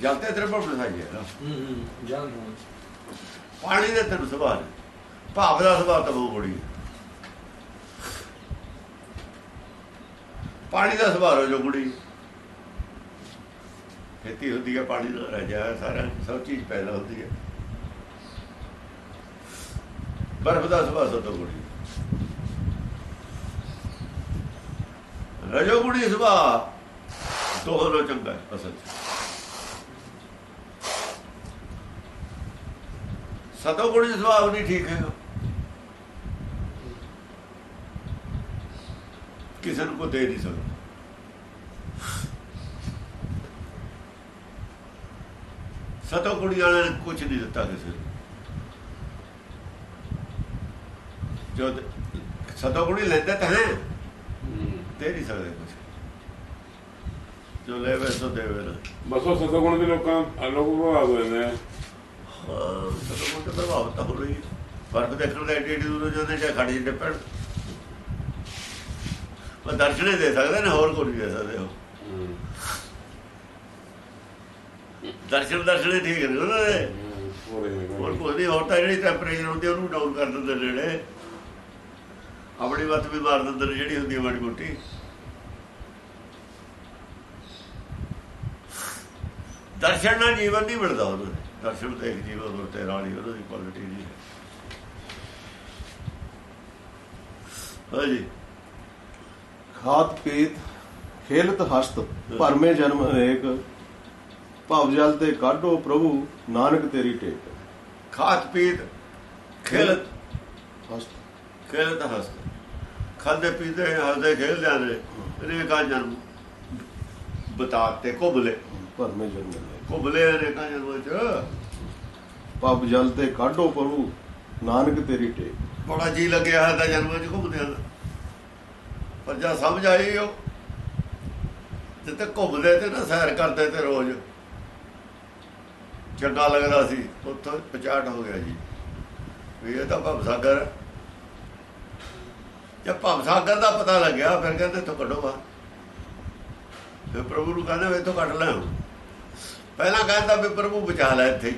ਜਲ ਤੇ ਤ੍ਰਿਪੜ ਬਸਾਈ ਹੈ ਨਾ ਪਾਣੀ ਦੇ ਤੈਨੂੰ ਸੁਭਾਅ ਨੇ ਭਾਵ ਦਾ ਸੁਭਾਅ ਤਾਂ ਬਹੁਤ ਬੜੀ ਪਾਣੀ ਦਾ ਸੁਭਾਅ ਜੋ ਗੁੜੀ ਖੇਤੀ ਹੁੰਦੀ ਹੈ ਪਾਣੀ ਨਾਲ ਰਹਿ ਜਾ ਸਾਰਾ ਸਭ ਚੀਜ਼ ਪੈਦਾ ਹੁੰਦੀ ਹੈ। ਬਰਫ਼ ਦਾ ਸੁਭਾਅ ਸਤੋ ਗੁੜੀ ਰਜੋ ਗੁੜੀ ਸੁਭਾਅ ਚੰਗਾ ਅਸਲ ਸਤੋ ਗੁਣੀ ਸੁਭਾਅ ਨਹੀਂ ਠੀਕ ਹੈ ਕਿਸੇ ਨੂੰ ਕੋ ਦੇ ਨਹੀਂ ਸਕਦਾ। ਸਤੋ ਗੁਣੀ ਵਾਲਿਆਂ ਨੇ ਕੁਝ ਨਹੀਂ ਦਿੱਤਾ ਕਿਸੇ ਨੂੰ। ਜੋ ਸਤੋ ਗੁਣੀ ਲੈਂਦੇ ਤਾਂ ਹੈ। ਦੇ ਨਹੀਂ ਸਕਦੇ ਕੁਝ ਜੋ ਲੈਵੇ ਸੋ ਦੇਵੇ ਨਾ। ਬਸ ਉਹ ਸਤਗੁਣ ਦੇ ਲੋਕਾਂ ਲੋਕ ਪ੍ਰਭਾਵ ਹੋਏ ਨੇ ਹਾਂ ਸਤੋ ਗੁਣ ਤੇ ਪ੍ਰਭਾਵ ਤਾਂ ਹੋ। ਰਹੀ ਹੈ ਫ਼ਰਕ ਦੇਖਣ ਦਾ ਏਡੀ ਏਡੀ ਦੂਰੋਂ ਜਾਂ ਖੜੀ ਜਿੱਡੇ ਪੈਣ ਉਹ ਦਰਸ਼ਨੇ ਦੇ ਸਕਦੇ ਨੇ, ਹੋਰ ਕੋਈ ਨਹੀਂ ਦੇ ਸਕਦੇ ਉਹ ਦਰਸ਼ਨ ਦਰਸ਼ਨੇ ਠੀਕ ਨੇ ਉਹਨਾਂ ਦੇ। ਹੋਰ ਕੋਈ ਨਹੀਂ, ਹੋਰ ਤਾਂ ਜਿਹੜੀ ਟੈਂਪਰੇਚਰ ਹੁੰਦੀ ਉਹਨੂੰ ਡਾਊਨ ਕਰ ਦਿੰਦੇ ਨੇ ਆਪਣੀ ਵੱਤ ਵੀ ਮਾਰ ਦਿੰਦੇ ਨੇ ਜਿਹੜੀ ਹੁੰਦੀ ਮਾੜੀ ਮੋਟੀ। ਦਰਸ਼ਨ ਨਾਲ ਜੀਵਨ ਨਹੀਂ ਮਿਲਦਾ ਉਹਨਾਂ ਤੇ ਇੱਕ ਜੀਵਨ ਹੋਰ ਤੇ ਰਾਣੀ ਉਹਨਾਂ ਦੀ ਕੁਆਲਿਟੀ ਨਹੀਂ ਹੈ। ਹਾਂਜੀ ਖਾਤ ਪੀਤ ਖੇਲਤ ਹਸਤ ਭਰਮੇ ਜਨਮ ਅਨੇਕ ਭਵ ਜਲ ਤੇ ਕਾਢੋ ਪ੍ਰਭੂ ਨਾਨਕ ਤੇਰੀ ਟੇਕ। ਖਾਤ ਪੀਤ ਖੇਲਤ ਹਸਤ। ਖੇਲਤ ਹਸਤ। ਖਾਂਦੇ ਪੀਂਦੇ ਹੱਸਦੇ ਖੇਲਦੇ ਨੇ ਅਨੇਕਾਂ ਜਨਮ। ਬਤਾਤੇ ਕੁਬਲੇ। ਭਰਮੇ ਜਨਮ ਕੁਬਲੇ ਅਨੇਕਾਂ ਜਨਮਾਂ ਚ ਭਵ ਜਲ ਤੇ ਕਾਢੋ ਪ੍ਰਭੂ ਨਾਨਕ ਤੇਰੀ ਟੇਕ। ਬੜਾ ਜੀ ਲੱਗਿਆ ਹੈ ਤਾਂ ਜਨਮਾਂ ਚ ਘੁੰਮਦੇ ਹਨ ਪਰ ਜਦ ਸਮਝ ਆਈ ਉਹ ਜਿੱਤੇ ਘੁੰਮਦੇ ਤੇ ਨਾ ਸੈਰ ਕਰਦੇ ਤੇ ਰੋਜ਼। ਚੰਗਾ ਲੱਗਦਾ ਸੀ ਉੱਥੋਂ ਪਛਾਣ ਹੋ ਗਿਆ ਜੀ। ਵੀ ਇਹ ਤਾਂ ਭਵ ਸਾਗਰ। ਜਦ ਭਵ ਸਾਗਰ ਦਾ ਪਤਾ ਲੱਗਿਆ ਫਿਰ ਕਹਿੰਦੇ ਇੱਥੋਂ ਕੱਢੋ ਬਾਹਰ। ਫਿਰ ਪ੍ਰਭੂ ਨੂੰ ਕਹਿੰਦੇ ਵੀ ਇੱਥੋਂ ਕੱਢ ਲੈ। ਪਹਿਲਾਂ ਕਹਿੰਦਾ ਵੀ ਪ੍ਰਭੂ ਬਚਾ ਲੈ ਇੱਥੇ।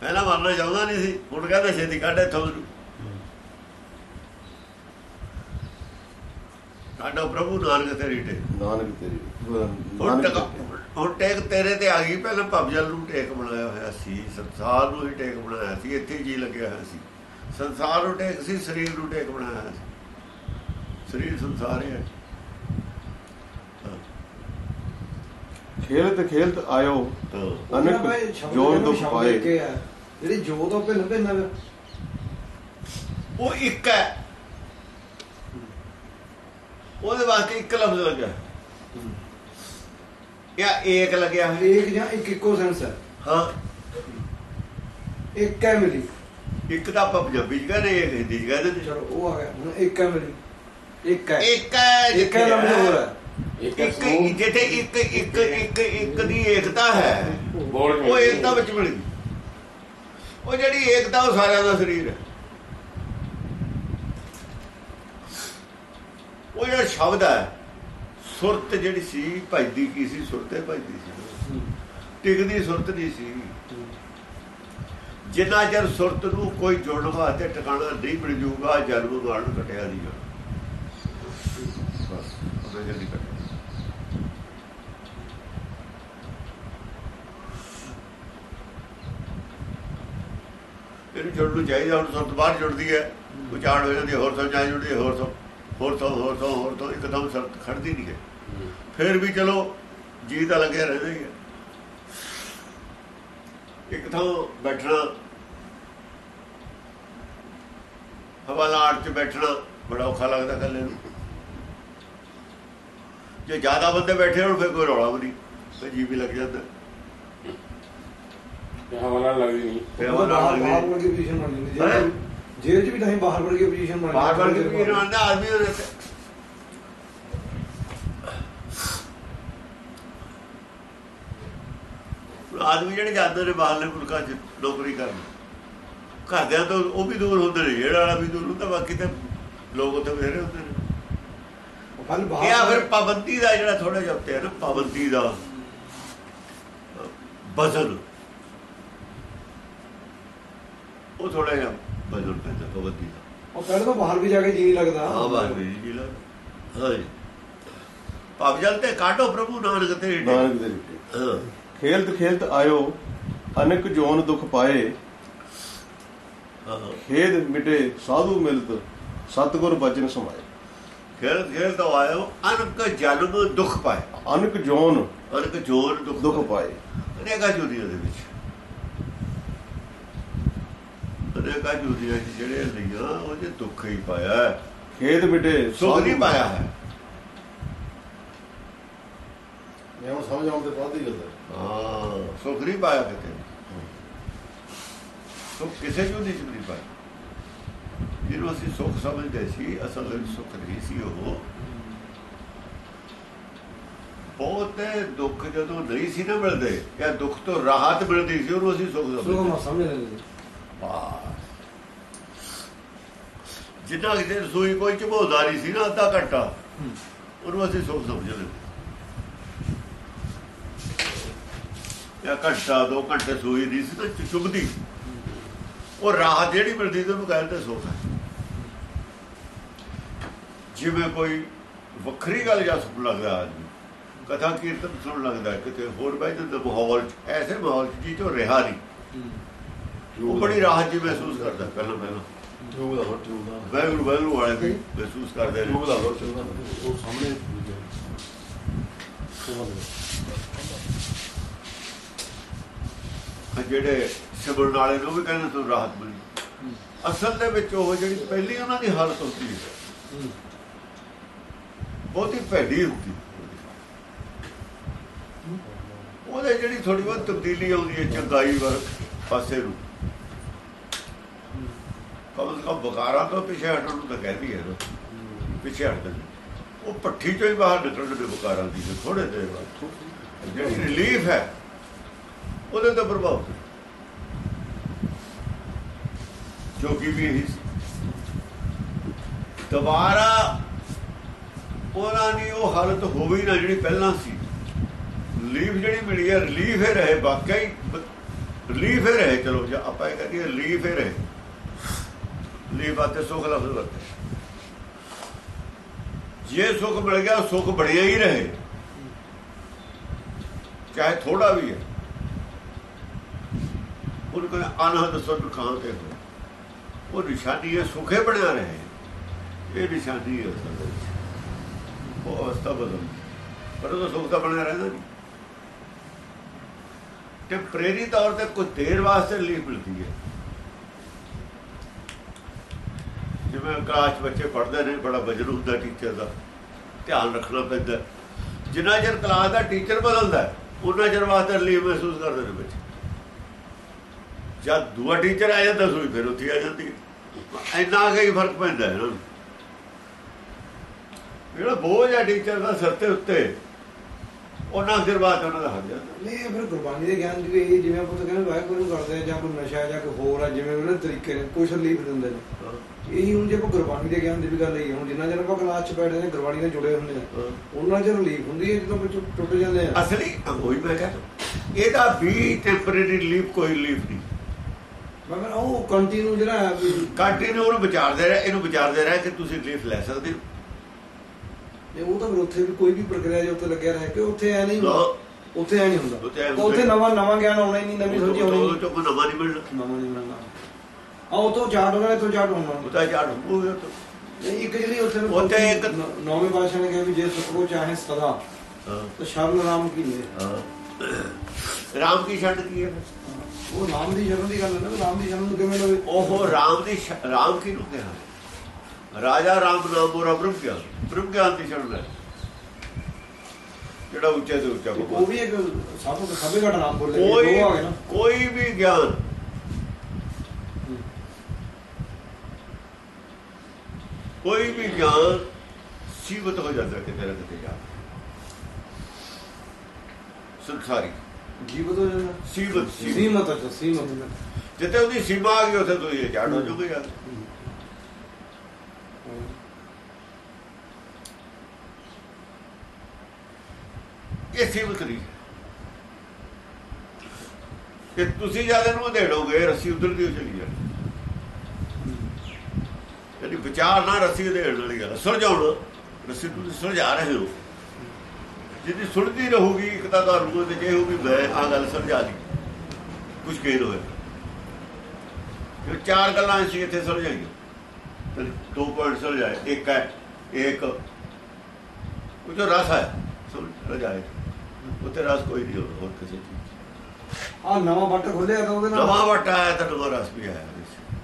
ਪਹਿਲਾਂ ਮਰਨਾ ਚਾਹੁੰਦਾ ਨਹੀਂ ਸੀ ਹੁਣ ਕਹਿੰਦਾ ਛੇਤੀ ਕੱਢ ਇੱਥੋਂ। ਮੈਨੂੰ ਸਾਡਾ ਪ੍ਰਭੂ ਨਾਨਕ ਤੇਰੀ ਟੇ ਨਾਨਕ ਤੇਰੀ ਹੁਣ ਨਾਨਕ ਟੇਕ- ਤੇਰੀ ਹੁਣ ਟੇਕ ਤੇਰੇ ਤੇ ਆ ਗਈ। ਪਹਿਲਾਂ ਭਵਜਲ ਨੂੰ ਟੇਕ ਬਣਾਇਆ ਹੋਇਆ ਸੀ। ਸੰਸਾਰ ਨੂੰ ਹੀ ਟੇਕ ਬਣਾਇਆ ਸੀ। ਇੱਥੇ ਜੀ ਲੱਗਿਆ ਹੋਇਆ ਸੀ। ਸੰਸਾਰ ਨੂੰ ਟੇਕ ਸੀ ਸਰੀਰ ਨੂੰ ਟੇਕ ਬਣਾਇਆ ਹੋਇਆ ਸੀ। ਸਰੀਰ ਸੰਸਾਰ ਹੈ। ਖੇਲਤ ਖੇਲਤ ਆਇਓ। ਅਨਕ ਜੋਰ ਦੁਖ ਪਾਏ। ਜਿਹੜੀ ਜੋਤ ਉਹ ਭਿੰਨ ਭਿੰਨ ਉਹ ਇੱਕ ਹੈ। ਉਹਦੇ ਵਾਸਤੇ ਇੱਕ ਲਫ਼ਜ਼ ਲੱਗਾ ਜਾਂ ਏਕ ਲੱਗਿਆ ਇੱਕ ਜਾਂ ਇੱਕ ਇੱਕੋ ਸੈਂਸ ਹੈ ਹਾਂ। ਇੱਕ ਹੈ ਮਿਲੀ। ਇੱਕ ਤਾਂ ਆਪਾਂ ਪੰਜਾਬੀ ਚ ਕਹਿੰਦੇ ਹਿੰਦੀ ਚ ਕਹਿੰਦੇ। ਚਲੋ ਉਹ ਆ ਗਿਆ। ਹੁਣ ਇੱਕ ਹੈ ਮਿਲੀ। ਇੱਕ ਹੈ। ਇੱਕ ਹੈ ਇੱਕ ਹੈ ਲਫ਼ਜ਼ ਹੋਰ ਹੈ ਇੱਕ ਜਿੱਥੇ ਇੱਕ ਇੱਕ ਇੱਕ ਇੱਕ ਦੀ ਏਕਤਾ ਹੈ ਉਹ ਏਕਤਾ ਵਿੱਚ ਮਿਲ। ਉਹ ਜਿਹੜੀ ਏਕਤਾ ਉਹ ਸਾਰਿਆਂ ਦਾ ਸਰੀਰ ਹੈ। ਉਹ ਜਿਹੜਾ ਸ਼ਬਦ ਹੈ ਸੁਰਤ ਜਿਹੜੀ ਸੀ ਭਜਦੀ ਕੀ ਸੀ? ਸੁਰਤੇ ਭਜਦੀ ਸੀ। ਟਿਕਦੀ ਸੁਰਤ ਨਹੀਂ ਸੀ। ਜਿੰਨਾ ਚਿਰ ਸੁਰਤ ਨੂੰ ਕੋਈ ਜੁੜਨ ਵਾਸਤੇ ਟਿਕਾਣਾ ਨਹੀਂ ਮਿਲ ਜੂਗਾ ਜਨਮ ਮਰਨ ਕਟਿਆ ਨਹੀਂ ਜਾਣਾ। ਬਸ ਜਲਦੀ ਕੱਟਿਆ ਇਹਨੂੰ ਜੁੜਨ ਨੂੰ ਚਾਹੀਦਾ ਹੁਣ ਸੁਰਤ ਬਾਹਰ ਜੁੜਦੀ ਹੈ। ਉਚਾੜ ਹੋ ਜਾਂਦੀ ਹੋਰ ਤੋਂ ਜਾ ਜੁੜਦੀ ਹੋਰ ਤੋਂ ਹੋਰ ਤੋਂ ਹੋਰ ਤੋਂ ਹੋਰ ਤੋਂ ਇੱਕਦਮ ਸੁਰਤ ਖੜਦੀ ਨਹੀਂ ਹੈ। ਫਿਰ ਵੀ ਚਲੋ ਜੀ ਤਾਂ ਲੱਗਿਆ ਰਹਿੰਦਾ ਹੀ ਹੈ। ਇੱਕ ਥਾਂ ਬੈਠਣਾ ਹਵਾ ਲਾੜ 'ਚ ਬੈਠਣਾ ਬੜਾ ਔਖਾ ਲੱਗਦਾ ਇਕੱਲੇ ਨੂੰ। ਜੇ ਜ਼ਿਆਦਾ ਬੰਦੇ ਬੈਠੇ ਹੋਣ ਫਿਰ ਕੋਈ ਰੌਲਾ ਵੀ ਨਹੀਂ। ਫਿਰ ਜੀ ਵੀ ਲੱਗ ਜਾਂਦਾ। ਹਵਾਲਾ ਲੱਗਦੀ ਨਹੀਂ। ਫਿਰ ਉਹ ਹਵਾ ਬਾਹਰ ਲਾੜ ਬਾਹਰ ਵੀ ਵਰਗੀ ਪੋਜੀਸ਼ਨ ਬਣ ਜਾਂਦੀ। ਹੈਂ? ਜੇਲ੍ਹ ਜੇਲ੍ਹ 'ਚ ਵੀ ਤਾਂ ਹੀ ਬਾਹਰ ਵਰਗੀ ਪੋਜੀਸ਼ਨ ਬਣ ਬਾਹਰ ਬਾਹਰ ਜਾਂਦੀ ਕੇ ਵੀ ਰਹਿੰਦਾ ਆਦਮੀ ਜਿਹੜੇ ਜਾਂਦੇ ਨੇ ਬਾਹਰਲੇ ਮੁਲਕਾਂ 'ਚ ਨੌਕਰੀ ਕਰਨ। ਘਰਦਿਆਂ ਤੋਂ ਉਹ ਵੀ ਦੂਰ ਹੁੰਦੇ ਨੇ ਜਿਹੜਾ ਵਾਲਾ ਵੀ ਦੂਰ ਹੁੰਦਾ ਬਾਕੀ ਤਾਂ ਲੋਕ ਉੱਥੇ ਬਥੇਰੇ ਹੁੰਦੇ ਨੇ। ਇਹ ਆ ਬਾਹਰ ਫਿਰ ਪਾਬੰਦੀ ਦਾ ਜਿਹੜਾ ਥੋੜਾ ਜਿਹਾ ਉੱਤੇ ਹੈ ਨਾ ਪਾਬੰਦੀ ਦਾ ਵਜ਼ਨ ਉਹ ਥੋੜਾ ਜਿਹਾ ਵਜ਼ਨ ਪੈਂਦਾ ਪਾਬੰਦੀ ਦਾ। ਉਹ ਪਹਿਲਾਂ ਤਾਂ ਬਾਹਰ ਵੀ ਜਾ ਕੇ ਜੀ ਨਹੀਂ ਲੱਗਦਾ। ਹਾਂ ਬਾਤ ਵੀ ਜੀ ਲਾ ਹਾਂ ਪਾਪ ਜਲ ਤੇ ਕਾਟੋ ਪ੍ਰਭੂ ਨਾਨਕ ਤੇ। ਨਾਨਕ ਦੇ ਹਾਂ। ਖੇਲਤ ਖੇਲਤ ਆਇਓ ਅਨੇਕ ਜੋਨ ਦੁਖ ਪਾਏ। ਹਾਂ। ਖੇਦ ਮਿਟੇ ਸਾਧੂ ਮਿਲਤ ਸਤਗੁਰ ਬਚਨ ਸਮਾਏ। ਖੇਲ ਖੇਲ ਤੋਂ ਆਇਓ ਅਨਕ ਜਨਮ ਦੁੱਖ ਪਾਏ ਅਨੇਕ ਜੋਨ ਅਨਕ ਜੋਰ ਦੁੱਖ ਦੁਖ ਪਾਏ। ਅਨੇਕਾ ਜੁਦੀਆਂ ਦੇ ਵਿੱਚ। ਅਨੇਕਾ ਜੁਦੀਆਂ ਜਿਹੜੇ ਲਈਆਂ ਉਹ ਜੇ ਦੁੱਖ ਹੀ ਪਾਇਆ। ਹੈ। ਖੇਦ ਮਿਟੇ ਸੁੱਖ ਨਹੀਂ ਪਾਇਆ ਹੈ। ਮੈਂ ਉਹ ਸਮਝ ਆਉਂਦੇ ਬਾਅਦ ਹੀ ਗੱਲ ਹੈ ਹਾਂ ਸੁੱਖ ਨਹੀਂ ਪਾਇਆ ਕਿਤੇ। ਸੁੱਖ ਕਿਸੇ ਜੁਦੀ ਚ ਨਹੀਂ ਪਾਇਆ। ਜਿਹਨੂੰ ਅਸੀਂ ਸੁੱਖ ਸਮਝਦੇ ਸੀ ਅਸਲ ਵਿੱਚ ਸੁੱਖ ਨਹੀਂ ਸੀ ਉਹ। ਬਹੁਤੇ ਦੁੱਖ ਜਦੋਂ ਨਹੀਂ ਸੀ ਨਾ ਮਿਲਦੇ ਜਾਂ ਦੁੱਖ ਤੋਂ ਰਾਹਤ ਮਿਲਦੀ ਸੀ ਉਹਨੂੰ ਅਸੀਂ ਸੁੱਖ ਸਮਝਦੇ। ਜਿੰਨਾ ਕਿ ਰਸੋਈ ਕੋਈ ਝਬੋਦਾਰੀ ਸੀ ਨਾ ਅੱਧਾ ਘੰਟਾ ਉਹਨੂੰ ਅਸੀਂ ਸੁੱਖ ਸਮਝਦੇ ਜਾਂ ਘੰਟਾ ਦੋ ਘੰਟੇ ਸੋਈ ਦੀ ਸੀ ਤਾਂ ਚੁਗਦੀ ਉਹ ਰਾਹਤ ਜਿਹੜੀ ਮਿਲਦੀ ਤੇ ਉਹਨੂੰ ਕਹਿੰਦੇ ਸੁੱਖ ਹੈ। ਜਿਵੇਂ ਕੋਈ ਵੱਖਰੀ ਗੱਲ ਜਾਂ ਸੁਣ ਲੱਗਦਾ ਆਦਮੀ ਕਥਾ ਕੀਰਤਨ ਸੁਣ ਲੱਗਦਾ ਕਿਤੇ ਹੋਰ ਬੈਠ ਜਾਂਦਾ ਮਾਹੌਲ ਐਸੇ ਮਾਹੌਲ ਜੀ ਤੋਂ ਰਿਹਾ ਨਹੀਂ। ਉਹ ਬੜੀ ਰਾਹਤ ਜੀ ਮਹਿਸੂਸ ਕਰਦਾ ਪਹਿਲਾਂ ਪਹਿਲਾਂ। ਟਿਊਬ ਦਾ ਹੋਰ ਟਿਊਬ ਦਾ। ਵੈਗਰੂ ਵੈਗਰੂ ਵਾਲੇ ਵੀ ਮਹਿਸੂਸ ਕਰਦੇ ਨੇ। ਟਿਊਬ ਦਾ ਹੋਰ ਟਿਊਬ ਦਾ। ਉਹ ਸਾਹਮਣੇ ਜਿਹੜੇ ਸਿਮਰਨ ਵਾਲੇ ਨੂੰ ਵੀ ਕਹਿੰਦੇ ਤੁਹਾਨੂੰ ਰਾਹਤ ਮਿਲੀ। ਅਸਲ ਦੇ ਵਿੱਚ ਉਹ ਜਿਹੜੀ ਪਹਿਲੀ ਉਹਨਾਂ ਦੀ ਹਾਲਤ ਹੁੰਦੀ ਹੈ। ਬਹੁਤੀ ਭੈੜੀ ਹੁੰਦੀ। ਉਹਦੇ ਜਿਹੜੀ ਥੋੜੀ ਬਹੁਤ ਤਬਦੀਲੀ ਆਉਂਦੀ ਹੈ, ਚੰਗਾਈ ਵਰ ਪਾਸੇ ਨੂੰ। ਕਮ ਸੇ ਕਮ ਤੋਂ ਪਿੱਛੇ ਹਟਣ ਨੂੰ ਤਾਂ ਕਹਿੰਦੀ ਹੈ ਪਿੱਛੇ ਹਟ ਜਾਂਦੀ। ਉਹ ਪੱਠੀ ਚੋਂ ਹੀ ਬਾਹਰ ਨਿਕਲਣ ਦੇ ਬੁਖਾਰਾਂ ਦੀ ਥੋੜੇ ਦੇਰ ਬਾਅਦ। ਜਿਹੜੀ ਰਿਲੀਫ ਹੈ, ਉਹਦੇ ਤੇ ਪ੍ਰਭਾਵ ਪਿਆ। ਜੋਗੀ ਵੀ ਇਹੀ ਸੀ। ਦੁਬਾਰਾ ਉਹਨਾਂ ਦੀ ਉਹ ਹਾਲਤ ਹੋ ਗਈ ਨਾ ਜਿਹੜੀ ਪਹਿਲਾਂ ਸੀ। ਰਿਲੀਫ ਜਿਹੜੀ ਮਿਲੀ ਹੈ ਰਿਲੀਫ ਹੀ ਰਹੇ, ਵਾਕਿਆ ਹੀ ਰਿਲੀਫ ਹੀ ਰਹੇ। ਚਲੋ, ਜੇ ਆਪਾਂ ਇਹ ਕਹੀਏ ਰਿਲੀਫ ਹੀ ਰਹੇ। ਰਿਲੀਫ ਆਤੇ ਸੁਖ ਲਫ਼ਜ਼ ਵਰਤੇ। ਜੇ ਸੁਖ ਮਿਲ ਗਿਆ, ਸੁਖ ਬੜਿਆ ਹੀ ਰਹੇ। ਚਾਹੇ ਥੋੜਾ ਵੀ ਹੈ। ਉਹਨੂੰ ਕੋਈ ਅਨਹਦ ਸੁਣ ਖਾਂ ਤੇ ਉਹ ਨਿਸ਼ਾਨੀ ਹੈ, ਸੁਖੇ ਬਣਿਆ ਰਹੇ। ਇਹ ਨਿਸ਼ਾਨੀ ਹੈ ਅਸਲ ਉਹ ਅਵਸਥਾ ਬਦਲ ਪਰ ਉਹ ਸੁਖ ਤਾਂ ਬਣਿਆ ਰਹਿੰਦਾ ਨਹੀਂ ਪ੍ਰੇਰੀ ਤੌਰ ਤੇ ਕੁਝ ਦੇਰ ਵਾਸਤੇ ਰਿਲੀਫ ਮਿਲਦੀ ਹੈ। ਜਿਵੇਂ ਕਲਾਸ 'ਚ ਬੱਚੇ ਪੜ੍ਹਦੇ ਨੇ, ਬੜਾ ਵਜਨ ਹੁੰਦਾ ਟੀਚਰ ਦਾ। ਧਿਆਨ ਰੱਖਣਾ ਪੈਂਦਾ। ਜਿੰਨਾ ਚਿਰ ਕਲਾਸ ਦਾ ਟੀਚਰ ਬਦਲਦਾ ਉਹਨਾਂ ਚਿਰ ਵਾਸਤੇ ਰਿਲੀਫ ਮਹਿਸੂਸ ਕਰਦੇ ਨੇ ਬੱਚੇ। ਜਦ ਦੂਆ ਟੀਚਰ ਆ ਜਾਂਦਾ, ਸੋਈ ਫਿਰ ਉੱਥੇ ਆ ਜਾਂਦੀ ਹੈ। ਇੰਨਾ ਕੁ ਫ਼ਰਕ ਪੈਂਦਾ ਹੈ ਇਹਨਾਂ ਨੂੰ। ਜਿਹੜਾ ਬੋਝ ਹੈ ਟੀਚਰ ਦਾ ਸਿਰ ਤੇ ਉੱਤੇ ਉਹਨਾਂ ਸਿਰ ਬਾਅਦ ਉਹਨਾਂ ਦਾ ਹਟ ਜਾਂਦਾ ਨਹੀਂ ਫਿਰ ਗੁਰਬਾਣੀ ਦੇ ਗਿਆਨ ਦੀ ਇਹ ਜਿਵੇਂ ਆਪਾਂ ਕਹਿੰਦੇ ਵਾਹਿਗੁਰੂ ਕਰਦੇ ਆ ਜਾਂ ਕੋਈ ਨਸ਼ਾ ਜਾਂ ਕੋਈ ਹੋਰ ਆ ਜਿਵੇਂ ਉਹਨਾਂ ਤਰੀਕੇ ਨੇ ਕੁਛ ਰਿਲੀਫ ਦਿੰਦੇ ਨੇ। ਇਹੀ ਹੁਣ ਜੇ ਆਪਾਂ ਗੁਰਬਾਣੀ ਦੇ ਗਿਆਨ ਦੀ ਵੀ ਗੱਲ ਹੈ ਹੁਣ ਜਿੰਨਾ ਚਿਰ ਆਪਾਂ ਕਲਾਸ 'ਚ ਬੈਠਦੇ ਨੇ ਗੁਰਬਾਣੀ ਨਾਲ ਜੁੜੇ ਹੁੰਦੇ ਆ ਉਹਨਾਂ ਚਿਰ ਰਿਲੀਫ ਹੁੰਦੀ ਹੈ ਜਦੋਂ ਵਿੱਚ ਟੁੱਟ ਜਾਂਦੇ ਆ। ਅਸਲੀ ਉਹੀ ਮੈਂ ਕਹਿੰਦਾ ਇਹਦਾ ਵੀ ਟੈਂਪਰੇਰੀ ਰਿਲੀਫ ਕੋਈ ਰਿਲੀਫ ਨਹੀਂ। ਮਗਰ ਉਹ ਕੰਟੀਨਿਊ ਜਿਹੜਾ ਕੰਟੀਨਿਊ ਉਹਨੂੰ ਵਿਚਾਰਦੇ ਰਹੇ ਇਹਨੂੰ ਵਿਚਾਰਦੇ ਰਹੇ ਕਿ ਤੁਸੀਂ ਰਿਲੀਫ ਲੈ ਸਕਦੇ ਹੋ। ਇਹ ਉਹ ਤਾਂ ਫਿਰ ਉੱਥੇ ਵੀ ਕੋਈ ਵੀ ਪ੍ਰਕਿਰਿਆ ਜੇ ਉੱਤੇ ਲੱਗਿਆ ਰਹੇ ਕਿ ਉੱਥੇ ਐ ਨਹੀਂ ਹੁੰਦਾ। ਉੱਥੇ ਐ ਨਹੀਂ ਹੁੰਦਾ। ਉੱਥੇ ਤਾਂ ਉੱਥੇ। ਨਵਾਂ ਨਵਾਂ ਗਿਆਨ ਆਉਣਾ ਹੀ ਨਹੀਂ ਨਵੀਂ ਸੋਚ ਆਉਣੀ ਉਹ ਤੋਂ ਕੋਈ ਨਵਾਂ ਨਹੀਂ ਮਿਲਣਾ। ਨਵਾਂ ਨਹੀਂ ਮਿਲਣਾ। ਆ ਉਹ ਤੋਂ ਚਾਟ ਹੋਣਾ ਤੋਂ ਚਾਟ ਹੋਣਾ ਉਹ ਤਾਂ ਝਾੜ ਹੋਊਗਾ ਤਾਂ। ਇੱਕ ਜਿਹੜੀ ਉੱਥੇ ਉੱਥੇ ਇੱਕ- ਨੌਵੇਂ ਬਾਦਸ਼ਾਹ ਨੇ ਕਿਹਾ ਵੀ ਜੇ ਸੁਖੋ ਚਾਹੇ ਸਦਾ ਤਾਂ ਸ਼ਰਨ ਰਾਮ ਕੀ ਨੇ? ਹਾਂ। ਰਾਮ ਕੀ ਛੱਡ ਕੀ ਹੈ? ਉਹ ਨਾਮ ਦੀ ਸ਼ਰਨ ਦੀ ਗੱਲ ਹੈ ਨਾ ਰਾਮ ਦੀ ਸ਼ਰਨ ਨੂੰ ਕਿਵੇਂ ਲਵੇ? ਉਹ ਰਾਮ ਦੀ ਰਾਮ ਕੀ ਨੂੰ ਕਿਹਾ? ਰਾਜਾ ਰਾਮ ਨਾਮ ਮੋਰਾ ਬ੍ਰਹਮ ਗਿਆਨ ਬ੍ਰਹਮ ਗਿਆਨ ਦੀ ਸ਼ਰਨ ਹੈ। ਜਿਹੜਾ ਉੱਚੇ ਤੋਂ ਉੱਚਾ ਉਹ ਵੀ ਇੱਕ ਸਭ ਤੋਂ ਸਭੇ ਘਟ ਨਾਮ ਬੋਲੇ ਕੋਈ ਦੋ ਕੋਈ ਵੀ ਗਿਆਨ। ਕੋਈ ਵੀ ਗਿਆਨ ਸੀਮਤ ਹੋ ਜਾਂਦਾ ਕਿਤੇ ਨਾ ਕਿਤੇ ਜਾ ਸੰਸਾਰੀ। ਜੀਵਤ ਹੋ ਜਾਂਦਾ। ਸੀਮਤ ਸੀਮਤ। ਜਿੱਥੇ ਉਹਦੀ ਸੀਮਾ ਆ ਗਈ ਉੱਥੇ ਤੁਸੀਂ ਝਾੜ ਹੋ ਜਾਓਗੇ ਯਾਰ ਇਹ ਸੀਮਤ ਨਹੀਂ ਕਿ ਤੁਸੀਂ ਜਦ ਇਹਨੂੰ ਉਧੇੜੋਗੇ ਰੱਸੀ ਉਧਰ ਦੀ ਚਲੀ ਜਾਣੀ। ਯਾਨੀ ਵਿਚਾਰ ਨਾਲ ਰੱਸੀ ਉਧੇੜਨ ਵਾਲੀ ਗੱਲ ਸੁਲਝਾਉਣ, ਰੱਸੀ ਤੁਸੀਂ ਸੁਲਝਾ ਰਹੇ ਹੋ। ਜਿੱਦੀ ਸੁਲਝਦੀ ਰਹੂਗੀ, ਇੱਕ ਤਾਂ ਤੁਹਾਨੂੰ ਤੇ ਜੇ ਹੋਊਗੀ, ਮੈਂ ਆ ਗੱਲ ਸੁਲਝਾ ਲਈ। ਕੁਝ ਕਹਿ ਹੋਏ ਜੋ ਚਾਰ ਗੱਲਾਂ ਅਸੀਂ ਇੱਥੇ ਸੁਲਝਾਈਆਂ। ਤੇ ਦੋ ਪੁਆਇੰਟ ਸੁਲਝਾਏ। ਇੱਕ ਹੈ, ਇੱਕ। ਉਹ ਜੋ ਰਸ ਹੈ ਸਮਝ ਸੁਲਝਾਏ ਉੱਥੇ ਰਸ ਕੋਈ ਨਹੀਂ ਹੋਰ ਕਿਸੇ ਚੀਜ਼ ਆ ਨਵਾਂ ਵੱਟ ਖੋਲਿਆ ਤਾਂ ਉਹਦੇ ਨਾਲ? ਨਵਾਂ ਵਟਾ ਆਇਆ ਤਾਂ ਨਵਾਂ ਰਸ ਵੀ ਆਇਆ ਵਿੱਚ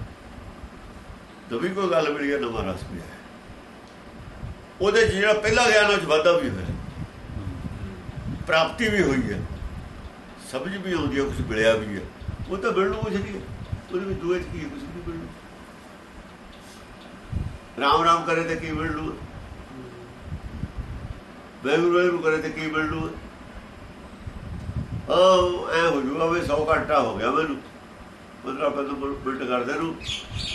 ਨਵੀਂ ਕੋਈ ਗੱਲ ਮਿਲੀ ਹੈ ਨਵਾਂ ਰਸ ਵੀ ਆਇਆ। ਉਹਦੇ ਜਿਹੜਾ ਪਹਿਲਾ ਗਿਆਨ ਉਹ 'ਚ ਵਾਧਾ ਵੀ ਹੋਇਆ। ਪ੍ਰਾਪਤੀ ਵੀ ਹੋਈ ਹੈ। ਸਮਝ ਵੀ ਆਉਂਦੀ ਹੈ ਕੁਝ ਮਿਲਿਆ ਵੀ ਹੈ। ਉਹ ਤਾਂ ਮਿਲਣ ਨੂੰ ਕੁਝ ਨਹੀਂ। ਉਹਦੇ ਵਿੱਚ ਦੂਏ 'ਚ ਕੀ ਕੁਝ ਨਹੀਂ ਮਿਲਣ ਰਾਮ ਰਾਮ ਕਰੇ ਤੇ ਕੀ ਮਿਲ ਲੂ ਬੈਗੁਰੂ ਬੈਗੁਰੂ ਕਰੇ ਤੇ ਕੀ ਮਿਲ ਲੂ ਐ ਹੋ ਜੂਗਾ ਵੀ 100 ਘੰਟਾ ਹੋ ਗਿਆ ਮੈਨੂੰ। 15 15 ਮਿੰਟ ਕਰਦੇ ਨੂੰ।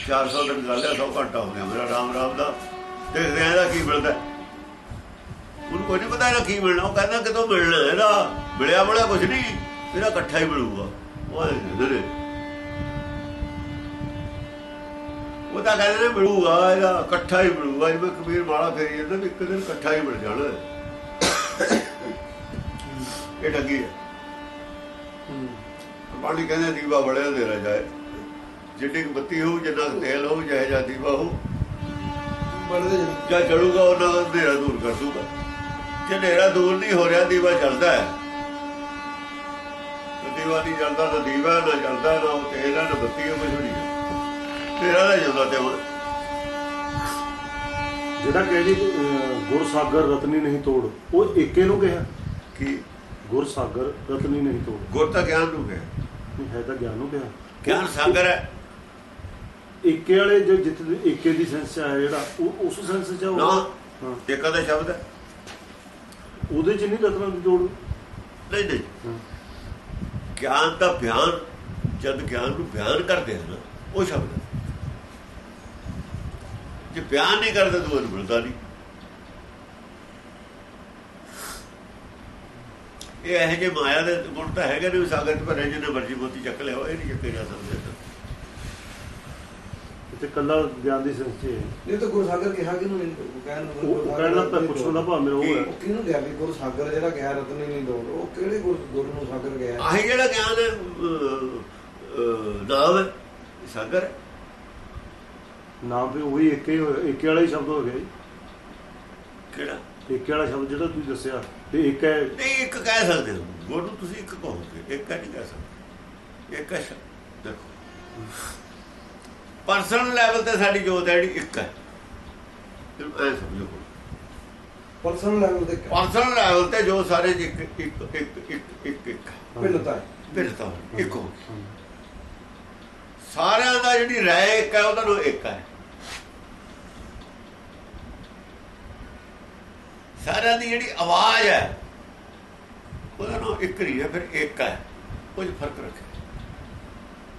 400 ਦਿਨ ਕਰ ਲਿਆ 100 ਘੰਟਾ ਹੋ ਗਿਆ ਮੇਰਾ ਰਾਮ ਰਾਮ ਦਾ। ਦੇਖਦੇ ਆ ਇਹਦਾ ਕੀ ਮਿਲਦਾ। ਉਹਨੂੰ ਕੋਈ ਨਹੀਂ ਪਤਾ ਇਹਦਾ ਕੀ ਮਿਲਣਾ। ਉਹ ਕਹਿੰਦਾ ਕਿਤੋਂ ਮਿਲਣਾ ਇਹਦਾ। ਮਿਲਿਆ ਮਿਲਿਆ ਕੁਝ ਨਹੀਂ ਇਹਦਾ ਇਕੱਠਾ ਹੀ ਮਿਲੂਗਾ। ਉਹ ਐਂ ਉਹ ਤਾਂ ਕਹਿੰਦੇ ਨੇ ਮਿਲੂਗਾ ਇਹਦਾ। ਇਕੱਠਾ ਹੀ ਮਿਲੂਗਾ। ਜਿਵੇਂ ਕਬੀਰ ਮਾਲਾ ਫੇਰੀ ਜਾਂਦਾ, ਇੱਕ ਦਿਨ ਇਕੱਠਾ ਹੀ ਮਿਲ ਜਾਣਾ। ਇਹ ਠੱਗੀ ਹੈ। ਪਾਣੀ ਕਹਿੰਦੇ ਦੀਵਾ ਬੜਿਆ ਦੇ ਰ ਜਾਏ ਕੁ ਬੱਤੀ ਹੋਊ ਜਿੰਨਾ ਤੇਲ ਹੋਊ ਜਿਹੇ ਜਿਹਾ ਦੀਵਾ ਹੋਊ। ਬੜਦੇ ਜਾਂ। ਜਲੂਗਾ ਉਹਨਾਂ ਦਾ ਹਨੇਰਾ ਦੂਰ ਕਰ ਦੂਗਾ। ਜੇ ਹਨੇਰਾ ਦੂਰ ਨਹੀਂ ਹੋ ਰਿਹਾ ਦੀਵਾ ਜਲਦਾ ਹੈ। ਤੇ ਦੀਵਾ ਨਹੀਂ ਜਲਦਾ ਨਾ ਦੀਵਾ ਨਾ ਜਲਦਾ ਨਾ ਉਹ ਤੇਲ ਨਾ ਬੱਤੀ ਹੈ ਕੁਝ ਨਹੀਂ ਹੈ। ਤੇਰਾ ਨਾ ਜਲਦਾ ਤੇ ਹੁਣ ਜਿਹੜਾ ਕਹੇ ਜੀ ਅਹ, ਗੁਰ ਸਾਗਰ ਰਤਨੀ ਨਹੀਂ ਤੋੜ ਉਹ ਏਕੇ ਨੂੰ ਕਿਹਾ। ਕੀ? ਗੁਰ ਸਾਗਰ ਰਤਨੀ ਨਹੀਂ ਤੋੜ। ਗੁਰ ਤਾਂ ਗਿਆਨ ਨੂੰ ਹੈ। ਨਹੀਂ ਹੈ ਤਾਂ ਗਿਆਨ ਨੂੰ ਕਿਹਾ ਗਿਆਨ ਸਾਗਰ ਹੈ। ਏਕੇ ਵਾਲੇ ਜੋ ਜਿੱਥੇ ਏਕੇ ਦੀ ਸੈਂਸ ਹੈ ਜਿਹੜਾ ਉਹ ਉਸ ਸੈਂਸ ਚ ਉਹ। ਨਾ ਹਾਂ। ਇੱਕ ਦਾ ਸ਼ਬਦ ਹੈ। ਉਹਦੇ ਚ ਨਹੀਂ ਰਤਨਾਂ ਦੀ ਤੋੜ। ਨਹੀਂ ਨਹੀਂ। ਗਿਆਨ ਦਾ ਬਿਆਨ ਜਦ ਗਿਆਨ ਨੂੰ ਬਿਆਨ ਕਰਦੇ ਹਨ ਉਹ ਸ਼ਬਦ ਹੈ। ਜੇ ਬਿਆਨ ਨਹੀਂ ਕਰਦੇ ਤਾਂ ਉਹ ਮਿਲਦਾ ਨਹੀਂ। ਇਹ ਇਹ ਜੇ ਮਾਇਆ ਦੇ ਗੁਣ ਤਾਂ ਹੈਗੇ ਨੇ ਸਾਗਰ ਚ ਭਰੇ ਜਿਹਨੇ ਮਰਜ਼ੀ ਮੋਤੀ ਚੱਕ ਲਿਆ ਇਹ ਨਹੀਂ ਚੱਕੇ ਜਾ ਸਕਦੇ। ਤੇ ਕੱਲਾ ਗਿਆਨ ਦੀ ਸੈਂਸ ਚ ਹੈ ਇਹ ਤਾਂ ਗੁਰੂ ਸਾਗਰ ਕਿਹਾ ਕਿ ਨੂੰ ਕਹਿਣ ਨੂੰ ਕਹਿਣ ਤਾਂ ਪੁੱਛਣ ਦਾ ਭਾਵ ਉਹ ਹੈ। ਕਿਹਨੂੰ ਗਿਆ ਵੀ ਗੁਰੂ ਸਾਗਰ ਜਿਹੜਾ ਗਿਆ ਰਤਨੀ ਨਹੀਂ ਲੋੜ? ਉਹ ਕਿਹੜੇ ਗੁਰੂ ਗੁਰੂ ਨੂੰ ਸਾਗਰ ਗਿਆ? ਆਹੀ ਜਿਹੜਾ ਗਿਆਨ ਹੈ ਸਾਗਰ। ਨਾਮ ਵੀ ਉਹੀ ਹੋਇਆ ਏਕੇ ਵਾਲਾ ਹੀ ਸ਼ਬਦ ਹੋ ਗਿਆ ਜੀ। ਕਿਹੜਾ? ਏਕੇ ਵਾਲਾ ਸ਼ਬਦ ਜਿਹੜਾ ਤੁਸੀਂ ਦੱਸਿਆ ਤੇ ਇੱਕ ਹੈ ਨਹੀਂ ਇੱਕ ਕਹਿ ਸਕਦੇ ਹੋ। ਗੁਰ ਨੂੰ ਤੁਸੀਂ ਇੱਕ ਕਹੋਗੇ। ਇੱਕ ਨਹੀਂ ਕਹਿ ਸਕਦੇ। ਇੱਕ ਹੈ ਸ਼ਬਦ। ਦੇਖੋ। ਪਰਸਨਲ ਲੈਵਲ ਤੇ ਸਾਡੀ ਜੋਤ ਹੈ ਜਿਹੜੀ ਇੱਕ ਹੈ। ਇਹਨੂੰ ਐ ਸਮਝੋ ਪਰਸਨਲ ਲੈਵਲ ਤੇ ਪਰਸਨਲ ਲੈਵਲ ਤੇ ਜੋ ਸਾਰੇ ਜੀ ਇੱਕ ਇੱਕ ਇੱਕ ਇੱਕ ਇੱਕ ਇੱਕ ਭਿੰਨਤਾ ਬਿਲਕੁਲ ਇੱਕ ਹੋ। ਸਾਰਿਆਂ ਦਾ ਜਿਹੜੀ ਰਾਏ ਇੱਕ ਹੈ ਉਹਦਾ ਨੂੰ ਇੱਕ ਹੈ। ਸਾਰਿਆਂ ਦੀ ਜਿਹੜੀ ਆਵਾਜ਼ ਹੈ ਉਹਦਾ ਨੂੰ ਇੱਕ ਹੀ ਹੈ ਫਿਰ ਇੱਕ ਹੈ। ਕੁਝ ਫ਼ਰਕ ਰੱਖੇ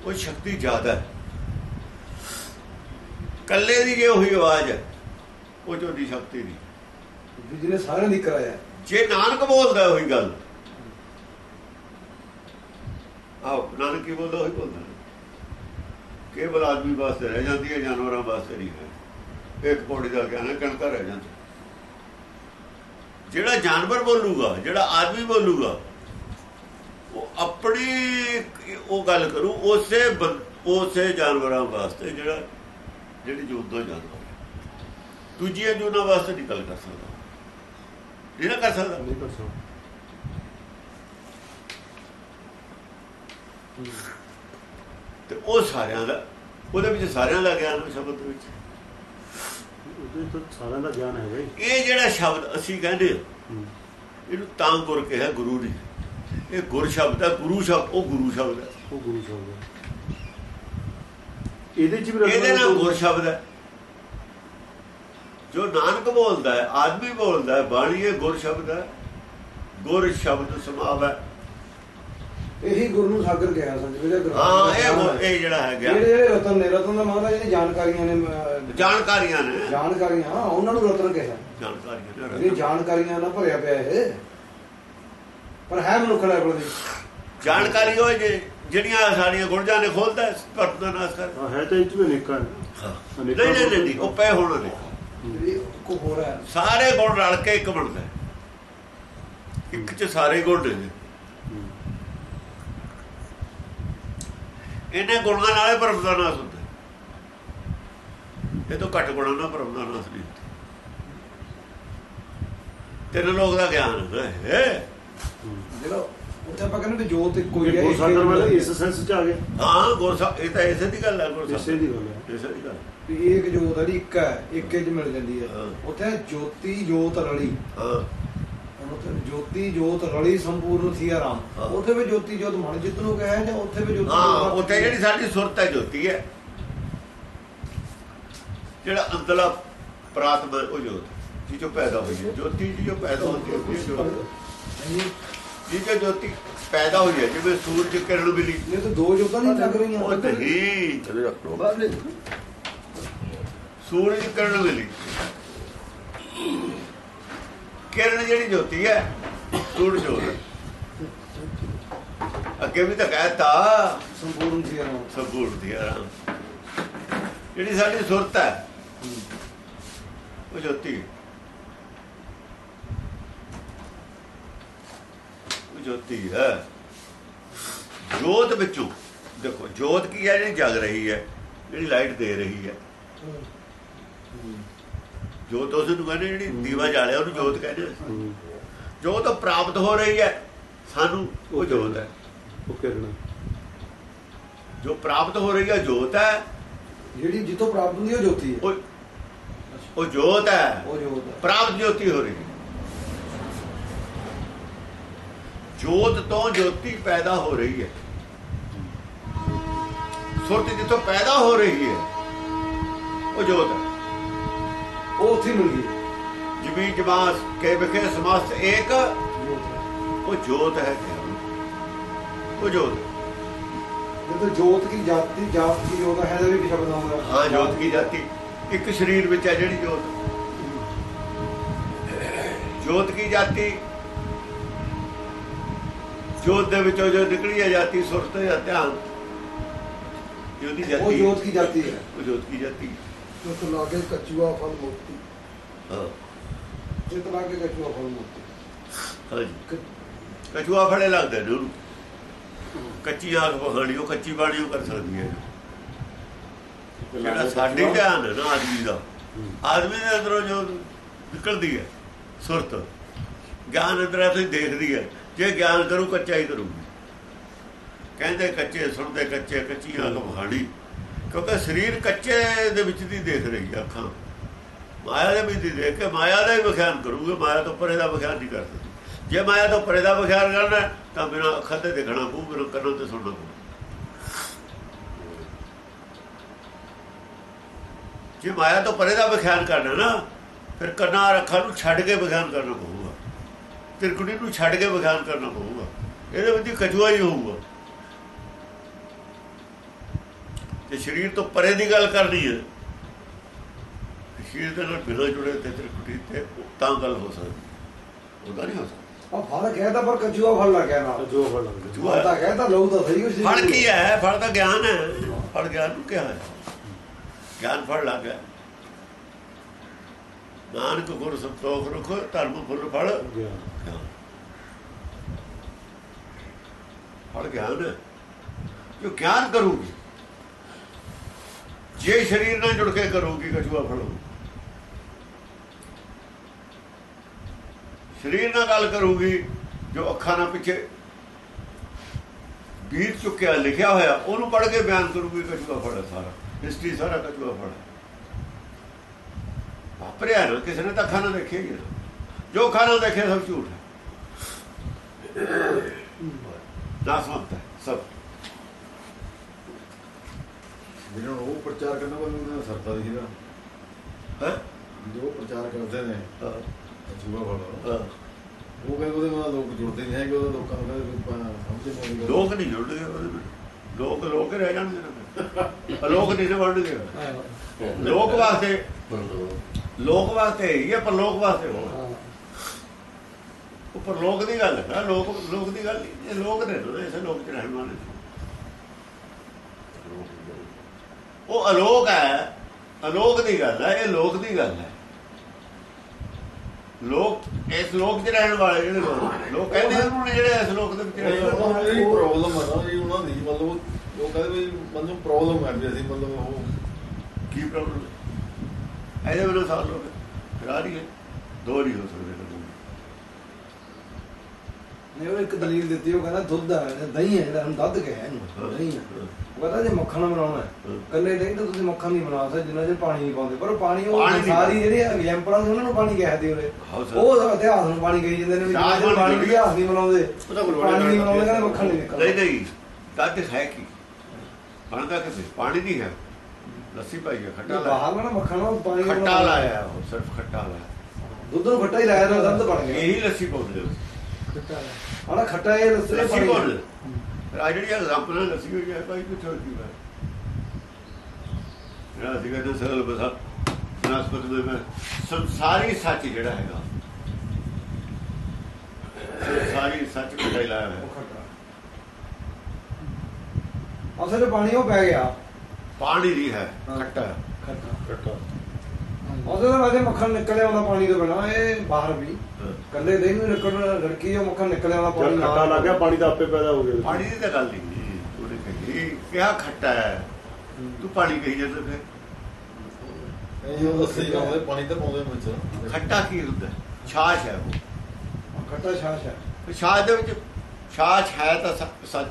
ਉਹ ਸ਼ਕਤੀ ਜ਼ਿਆਦਾ ਹੈ। ਕੱਲੇ ਦੀ ਜੇ ਉਹੀ ਆਵਾਜ਼ ਹੈ ਉਹ ਚੋਂ ਦੀ ਸ਼ਕਤੀ ਨਹੀਂ। ਵੀ ਜਿਹਨੇ ਸਾਰਿਆਂ ਦੀ ਕਰਾਇਆ ਜੇ ਨਾਨਕ ਬੋਲਦਾ ਉਹੀ ਗੱਲ। ਆਹ ਨਾਨਕ ਕੀ ਬੋਲਦਾ ਉਹੀ ਬੋਲਦਾ। ਕੇਵਲ ਆਦਮੀ ਵਾਸਤੇ ਰਹਿ ਜਾਂਦੀ ਹੈ ਜਾਨਵਰਾਂ ਵਾਸਤੇ ਨਹੀਂ ਹੈ। ਇੱਕ ਪੌੜੀ ਦਾ ਗਿਆਨ ਕਣਕਾ ਰਹਿ ਜਾਂਦਾ ਜਿਹੜਾ ਜਾਨਵਰ ਬੋਲੂਗਾ ਜਿਹੜਾ ਆਦਮੀ ਬੋਲੂਗਾ ਉਹ ਆਪਣੀ ਉਹ ਗੱਲ ਕਰੂ ਉਸੇ ਉਸੇ ਜਾਨਵਰਾਂ ਵਾਸਤੇ ਜਿਹੜਾ ਜਿਹੜੀ ਜੋਤ ਦਾ ਜਾਨਵਰ ਦੂਜੀਆਂ ਜੂਨਾਂ ਵਾਸਤੇ ਨਹੀਂ ਗੱਲ ਕਰ ਸਕਦਾ। ਨਹੀਂ ਨਾ ਕਰ ਸਕਦਾ? ਨਹੀਂ ਕਰ ਸਕਦਾ। ਤੇ ਉਹ ਸਾਰਿਆਂ ਦਾ ਉਹਦੇ ਵਿੱਚ ਸਾਰਿਆਂ ਦਾ ਗਿਆਨ ਸ਼ਬਦ ਵਿੱਚ ਉਹਦੇ ਤਾਂ ਸਾਰਿਆਂ ਦਾ ਗਿਆਨ ਹੈਗਾ ਹੀ ਇਹ ਜਿਹੜਾ ਸ਼ਬਦ ਅਸੀਂ ਕਹਿੰਦੇ ਹਾਂ, ਹੂੰ। ਇਹਨੂੰ ਤਾਂ ਗੁਰ ਕਿਹਾ ਗੁਰੂ ਨਹੀਂ ਇਹ ਗੁਰ ਸ਼ਬਦ ਹੈ ਗੁਰੂ ਸ਼ਬਦ ਉਹ ਗੁਰੂ ਸ਼ਬਦ ਹੈ ਉਹ ਗੁਰੂ ਸਾਹਿਬ ਦਾ ਇਹਦੇ ਚ ਵੀ ਇਹਦੇ ਨਾਲ ਗੁਰ ਸ਼ਬਦ ਹੈ ਜੋ ਨਾਨਕ ਬੋਲਦਾ ਹੈ ਆਦਮੀ ਬੋਲਦਾ ਹੈ ਬਾਣੀ ਇਹ ਗੁਰ ਸ਼ਬਦ ਹੈ ਗੁਰ ਸ਼ਬਦ ਸਮਾਵੈ ਇਹੀ ਗੁਰੂ ਨੂੰ ਸਾਗਰ ਗਿਆ ਸੰਜ ਜਿਹੜਾ ਗੁਰੂ ਹਾਂ ਇਹ ਇਹ ਜਿਹੜਾ ਹੈ ਗਿਆ ਜਿਹੜੇ ਜਿਹੜੇ ਰਤਨ ਨੇ ਰਤਨ ਦਾ ਮਹਾਰਾਜ ਜਿਹੜੀ ਜਾਣਕਾਰੀਆਂ ਨੇ ਜਾਣਕਾਰੀਆਂ ਨੇ। ਜਾਣਕਾਰੀਆਂ ਹਾਂ, ਉਹਨਾਂ ਨੂੰ ਰਤਨ ਕਿਹਾ। ਜਾਣਕਾਰੀਆਂ ਨੇ ਜਿਹੜੀ ਜਾਣਕਾਰੀਆਂ ਨਾਲ ਭਰਿਆ ਪਿਆ ਇਹ ਪਰ ਹੈ ਮਨੁੱਖ ਲੈਵਲ ਦੀ ਜਾਣਕਾਰੀ ਉਹ ਜੇ ਜਿਹੜੀਆਂ ਸਾਡੀਆਂ ਗੁਰਜਾਂ ਨੇ ਖੋਲਦਾ ਭਰਤ ਦਾ ਨਾਸ ਕਰ। ਹਾਂ, ਹੈ ਤਾਂ ਇਹ ਚ ਵੀ ਨਿੱਕਾ ਨਹੀਂ ਨਹੀਂ ਨਹੀਂ, ਉਹ ਪਏ ਹੋਣ ਨੇ ਕੋ ਹੋ। ਰਿਹਾ ਸਾਰੇ ਗੁਣ ਰਲ ਕੇ ਇੱਕ ਬਣਦਾ। ਇੱਕ ਚ ਸਾਰੇ ਗੁਣ ਨੇ ਇਹਨੇ ਗੁਣਾਂ ਨਾਲੇ ਭਰਮ ਦਾ ਨਾਸ ਹੁੰਦਾ। ਇਹ ਤੋਂ ਘੱਟ ਗੁਣਾਂ ਨਾਲ ਭਰਮ ਦਾ ਨਾਸ ਨਹੀਂ ਹੁੰਦਾ। ਤਿੰਨ ਲੋਕ ਦਾ ਗਿਆਨ ਹੈ ਜਿਹੜਾ ਉੱਥੇ ਆਪਾਂ ਕਹਿੰਦੇ ਜੋਤ ਇੱਕੋ ਹੀ ਹੈ ਵਾਲਾ ਇਸ ਸੈਂਸ ਚ ਆ ਗਿਆ ਹਾਂ ਗੁਰਸਾ ਇਹ ਤਾਂ ਇਸੇ ਦੀ ਗੱਲ ਹੈ ਗੁਰਸਾ। ਇਸੇ ਦੀ ਗੱਲ ਹੈ। ਇਸੇ ਦੀ ਗੱਲ। ਵੀ ਇਹ ਇੱਕ ਜੋਤ ਹੈ ਜਿਹੜੀ ਇੱਕ ਹੈ ਇੱਕੇ ਚ ਮਿਲ ਜਾਂਦੀ ਹੈ। ਉੱਥੇ ਜੋਤੀ ਜੋਤ ਰਲੀ ਹਾਂ। ਜੋਤੀ ਜੋਤ ਰਲੀ ਸੰਪੂਰਨ ਸੀ ਆਰਾਮ। ਉੱਥੇ ਵੀ ਜੋਤੀ ਜੋਤ ਮਨ ਜਿੱਤ ਨੂੰ ਕਹੇ ਜਾਂ ਉੱਥੇ ਵੀ ਜੋਤੀ ਹਾਂ ਉੱਥੇ ਜਿਹੜੀ ਸਾਡੀ ਸੁਰਤ ਹੈ ਜੋਤੀ ਹੈ। ਜਿਹੜਾ ਅੰਦਰਲਾ ਪ੍ਰਾਤਮਾ ਉਹ ਜੋਤ। ਜੀ ਜੋ ਪੈਦਾ ਹੋਈ ਹੈ। ਜੋਤੀ ਜੀ ਜੋ ਪੈਦਾ ਹੁੰਦੀ ਹੈ ਜੋਤ। ਨਹੀਂ, ਜੀ ਜੋ ਜੋਤੀ ਪੈਦਾ ਹੋਈ ਹੈ ਜਿਵੇਂ ਸੂਰਜ ਕਿਰਨ ਮਿਲੀ। ਇਹ ਤਾਂ ਦੋ ਜੋਤਾਂ ਨਹੀਂ ਲੱਗ ਰਹੀਆਂ। ਉਹ ਨਹੀਂ ਸੂਰਜ ਕਿਰਨ ਮਿਲੀ। ਕਿਰਨ ਜਿਹੜੀ ਜੋਤੀ ਹੈ ਸੂਰਜ ਜੋਤ। ਅੱਗੇ ਵੀ ਤਾਂ ਕਹਿਤਾ। ਸੰਪੂਰਨ ਸੀ ਆਰਾਮ ਸੰਪੂਰਨ ਦੀ ਆਰਾਮ ਜਿਹੜੀ ਸਾਡੀ ਸੁਰਤ ਹੈ ਉਹ ਜੋਤੀ। ਉਹ ਜੋਤੀ ਹੈ। ਜੋਤ ਵਿੱਚੋਂ ਦੇਖੋ ਜੋਤ ਕੀ ਹੈ ਜਿਹੜੀ ਜਗ ਰਹੀ ਹੈ ਜਿਹੜੀ ਲਾਈਟ ਦੇ ਰਹੀ ਹੈ। ਜੋਤ ਉਸ ਨੂੰ ਕਹਿੰਦੇ ਜਿਹੜੀ ਦੀਵਾ ਜਾਲਿਆ ਉਹਨੂੰ ਜੋਤ ਕਹਿੰਦੇ ਆ। ਜੋਤ ਪ੍ਰਾਪਤ ਹੋ ਰਹੀ ਹੈ। ਸਾਨੂੰ ਉਹ ਜੋਤ ਹੈ। ਉਹ ਕਿਰਨ ਜੋ ਪ੍ਰਾਪਤ ਹੋ ਰਹੀ ਹੈ ਜੋਤ ਹੈ। ਜਿਹੜੀ ਜਿੱਥੋਂ ਪ੍ਰਾਪਤ ਹੁੰਦੀ ਉਹ ਜੋਤੀ ਹੈ। ਉਹ ਉਹ ਜੋਤ ਹੈ। ਉਹ ਜੋਤ ਹੈ। ਪ੍ਰਾਪਤ ਜੋਤੀ ਹੋ ਰਹੀ ਹੈ। ਜੋਤ ਤੋਂ ਜੋਤੀ ਪੈਦਾ ਹੋ ਰਹੀ ਹੈ। ਸੁਰਤ ਜਿੱਥੋਂ ਪੈਦਾ ਹੋ ਰਹੀ ਹੈ ਉਹ ਜੋਤ ਹੈ। ਉਹ ਉੱਥੇ ਹੀ ਮਿਲ ਗਈ। ਜਿਵੇਂ ਜਮਾਸ ਕੇ ਵਿਖੇ ਸਮਸਤ ਏਕ ਹੈ। ਉਹ ਜੋਤ ਹੈ ਉਹ ਜੋਤ। ਹੈ। ਜਦੋਂ ਜੋਤ ਕੀ ਜਾਤੀ ਜਾਤ ਕੀ ਜੋਤ ਹੈ ਇਹਦਾ ਵੀ ਸ਼ਬਦ ਆਉਂਦਾ ਹਾਂ ਜੋਤ ਕੀ ਜਾਤੀ। ਇੱਕ ਸਰੀਰ ਵਿੱਚ ਹੈ ਜਿਹੜੀ ਜੋਤ। ਜੋਤ ਕੀ ਜਾਤੀ? ਜੋਤ ਦੇ ਵਿੱਚੋਂ ਜੋ ਨਿਕਲੀ ਹੈ ਜਾਤੀ ਸੁਰਤ ਜਾਂ ਧਿਆਨ। ਜੋਤੀ ਉਹ ਜਾਤੀ। ਜੋਤ ਕੀ ਜਾਤੀ ਹੈ? ਉਹ ਜੋਤ ਕੀ ਜਾਤੀ। ਜੋਤ ਲਾਗੇ ਕਚੂਆ ਫਲ ਮੋਤੀ। ਹਾਂ। ਜਿਤ ਲਾਗੇ ਕਚੂਆ ਫਲ ਮੋਤੀ। ਹਾਂਜੀ ਕਛੂਆ ਫੜੇ ਲੱਗਦੇ ਨੇ ਉਹਨੂੰ। ਕੱਚੀ ਆਗ ਬਹਾਣੀ ਉਹ ਕੱਚੀ ਬਾਣੀ ਉਹ ਕਰ ਸਕਦੀ ਹੈ ਜਿਹੜਾ ਸਾਡੇ ਧਿਆਨ ਹੈ ਨਾ ਆਦਮੀ ਦਾ। ਆਦਮੀ ਦੇ ਅੰਦਰੋਂ ਜੋ ਨਿਕਲਦੀ ਹੈ ਸੁਰਤ। ਗਿਆਨ ਅੰਦਰਾਂ ਤੋਂ ਹੀ ਦੇਖਦੀ ਹੈ। ਜੇ ਗਿਆਨ ਕਰੂ ਕੱਚਾ ਹੀ ਕਰੂਗੀ। ਕਹਿੰਦੇ ਕੱਚੇ ਸੁਣਦੇ ਕੱਚੇ ਕੱਚੀ ਆਗ ਬਹਾਣੀ ਕਿਉਂਕਿ ਸਰੀਰ ਕੱਚੇ ਦੇ ਵਿੱਚ ਦੀ ਦੇਖ ਰਹੀ ਹੈ ਅੱਖਾਂ। ਮਾਇਆ ਦੇ ਵਿੱਚ ਦੀ ਦੇਖ ਕੇ ਮਾਇਆ ਦਾ ਹੀ ਵਿਖਿਆਨ ਕਰੂਗੇ, ਮਾਇਆ ਤੋਂ ਪਰੇ ਦਾ ਵਿਖਿਆਨ ਨਹੀਂ ਕਰ ਸਕਦੀ। ਜੇ ਮਾਇਆ ਤੋਂ ਪਰੇ ਦਾ ਵਿਖਿਆਨ ਕਰਨਾ, ਤਾਂ ਬਿਨਾਂ ਅੱਖਾਂ ਤੇ ਦੇਖਣਾ ਪਊ, ਬਿਨਾਂ ਕੰਨਾਂ ਤੇ ਸੁਣਨਾ ਪਊ। ਜੇ ਮਾਇਆ ਤੋਂ ਪਰੇ ਦਾ ਵਿਖਿਆਨ ਕਰਨਾ ਨਾ, ਫਿਰ ਕੰਨਾਂ ਅੱਖਾਂ ਨੂੰ ਛੱਡ ਕੇ ਵਿਖਿਆਨ ਕਰਨਾ ਪਊਗਾ। ਤਿਰਕੁੜੀ ਨੂੰ ਛੱਡ ਕੇ ਵਿਖਿਆਨ ਕਰਨਾ ਪਊਗਾ। ਇਹਦੇ ਵਿੱਚ ਹੀ ਹੀ ਹੋਊਗਾ। ਤੇ ਸਰੀਰ ਤੋਂ ਪਰੇ ਦੀ ਗੱਲ ਕਰਨੀ ਹੈ। ਸਰੀਰ ਦੇ ਨਾਲ ਬਿਨਾਂ ਜੁੜੇ ਤੇ ਤਿਰਕੁੜੀ ਤੇ ਤਾਂ ਗੱਲ ਹੋ ਸਕਦੀ ਉਹਦਾ ਨਹੀਂ ਹੋ ਸਕਦਾ। ਆ ਫਲ ਕਹਿਦਾ ਪਰ ਕਚੂਆ ਫਲ ਲੱਗ ਗਿਆ ਨਾਲ ਜੋ ਫਲ ਲੱਗਦਾ ਕਛੂਆ। ਫਲ ਤਾਂ ਕਹਿਦਾ ਲਊ ਤਾਂ ਸਹੀ ਕੁਛ ਫਲ ਕੀ ਹੈ? ਫਲ ਤਾਂ ਗਿਆਨ ਹੈ। ਫਲ ਗਿਆਨ ਨੂੰ ਕਿਹਾ ਹੈ। ਗਿਆਨ ਫਲ ਲੱਗ ਗਿਆ। ਨਾਨਕ ਗੁਰ ਸੰਤੋਖ ਰੁਖ ਧਰਮ ਫੁੱਲ ਫਲ। ਗਿਆ ਗਿਆਨ। ਫਲ ਗਿਆਨ ਜੋ ਗਿਆਨ ਕਰੂਗੀ ਜੇ ਸਰੀਰ ਨਾਲ ਜੁੜ ਕੇ ਕਰੂਗੀ ਕਛੂਆ ਫੜੋ? ਸਰੀਰ ਨਾਲ ਗੱਲ ਕਰੂਗੀ, ਜੋ ਅੱਖਾਂ ਨਾਲ ਪਿੱਛੇ ਬੀਤ ਚੁੱਕਿਆ, ਲਿਖਿਆ ਹੋਇਆ, ਉਹਨੂੰ ਪੜ੍ਹ ਕੇ ਬਿਆਨ ਕਰੂਗੀ, ਕਛੂਆ ਫੜ ਸਾਰਾ। ਹਿਸਟਰੀ ਸਾਰਾ ਕਛੂਆ ਫੜ ਵਾਪਰਿਆ ਨਾ, ਕਿਸੇ ਨੇ ਤਾਂ ਅੱਖਾਂ ਨਾਲ ਦੇਖਿਆ ਹੀ ਨਾ ਜੋ ਅੱਖਾਂ ਨਾਲ ਦੇਖਿਆ, ਸਭ ਝੂਠ ਹੈ। ਨਾਸਮਤ ਹੈ, ਸਭ। ਜਿਹਨਾਂ ਨੂੰ ਉਹ ਪ੍ਰਚਾਰ ਕਰਨਾ ਕੋਈ ਉਹਨਾਂ ਦਾ ਸਰਤਾ ਦੀ ਨਾ ਹੈ? ਜੋ ਪ੍ਰਚਾਰ ਕਰਦੇ ਨੇ। ਅਜੂਬਾ ਵਾਲਾ। ਹਾਂ। ਉਹ ਕਹਿੰਦੇ ਉਹਦੇ ਨਾਲ ਲੋਕ ਜੁੜਦੇ ਨਹੀਂ ਹੈਗੇ ਉਹਦੇ ਲੋਕਾਂ ਨੂੰ ਕਹਿੰਦੇ ਵੀ ਆਪਾਂ ਸਮਝੇ ਨਹੀਂ ਆਉਂਦੀ। ਲੋਕ ਨਹੀਂ ਜੁੜਦੇ ਉਹਦੇ ਵਿੱਚ। ਲੋਕ ਲੋਕ ਹੀ ਰਹਿ ਜਾਣਗੇ ਨਾ ਲੋਕ ਨਹੀਂ ਨਾ ਬਣਨਗੇ ਲੋਕ ਵਾਸਤੇ ਲੋਕ ਵਾਸਤੇ ਹੀ ਹੈ ਪਰ ਲੋਕ ਵਾਸਤੇ ਹੋ। ਉੱਪਰ ਲੋਕ ਦੀ ਗੱਲ ਹੈ ਲੋਕ ਲੋਕ ਦੀ ਗੱਲ ਇਹ ਲੋਕ ਨੇ ਇਸੇ ਲੋਕ ਚ ਰਹਿਣ ਵਾਲੇ ਨੇ। ਉਹ ਅਲੋਕ ਹੈ। ਅਲੋਕ ਦੀ ਗੱਲ ਹੈ ਇਹ ਲੋਕ ਦੀ ਗੱਲ ਹੈ। ਲੋਕ ਇਸ ਲੋਕ 'ਚ ਰਹਿਣ ਵਾਲੇ ਜਿਹੜੇ ਲੋਕ ਲੋਕ ਕਹਿੰਦੇ ਉਹਨਾਂ ਨੇ ਜਿਹੜੇ ਇਸ ਲੋਕ ਦੇ ਵਿੱਚ ਰਹਿਣ ਵਾਲੇ ਉਹਨਾਂ ਦੀ ਜਿਹੜੀ ਪ੍ਰੋਬਲਮ ਹੈ ਨਾ ਜੀ ਉਹਨਾਂ ਦੀ ਮਤਲਬ ਉਹ ਕਹਿੰਦੇ ਵੀ ਮਤਲਬ ਪ੍ਰੋਬਲਮ ਹੈ ਵੀ ਅਸੀਂ ਮਤਲਬ ਉਹ। ਕੀ ਪ੍ਰੋਬਲਮ ਹੈ ਇਹਦੇ ਵੱਲੋਂ ਸਾਲ ਲੋਕ ਆ ਰਹੀ ਹੈ। ਦੋ ਨਹੀਂ ਹੋ ਸਕਦੇ। ਕਦੇ। ਨੇ ਉਹ ਇੱਕ ਦਲੀਲ ਦਿੱਤੀ ਉਹ ਕਹਿੰਦਾ ਦੁੱਧ ਹੈ ਦਹੀਂ ਹੈ ਜਿਹੜਾ ਹੁਣ ਦੁੱਧ ਕਿਹਾ ਇਹਨੂੰ ਦਹੀਂ ਹੈ ਉਹ ਕਹਿੰਦਾ ਜੇ ਮੱਖਣ ਬਣਾਉਣਾ। ਕੱਲੇ ਦਹੀਂ ਤਾਂ ਤੁਸੀਂ ਮੱਖਣ ਨਹੀਂ ਬਣਾ ਸਕਦੇ ਜਿੰਨਾ ਚਿਰ ਪਾਣੀ ਨਹੀਂ ਪਾਉਂਦੇ। ਪਰ ਪਾਣੀ ਉਹ ਨਹੀਂ ਸਾਰੀ ਜਿਹੜੀ ਐਗਜ਼ਾਮਪਲਾਂ ਨੇ ਉਹਨਾਂ ਨੂੰ ਪਾਣੀ ਕਹਿਦੇ ਉਹਦੇ। ਉਹ ਤਾਂ ਇਤਿਹਾਸ ਨੂੰ ਪਾਣੀ ਕਹੀ ਜਾਂਦੇ ਨੇ ਵੀ ਪਾਣੀ ਇਤਿਹਾਸ ਨਹੀਂ ਬਣਾਉਂਦੇ ਪਾਣੀ ਨਹੀਂ ਬਣਾਉਂਦੇ ਨਹੀਂ ਕਹਿੰਦੇ ਮੱਖਣ ਨਹੀਂ ਨਹੀਂ ਨਿਕਲਦਾ ਨਹੀਂ ਤਦ ਹੈ ਕੀ? ਬਣਦਾ ਕਿਸੇ ਪਾਣੀ ਨਹੀਂ ਹੈ। ਲੱਸੀ ਪਾਈ ਹੈ ਖੱਟਾ ਲਾਇਆ। ਬਾਹਰ ਨਾ ਮੱਖਣ ਉਹ ਪਾਣੀ ਖੱਟਾ। ਲਾਇਆ ਉਹ ਸਿਰਫ ਖੱਟਾ ਲਾਇਆ। ਦੁੱਧ ਨੂੰ ਖੱਟਾ ਹੀ ਲਾਇਆ ਤਾਂ ਦੁੱਧ ਬਣ ਗਿਆ। ਇਹੀ ਲੱਸੀ ਪਾਉਂਦੇ ਹੋ ਹਣਾ ਖੱਟਾ ਇਹ ਲੱਸੀ ਲੱਸੀ ਪਾਣੀ ਪਾਉਂਦੇ ਫਿਰ ਆ ਜਿਹੜੀ ਐਗਜ਼ਾਮਪਲ ਲੱਸੀ ਹੋਈ ਹੈ ਭਾਈ ਕਿੱਥੇ ਹੋਈ ਹੈ ਜਿਹੜਾ ਸੀਗਾ ਨਾ ਸਰਲ ਬਸਾ ਬਨਸਪਤ ਦੇ ਮੈਂ ਸੰਸਾਰੀ ਸੱਚ ਜਿਹੜਾ ਹੈਗਾ। ਸਾਰੀ ਸੱਚ ਖਟਾਈ ਲਾਇਆ ਹੈ ਖੱਟਾ। ਅਸਲ 'ਚ ਪਾਣੀ ਉਹ ਪੈ ਗਿਆ। ਪਾਣੀ ਨਹੀਂ ਹੈ। ਖੱਟਾ। ਖੱਟਾ। ਕੱਟਾ ਉਹਦੇ ਨਾਲ ਵੈਸੇ ਮੱਖਣ ਨਿਕਲਿਆ ਉਹਦਾ ਪਾਣੀ ਤੋਂ ਬਿਨਾ ਇਹ ਬਾਹਰ ਵੀ। ਹਾਂ। ਕੱਲੇ ਦਹੀਂ ਨੂੰ ਨਿਕਲ ਲੜਕੀ ਜੋ ਮੱਖਣ ਨਿਕਲਿਆ ਉਹਦਾ ਪਾਣੀ ਜਦ ਖੱਟਾ ਲੱਗ ਗਿਆ ਪਾਣੀ ਤਾਂ ਆਪੇ ਪੈਦਾ ਹੋ ਗਿਆ। ਪਾਣੀ ਦੀ ਤਾਂ ਗੱਲ ਨਹੀਂ ਉਹਨੇ ਕਹੀ ਕਿਹਾ ਖੱਟਾ ਹੈ। ਤੂੰ ਪਾਣੀ ਕਹੀ ਜਾਂਦਾ ਫਿਰ। ਇਹ ਉਹ ਦੱਸੀ ਜਾਂਦੇ ਪਾਣੀ ਤਾਂ ਪਾਉਂਦੇ ਵਿੱਚ ਖੱਟਾ ਕੀ ਹੁੰਦਾ? ਛਾਛ ਹੈ ਉਹ। ਖੱਟਾ ਛਾਛ ਹੈ। ਤੇ ਛਾਛ ਦੇ ਵਿੱਚ ਛਾਛ ਹੈ ਤਾਂ ਸੱਚ।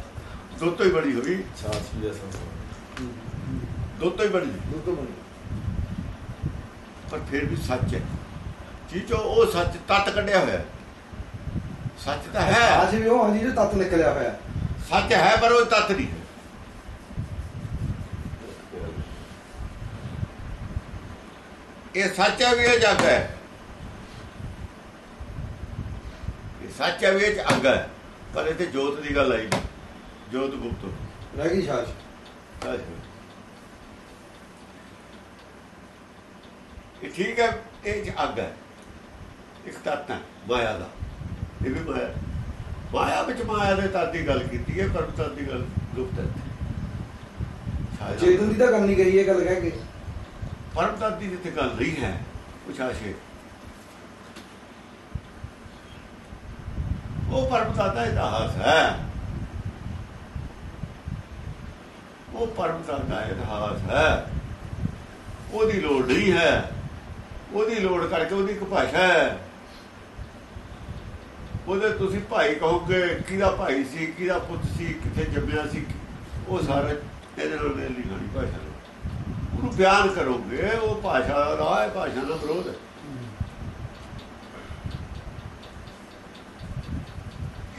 ਦੁੱਧ ਤੋਂ ਹੀ ਬਣੀ ਹੋਈ। ਛਾਛ ਵੀ ਐਸਾ ਦੁੱਧ ਤੋਂ ਹੀ ਬਣੀ। ਦੁੱਧ ਤੋਂ ਬਣੀ। ਪਰ ਫਿਰ ਵੀ ਸੱਚ ਹੈ। ਚੀਚੋ ਉਹ ਸੱਚ ਤੱਤ ਕੱਢਿਆ ਹੋਇਆ। ਸੱਚ ਤਾਂ ਹੈ। ਛਾਛ ਵੀ ਉਹ ਹਾਂਜੀ ਤੱਤ ਨਿਕਲਿਆ ਹੋਇਆ ਸੱਚ ਹੈ ਪਰ ਉਹ ਤੱਤ ਨਹੀਂ ਇਹ ਸੱਚ ਹੈ ਵੀ ਇਹ ਜੱਗ ਹੈ। ਇਹ ਸੱਚ ਹੈ ਵੀ ਇਹ ਅੱਗ ਹੈ। ਪਰ ਇਹ ਤੇ ਜੋਤ ਦੀ ਗੱਲ ਆਈ। ਜੋਤ ਗੁਪਤ। ਰਹਿ ਗਈ ਛਾਛ ਇਹ ਠੀਕ ਹੈ ਇਹ 'ਚ ਅੱਗ ਹੈ। ਇੱਕ ਤੱਤ ਹੈ ਮਾਇਆ ਦਾ। ਇਹ ਵੀ ਮਾਇਆ ਮਾਇਆ ਵਿੱਚ ਮਾਇਆ ਦੇ ਤੱਤ ਦੀ ਗੱਲ ਕੀਤੀ ਹੈ ਪਰ ਤੱਤ ਦੀ ਗੱਲ ਗੁਪਤ ਹੈ। ਚੇਤਨ ਦੀ ਤਾਂ ਗੱਲ ਨਹੀਂ ਕਹੀ ਇਹ ਗੱਲ ਕਹਿ ਕੇ। ਪਰਮ ਤੱਤ ਦੀ ਜਿੱਥੇ ਗੱਲ ਨਹੀਂ ਹੈ ਉਹ ਛਾਛੇ ਉਹ ਪਰਮ ਤੱਤ ਦਾ ਇਤਿਹਾਸ ਹੈ। ਉਹ ਪਰਮ ਤੱਤ ਦਾ ਇਤਿਹਾਸ ਹੈ। ਉਹਦੀ ਲੋੜ ਨਹੀਂ ਹੈ। ਉਹਦੀ ਲੋੜ ਕਰਕੇ ਉਹਦੀ ਇੱਕ ਭਾਸ਼ਾ ਹੈ। ਉਹਦੇ ਤੁਸੀਂ ਭਾਈ ਕਹੋਗੇ, ਕਿਹਦਾ ਭਾਈ ਸੀ, ਕਿਹਦਾ ਪੁੱਤ ਸੀ, ਕਿੱਥੇ ਜੰਮਿਆ ਸੀ, ਉਹ ਸਾਰੇ ਇਹਦੇ ਨਾਲ ਮੇਲ ਨਹੀਂ ਹੋਣੀ ਭਾਸ਼ਾ ਨਾਲ ਉਹਨੂੰ ਬਿਆਨ ਕਰੋਗੇ, ਉਹ ਭਾਸ਼ਾ ਦਾ ਰਾਹ ਹੈ, ਭਾਸ਼ਾ ਦਾ ਵਿਰੋਧ ਹੈ।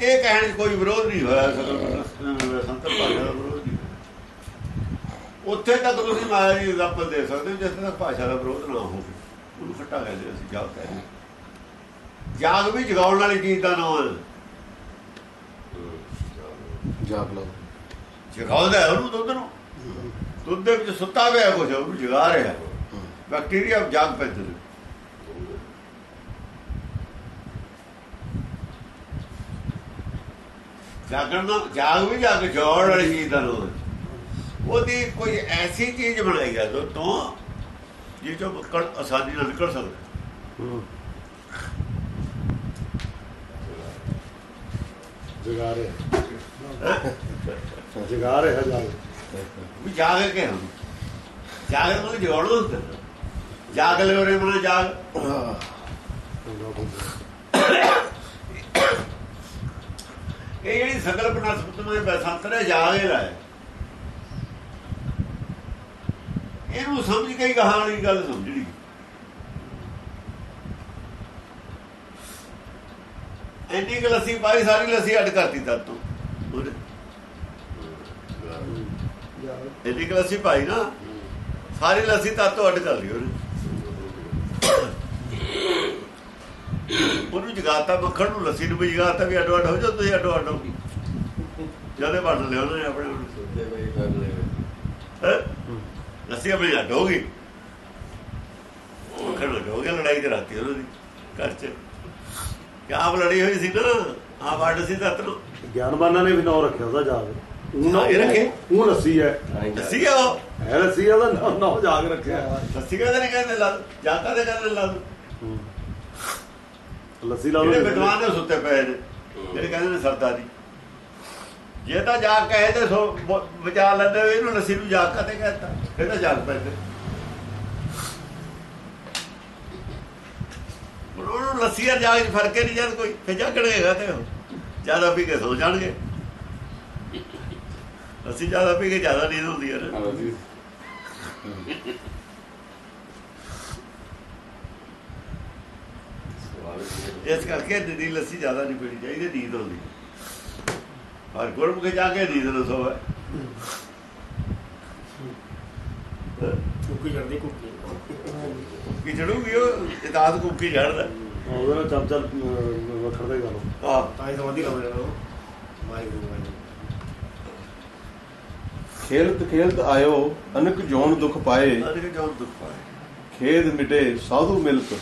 ਇਹ ਕਹਿਣ 'ਚ ਕੋਈ ਵਿਰੋਧ ਨਹੀਂ ਹੋਇਆ ਸਕਲ ਸੰਤਰ ਭਾਸ਼ਾ ਦਾ ਵਿਰੋਧ ਨਹੀਂ ਹੋਇਆ। ਉੱਥੇ ਤੱਕ ਤੁਸੀਂ ਮਾਇਆ ਦੀ ਐਗਜ਼ਾਮਪਲ ਦੇ ਸਕਦੇ ਹੋ, ਜਿੱਥੇ ਤੱਕ ਭਾਸ਼ਾ ਦਾ ਵਿਰੋਧ ਨਾ ਹੋਵੇ। ਉਹਨੂੰ ਖੱਟਾ ਕਹਿੰਦੇ ਅਸੀਂ ਜਾਗ ਕਹਿੰਦੇ ਜਾਗ ਵੀ ਜਗਾਉਣ ਵਾਲੀ ਚੀਜ਼ ਦਾ ਨਾਮ ਹੈ। ਜਾਗ ਲਓ ਜਗਾਉਂਦਾ ਹੈ ਉਹਨੂੰ ਦੁੱਧ ਨੂੰ। ਦੁੱਧ ਦੇ ਵਿੱਚ ਸੁੱਤਾ ਪਿਆ ਕੁਝ ਉਹਨੂੰ ਜਗਾ ਰਿਹਾ। ਬੈਕਟੀਰੀਆ ਜਾਗ ਪੈਂਦੇ ਨੇ ਜਾਗਣ ਦਾ ਜਾਗ ਵੀ ਜਾਗ ਜੋੜ ਵਾਲੀ ਚੀਜ਼ ਦਾ। ਉਹਦੀ ਕੋਈ ਐਸੀ ਚੀਜ਼ ਬਣਾਈ ਜੋ ਤੋਂ ਜਿਹ ਚੋਂ ਕਣ ਆਸਾਨੀ ਨਾਲ ਨਿਕਲ ਸਕਦਾ। ਜਗਾ ਰਹੇ। ਜਗਾ ਰਹੇ ਜਾਗ ਵੀ ਜਾਗ ਕੇ ਜਾਗ ਨੂੰ ਜਾਗ ਲੈ ਉਹਨੇ ਮਨ ਜਾਗ। ਇਹ ਜਿਹੜੀ ਸੰਕਲਪ ਨਾਲ ਸੁਤਮੇ ਬਸੰਤਰ ਜਾਗ ਇਹ ਹੈ ਇਹਨੂੰ ਸਮਝ ਕੇ ਹੀ ਕਹਾਣੀ ਗੱਲ ਸਮਝਣੀ। ਐਨੀ ਕੁ ਲੱਸੀ ਪਾਈ ਸਾਰੀ ਲੱਸੀ ਅੱਡ ਕਰਤੀ ਤਾਂ। ਤੂੰ ਐਨੀ ਕੁ ਲੱਸੀ ਪਾਈ ਨਾ ਸਾਰੀ ਲੱਸੀ ਤਾਂ ਤੋਂ ਅੱਡ ਕਰ ਲਈ ਉਹਨੇ ਉਹਨੂੰ ਜਗਾਤਾ ਮੱਖਣ ਨੂੰ ਲੱਸੀ ਨੂੰ ਵੀ ਜਗਾਤਾ ਵੀ ਅੱਡੋ ਅੱਡ ਹੋ ਜਾ ਤੁਸੀਂ ਅੱਡੋ ਅੱਡ ਹੋ ਜਦੇ ਵੰਡ ਲਿਆ ਉਹਨੇ ਆਪਣੇ ਨੂੰ ਸੋਚੇ ਬਈ ਕਰ ਲੈ ਲੱਸੀ ਆਪਣੀ ਅੱਡ ਹੋ ਗਈ। ਮੱਖਣ ਅੱਡ ਹੋ ਗਿਆ ਲੜਾਈ ਕਰਾਤੀ ਉਹਨਾਂ ਦੀ ਘਰ ਚ। ਆਪ ਲੜੀ ਹੋਈ ਸੀ ਨਾ ਆਪ ਅੱਡ ਸੀ ਤਤ ਨੂੰ ਗਿਆਨਵਾਨਾਂ ਨੇ ਵੀ ਨਾਂ ਰੱਖਿਆ ਉਹਦਾ ਜਾਗ। ਹਾਂ, ਇਹ ਰੱਖੇ। ਉਹ ਰੱਸੀ ਹੈ। ਦੱਸੀ ਉਹ? ਹੈ ਰੱਸੀ ਉਹਦਾ ਨਾਂ- ਨਾਂ ਜਾਗ ਰੱਖਿਆ ਦੱਸੀ ਕਹਿੰਦੇ ਨਹੀਂ ਕਹਿੰਦੇ ਲਾ ਜਾਂ ਕਦੇ ਕਹਿੰਦੇ ਲਾ ਲੱਸੀ ਲਾ ਲਓ ਵਿਦਵਾਨ ਨੇ ਸੁੱਤੇ ਪਏ ਨੇ। ਜਿਹੜੇ ਕਹਿੰਦੇ ਨੇ ਸਰਦਾਰੀ। ਜੇ ਤਾਂ ਜਾ ਕਹੇ ਤੇ ਸੋ ਬਚਾ ਲੈਂਦੇ ਇਹਨੂੰ ਲੱਸੀ ਨੂੰ ਜਾਗ ਕਦੇ ਕਹਿੰਦਾ ਇਹ ਤਾਂ ਜਾਗ ਪੈਂਦੇ। ਉਹਨੂੰ ਲੱਸੀ ਔਰ ਜਾਗ ਫ਼ਰਕ ਹੀ ਨਹੀਂ ਜਦ ਕੋਈ। ਫੇ ਜਾਗਣਗੇਗਾ ਤੇ ਜ਼ਿਆਦਾ ਪੀ ਕੇ ਸੋ ਜਾਣਗੇ। ਅਸੀਂ ਜ਼ਿਆਦਾ ਪੀ ਕੇ ਜ਼ਿਆਦਾ ਨੀਂਦ ਹੁੰਦੀ ਹੈ ਇਸ ਕਰਕੇ ਨਿੱਦੀ ਲੱਸੀ ਜ਼ਿਆਦਾ ਨਹੀਂ ਪੀਣੀ ਚਾਹੀਦੀ ਨੀਂਦ ਆਉਂਦੀ। ਪਰ ਗੁਰਮੁਖ ਜਾ ਕੇ ਨੀਂਦ ਨਾ ਸੋਵੇ। ਕੁੱਕੀ ਕਰਦੀ ਕੁੱਕੀ। ਕੀ ਚੜੂਗੀ ਉਹ ਇਤਾਦ ਕੁੱਕੀ ਜੜਦਾ ਉਹਦੇ ਨਾਲ ਚੱਲ ਚੱਲ ਵਖੜ ਦੇ ਗੱਲ। ਆ ਤਾਂ ਹੀ ਸਮਾਧੀ ਨੇ ਉਹ। ਵਾਹਿਗੁਰੂ ਵਾਹਿਗੁਰੂ। ਖੇਲਤ ਖੇਲਤ ਆਇਓ ਅਨਕ ਜੋਨ ਦੁਖ ਪਾਏ। ਅਰੇ ਜੋ ਦੁੱਖ ਪਾਏ। ਖੇਦ ਮਿਟੇ ਸਾਧੂ ਮਿਲਤ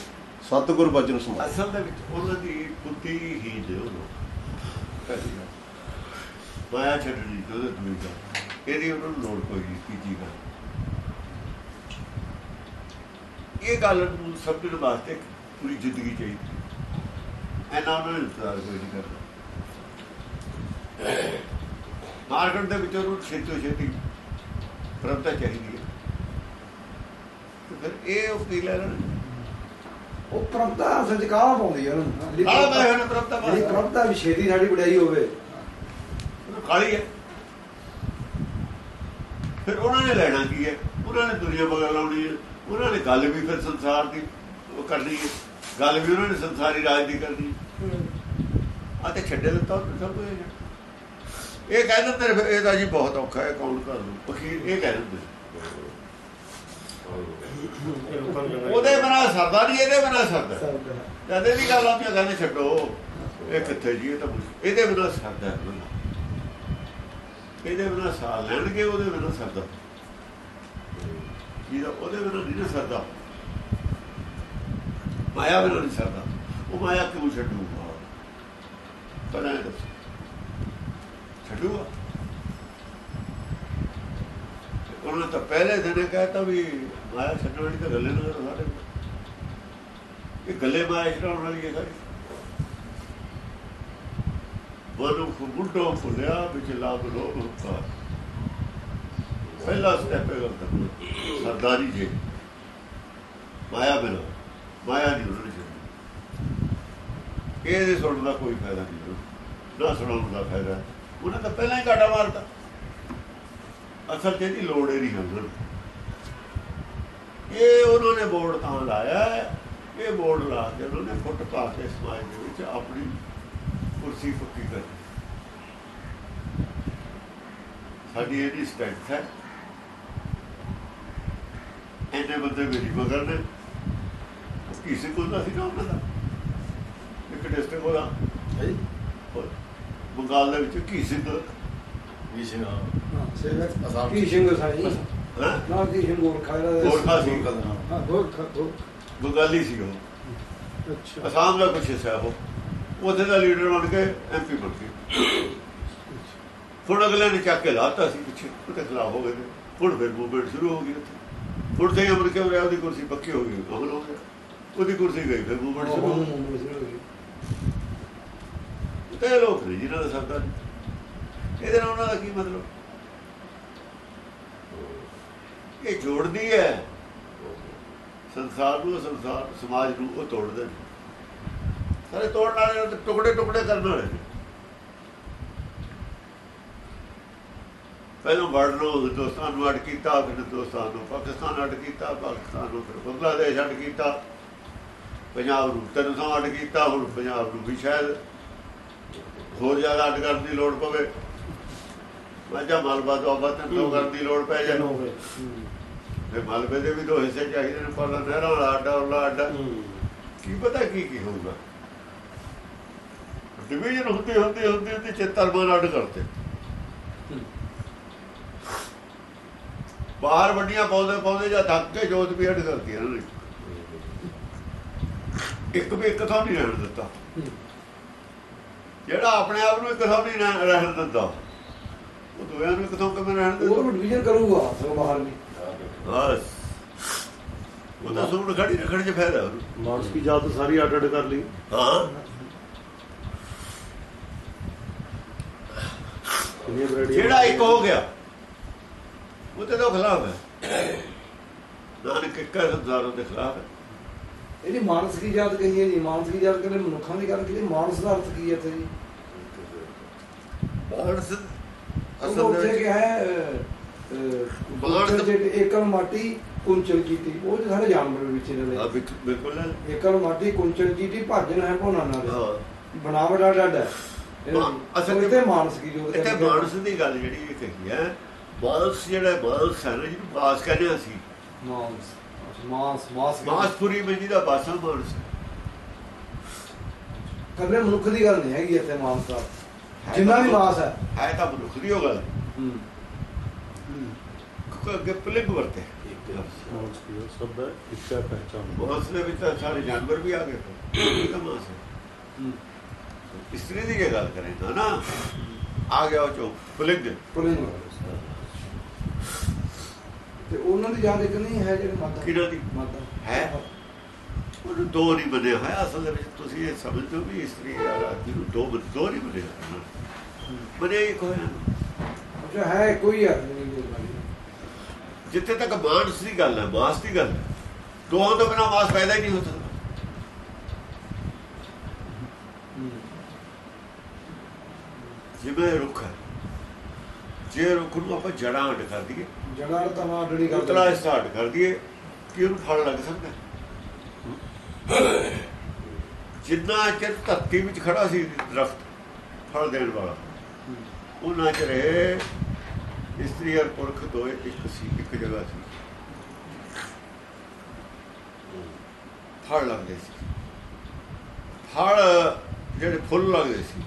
ਸਤਿਗੁਰ ਬਚਨ ਸਮਾਏ। ਅਸਲ ਦੇ ਵਿੱਚ ਉਹਨਾਂ ਦੀ ਬੁੱਧੀ ਹੀ ਦੇ ਉਹ। ਮਾਇਆ ਛੱਡਣੀ ਤੇ ਉਹਦੇ ਦੂਈ ਗੱਲ ਇਹਦੀ ਉਹਨਾਂ ਨੂੰ ਲੋੜ ਕੋਈ ਨਹੀਂ ਤੀਜੀ ਗੱਲ ਇਹ ਗੱਲ ਨੂੰ ਸਮਝਣ ਵਾਸਤੇ ਪੂਰੀ ਜ਼ਿੰਦਗੀ ਚਾਹੀਦੀ ਐਨਾ ਉਹਨਾਂ ਨੇ ਇੰਤਜ਼ਾਰ ਕੋਈ ਨਹੀਂ ਕਰਦਾ ਮਾਰਕੀਟ ਦੇ ਵਿੱਚ ਉਹਨੂੰ ਛੇਤੀ ਛੇਤੀ ਪ੍ਰਭਤਾ ਚਾਹੀਦੀ ਹੈ। ਫਿਰ ਇਹ ਉਹ ਕੀ ਲੈ ਲੈਣ ਉਹ ਪ੍ਰਭਤਾ ਕਾਹ ਪਾਉਂਦੀ ਆ ਉਹਨੂੰ ਜਿਹੜੀ ਪ੍ਰਭਤਾ-। ਜਿਹੜੀ ਪ੍ਰਭਤਾ ਵੀ ਛੇਤੀ ਸਾਡੀ ਵਡਿਆਈ ਹੋਵੇ। ਕਾਲੀ ਹੈ? ਫਿਰ ਉਹਨਾਂ ਨੇ ਲੈਣਾ ਕੀ ਹੈ? ਉਹਨਾਂ ਨੇ ਦੁਨੀਆ ਬਗਲ ਲਾਉਣੀ ਹੈ। ਉਹਨਾਂ ਨੇ ਗੱਲ ਵੀ ਫਿਰ ਸੰਸਾਰ ਦੀ ਕਰਨੀ ਹੈ। ਗੱਲ ਵੀ ਉਹਨਾਂ ਨੇ ਸੰਸਾਰੀ ਰਾਜ ਦੀ ਕਰਨੀ ਆ ਤੇ ਛੱਡੇ ਦਿੱਤਾ ਉਹਨੇ ਸਭ ਕੁਝ ਇਹ ਕਹਿੰਦੇ ਤੇਰੇ ਫਿਰ ਇਹਦਾ ਜੀ ਬਹੁਤ ਔਖਾ ਹੈ ਕੌਣ ਕਰ ਲੂ ਵਕੀਲ ਇਹ ਕਹਿ ਦਿੰਦੇ ਇਹ ਉਹਦੇ ਬਿਨਾਂ ਸਰਦਾ ਨਹੀਂ ਇਹਦੇ ਬਿਨਾਂ ਸਰਦਾ। ਜਦ ਇਹਦੀ ਗੱਲ ਹੈ ਕਹਿੰਦੇ ਛੱਡੋ। ਇਹ ਕਿੱਥੇ ਜੀ ਇਹ ਤਾਂ ਇਹਦੇ ਬਿਨਾਂ ਸਰਦਾ। ਇਹਦੇ ਬਿਨਾਂ ਸਾਹ ਲੈਣਗੇ ਉਹਦੇ ਬਿਨਾਂ ਸਰਦਾ। ਜਿਹਦਾ ਉਹਦੇ ਬਿਨਾਂ ਨਹੀਂ ਨਾ ਸਰਦਾ। ਮਾਇਆ ਬਿਨਾਂ ਨਹੀਂ ਸਰਦਾ। ਉਹ ਮਾਇਆ ਕਿਉਂ ਛੱਡੂਗਾ? ਪਰ ਇਹ ਦੱਸ। ਛੱਡੂਗਾ? ਉਹਨਾਂ ਤਾਂ ਪਹਿਲੇ ਦਿਨ ਹੀ ਕਹਿਤਾ ਵੀ ਮਾਇਆ ਛੱਡਣ ਵਾਲੀ ਤਾਂ ਗੱਲੇ ਨਾ ਕਰੋ ਸਾਰੇ। ਇਹ ਗੱਲੇ ਮਾਇਆ ਛੱਡਣ ਵਾਲੀ ਹੈ ਸਾਰੀ। ਬੋਲੂ ਖੁੱਡੋ ਫੁੱਲਿਆ ਵਿੱਚ ਲਾਭ ਲੋਭ ਹੁਕਾ ਪਹਿਲਾ ਸਟੈਪ ਹੈ ਗੱਲ ਸਰਦਾਰੀ ਜੀ। ਮਾਇਆ ਬਿਨਾ, ਮਾਇਆ ਨਹੀਂ ਉਹਨਾਂ ਨੇ ਇਹਦੇ ਸੁਣਨ ਦਾ ਕੋਈ ਫਾਇਦਾ ਨਹੀਂ ਨਾ ਸੁਣਾਉਣ ਦਾ ਫਾਇਦਾ। ਉਹਨਾਂ ਤਾਂ ਪਹਿਲਾਂ ਹੀ ਕਾਟਾ ਮਾਰਤਾ। ਅਸਲ 'ਚ ਇਹਦੀ ਲੋੜ ਹੀ ਨਹੀਂ ਹੈ ਉਹਨਾਂ ਨੂੰ। ਇਹ ਉਹਨਾਂ ਨੇ ਬੋਰਡ ਤਾਂ ਲਾਇਆ, ਇਹ ਬੋਰਡ ਲਾ ਕੇ ਉਹਨਾਂ ਨੇ ਫੁੱਟ ਪਾ ਕੇ ਸਮਾਜ ਦੇ ਵਿੱਚ ਆਪਣੀ ਕੁਰਸੀ ਪੱਕੀ ਕਰ ਸਾਡੀ ਇਹਦੀ ਸਟੈਂਥ ਹੈ। ਇਹਨੇ ਬੰਦੇ ਮੇਰੀ ਮਗਰ ਨੇ ਕਿਸੇ ਕੋਲ ਦਾ ਸੀ ਨਾ ਉਹਨਾਂ ਦਾ। ਇੱਕ ਡਿਸਟ੍ਰਿਕਟ ਉਹਦਾ ਹੈ ਬੰਗਾਲ ਦੇ ਵਿੱਚ ਕੀ ਸਿੰਘ? ਵੀ ਸਿੰਘ? ਹਾਂ। ਸੇਵਕ ਅਸਾਮ ਕੀ ਸਿੰਘ। ਸਾਈ ਹਾਂ ਨਾ ਕੀ ਸਿੰਘ ਗੋਰਖਾ ਇਹਦਾ ਗੋਰਖਾ ਸੀ। ਹਾਂ ਹਾਂ ਗੋਰਖਾ ਗੋ- ਬੰਗਾਲੀ ਸੀ ਉਹ। ਅੱਛਾ। ਅਸਾਮ ਦਾ ਕੁਛ ਹਿੱਸਾ ਉਹ। ਉੱਥੇ ਦਾ ਲੀਡਰ ਬਣ ਕੇ ਐਮਪੀ ਬਣ ਗਿਆ ਹੁਣ ਅਗਲੇ ਨੇ ਚੱਕ ਕੇ ਲਾਤਾ ਸੀ ਪਿੱਛੇ, ਉਹਦੇ ਖਿਲਾਫ ਹੋ ਗਏ ਨੇ। ਹੁਣ ਫਿਰ ਮੂਵਮੈਂਟ ਸ਼ੁਰੂ ਹੋ ਗਈ ਉੱਥੇ। ਹੁਣ ਤੇ ਅਮਰੀਕਾ ਰਿਹਾ ਉਹਦੀ ਕੁਰਸੀ ਪੱਕੀ ਹੋ ਗਈ ਅਮਲ ਹੋ ਗਿਆ। ਉਹਦੀ ਕੁਰਸੀ ਗਈ, ਫਿਰ ਮੂਵਮੈਂਟ ਸ਼ੁਰੂ ਹੋ ਗਈ। ਤੇ ਲੋਕ ਨੇ ਜਿਹਨਾਂ ਦਾ ਸਰਦਾਰ ਇਹਦੇ ਨਾਲ ਉਹਨਾਂ ਦਾ ਕੀ ਮਤਲਬ? ਇਹ ਜੋੜਦੀ ਹੈ। ਸੰਸਾਰ ਨੂੰ, ਸੰਸਾਰ, ਸਮਾਜ ਨੂੰ ਉਹ ਤੋੜਦੇ ਨੇ। ਸਾਰੇ ਤੋੜਨ ਵਾਲੇ ਨੇ ਟੁਕੜੇ ਟੁਕੜੇ ਕਰਨ ਵਾਲੇ ਨੇ ਪਹਿਲਾਂ ਵਰਡ ਨੂੰ ਹਿੰਦੁਸਤਾਨ ਨੂੰ ਅੱਡ ਕੀਤਾ ਫਿਰ ਹਿੰਦੁਸਤਾਨ ਨੂੰ ਪਾਕਿਸਤਾਨ ਅੱਡ ਕੀਤਾ ਪਾਕਿਸਤਾਨ ਨੂੰ ਫਿਰ ਬੰਗਲਾਦੇਸ਼ ਅੱਡ ਕੀਤਾ। ਪੰਜਾਬ ਨੂੰ ਤਿੰਨ ਥਾਂ ਅੱਡ ਕੀਤਾ ਹੁਣ ਪੰਜਾਬ ਨੂੰ ਵੀ ਸ਼ਾਇਦ ਹੋਰ ਜ਼ਿਆਦਾ ਅੱਡ ਕਰਨ ਦੀ ਲੋੜ ਪਵੇ। ਵਾਜਾ ਮਲਬਾ ਤੋਂ ਆਬਾ ਤਿੰਨ ਤੋਂ ਕਰਨ ਦੀ ਲੋੜ ਪੈ ਜਾਏ। ਤੇ ਮਲਬੇ ਦੇ ਵੀ ਦੋ ਹਿੱਸੇ ਚਾਹੀਦੇ ਨੇ ਪਰ ਨਹਿਰਾਂ ਵਾਲਾ ਅੱਡਾ ਵਾਲਾ ਅੱਡਾ ਕੀ ਪਤਾ ਕੀ ਕੀ ਹੋਊਗਾ। ਡਿਵੀਜ਼ਨ ਹੁੰਦੀ ਹੁੰਦੀ ਹੁੰਦੀ ਹੁੰਦੀ ਚੇਤਰ ਮਨ ਅੱਡ ਕਰਤੇ ਬਾਹਰ ਵੱਡੀਆਂ ਪਾਉਂਦੇ ਪਾਉਂਦੇ ਜਾਂ ਥੱਕ ਕੇ ਜੋਤ ਵੀ ਅੱਡ ਕਰਤੀ ਇਹਨਾਂ ਨੇ। ਇੱਕ ਵੀ ਇੱਕ ਥਾਂ ਨਹੀਂ ਰਹਿਣ ਦਿੱਤਾ। ਜਿਹੜਾ ਆਪਣੇ ਆਪ ਨੂੰ ਇੱਕ ਥਾਂ ਨਹੀਂ ਰਹਿ- ਰਹਿਣ ਦਿੰਦਾ ਉਹ ਦੋਆਂ ਨੂੰ ਇੱਕ ਥਾਂ ਕਿਵੇਂ ਰਹਿਣ ਉਹ ਦਿੰਦਾ ਡਿਵੀਜ਼ਨ ਕਰੂਗਾ ਸੋ ਬਾਹਰ ਵੀ ਬਸ। ਉਹ ਤਾਂ ਸੂਣ ਖੜੀ ਰੱਖਣ 'ਚ ਫਾਇਦਾ। ਮਾਰਸ ਕੀ ਜਾਤ ਸਾਰੀ ਅੱਡ ਅੱਡ ਕਰ ਲਈ। ਹਾਂ। ਜਿਹੜਾ ਇੱਕ ਹੋ ਗਿਆ ਉਹ ਤੇ ਤਾਂ ਖਿਲਾਫ ਹੈ। ਨਾਨਕ ਇੱਕ ਹੈ ਸੰਸਾਰ ਦੇ ਖਿਲਾਫ ਹੈ। ਇਹਦੀ ਮਾਨਸ ਕੀ ਜਾਤ ਕਹੀ ਹੈ ਜੀ? ਮਾਨਸ ਕੀ ਜਾਤ ਕਹਿੰਦੇ ਮਨੁੱਖਾਂ ਦੀ ਗੱਲ ਕੀਤੀ ਮਾਨਸ ਦਾ ਅਰਥ ਕੀ ਹੈ ਤੇ ਜੀ? ਉਹ ਅਸਲ ਦੇ ਵਿੱਚ ਹੈ ਏਕਲ ਮਾਟੀ ਕੁੰਚਲ ਕੀਤੀ ਉਹ ਜਿਹੜੇ ਸਾਰੇ ਜਾਨਵਰ ਵਿੱਚ ਹਾਂ, ਨੇ ਬਿਲਕੁਲ-। ਏਕਲ ਮਾਟੀ ਕੁੰਚਲ ਕੀਤੀ ਭਜਨ ਹੈ ਭੋਨਾ ਨਾਲ। ਹਾਂ। ਬਣਾਵਟ ਹੈ ਹਾਂ, ਅਸਲ ਅਸਲ ਤੇ ਮਾਨਸ ਕੀ ਜੋਤ ਇੱਥੇ ਮਾਨਸ ਦੀ ਗੱਲ ਜਿਹੜੀ ਇਹ ਕਹੀ ਹੈ ਮਾਨਸ ਜਿਹੜਾ ਮਾਨਸ ਹੈ ਨਾ ਜਿਹਨੂੰ ਬਾਸ ਕਹਿੰਦੇ ਹਾਂ ਅਸੀਂ। ਮਾਨਸ ਮਾਸ ਮਾਸ ਮਾਸਪੁਰੀ ਵਿੱਚ ਜਿਹਦਾ ਬਾਸਾ ਮਾਨਸ। ਕੱਲੇ ਮਨੁੱਖ ਦੀ ਗੱਲ ਨਹੀਂ ਹੈਗੀ ਇੱਥੇ ਮਾਨਸ ਦਾ। ਜਿੰਨਾ ਵੀ ਮਾਸ ਹੈ। ਹੈ ਤਾਂ ਮਨੁੱਖ ਦੀ ਉਹ ਗੱਲ ਹੂੰ। ਕਿਉਂਕਿ ਅੱਗੇ ਪਲਿੰਗ ਵਰਤੇ। ਹੈ, ਸਭ ਦਾ ਇੱਕਾ ਪਹਿਚਾਨ ਮਾਨਸ ਦੇ ਵਿੱਚ ਸਾਰੇ ਜਾਨਵਰ ਵੀ ਆ ਗਏ। ਤਾਂ ਮਾਨਸ ਹੈ। ਹੂੰ। ਇਸਤਰੀ ਦੀ ਗੱਲ ਕਰੇ ਤਾਂ ਨਾ? ਆ ਗਿਆ ਉਹ ਚੋ ਪੁਲਿੰਗ। ਪੁਲਿੰਗ ਤੇ ਉਹਨਾਂ ਦੀ ਜਾਤ ਇੱਕ ਨਹੀਂ ਹੈ ਜਿਹੜੇ ਮਾਤਾ? ਕਿਹਨਾਂ ਦੀ? ਮਾਤਾ। ਹੈ? ਉਹਨੂੰ ਦੋ ਨਹੀਂ ਬਣਿਆ ਹੋਇਆ। ਅਸਲ ਵਿੱਚ ਤੁਸੀਂ ਇਹ ਸਮਝਦੇ ਹੋ ਵੀ ਇਸਤਰੀ ਔਰ ਆਦਮੀ ਨੂੰ ਦੋ ਦੋ ਨਹੀਂ ਬਣਿਆ ਬਣਿਆ ਇੱਕ ਹੋਇਆ ਅੱਛਾ ਹੈ ਕੋਈ ਹੈ ਨਹੀਂ। ਜਿੱਥੇ ਤੱਕ ਮਾਨਸ ਦੀ ਗੱਲ ਹੈ ਮਾਸ ਦੀ ਗੱਲ ਹੈ। ਦੋਹਾਂ ਤੋਂ ਬਿਨਾ ਮਾਸ ਪੈਦਾ ਹੀ ਨਹੀਂ ਹੋ ਸਕਦਾ ਹੂੰ। ਜਿਵੇਂ ਰੁੱਖ ਹੈ। ਜੇ ਰੁੱਖ ਨੂੰ ਆਪਾਂ ਜੜਾਂ ਅੱਡ ਕਰ ਦਈਏ। ਜੜਾ ਤਮਾ ਡੜੀ ਕਰ ਉਤਲਾ ਸਟਾਰਟ ਕਰ ਦਈਏ ਕਿ ਉਹਨੂੰ ਫਲ ਲੱਗ ਸਕਦਾ। ਜਿੰਨਾ ਚਿਰ ਧਰਤੀ ਵਿੱਚ ਖੜਾ ਸੀ ਦਰਖਤ ਫਲ ਦੇਣ ਵਾਲਾ ਉਹਨਾਂ ਚ ਰਹੇ ਇਸਤਰੀ ਔਰ ਪੁਰਖ ਦੋਏ ਇੱਕ ਸੀ ਇੱਕ ਜਗ੍ਹਾ ਸੀ। ਫਲ ਲੱਗਦੇ ਸੀ। ਫਲ ਜਿਹੜੇ ਫੁੱਲ ਲੱਗਦੇ ਸੀ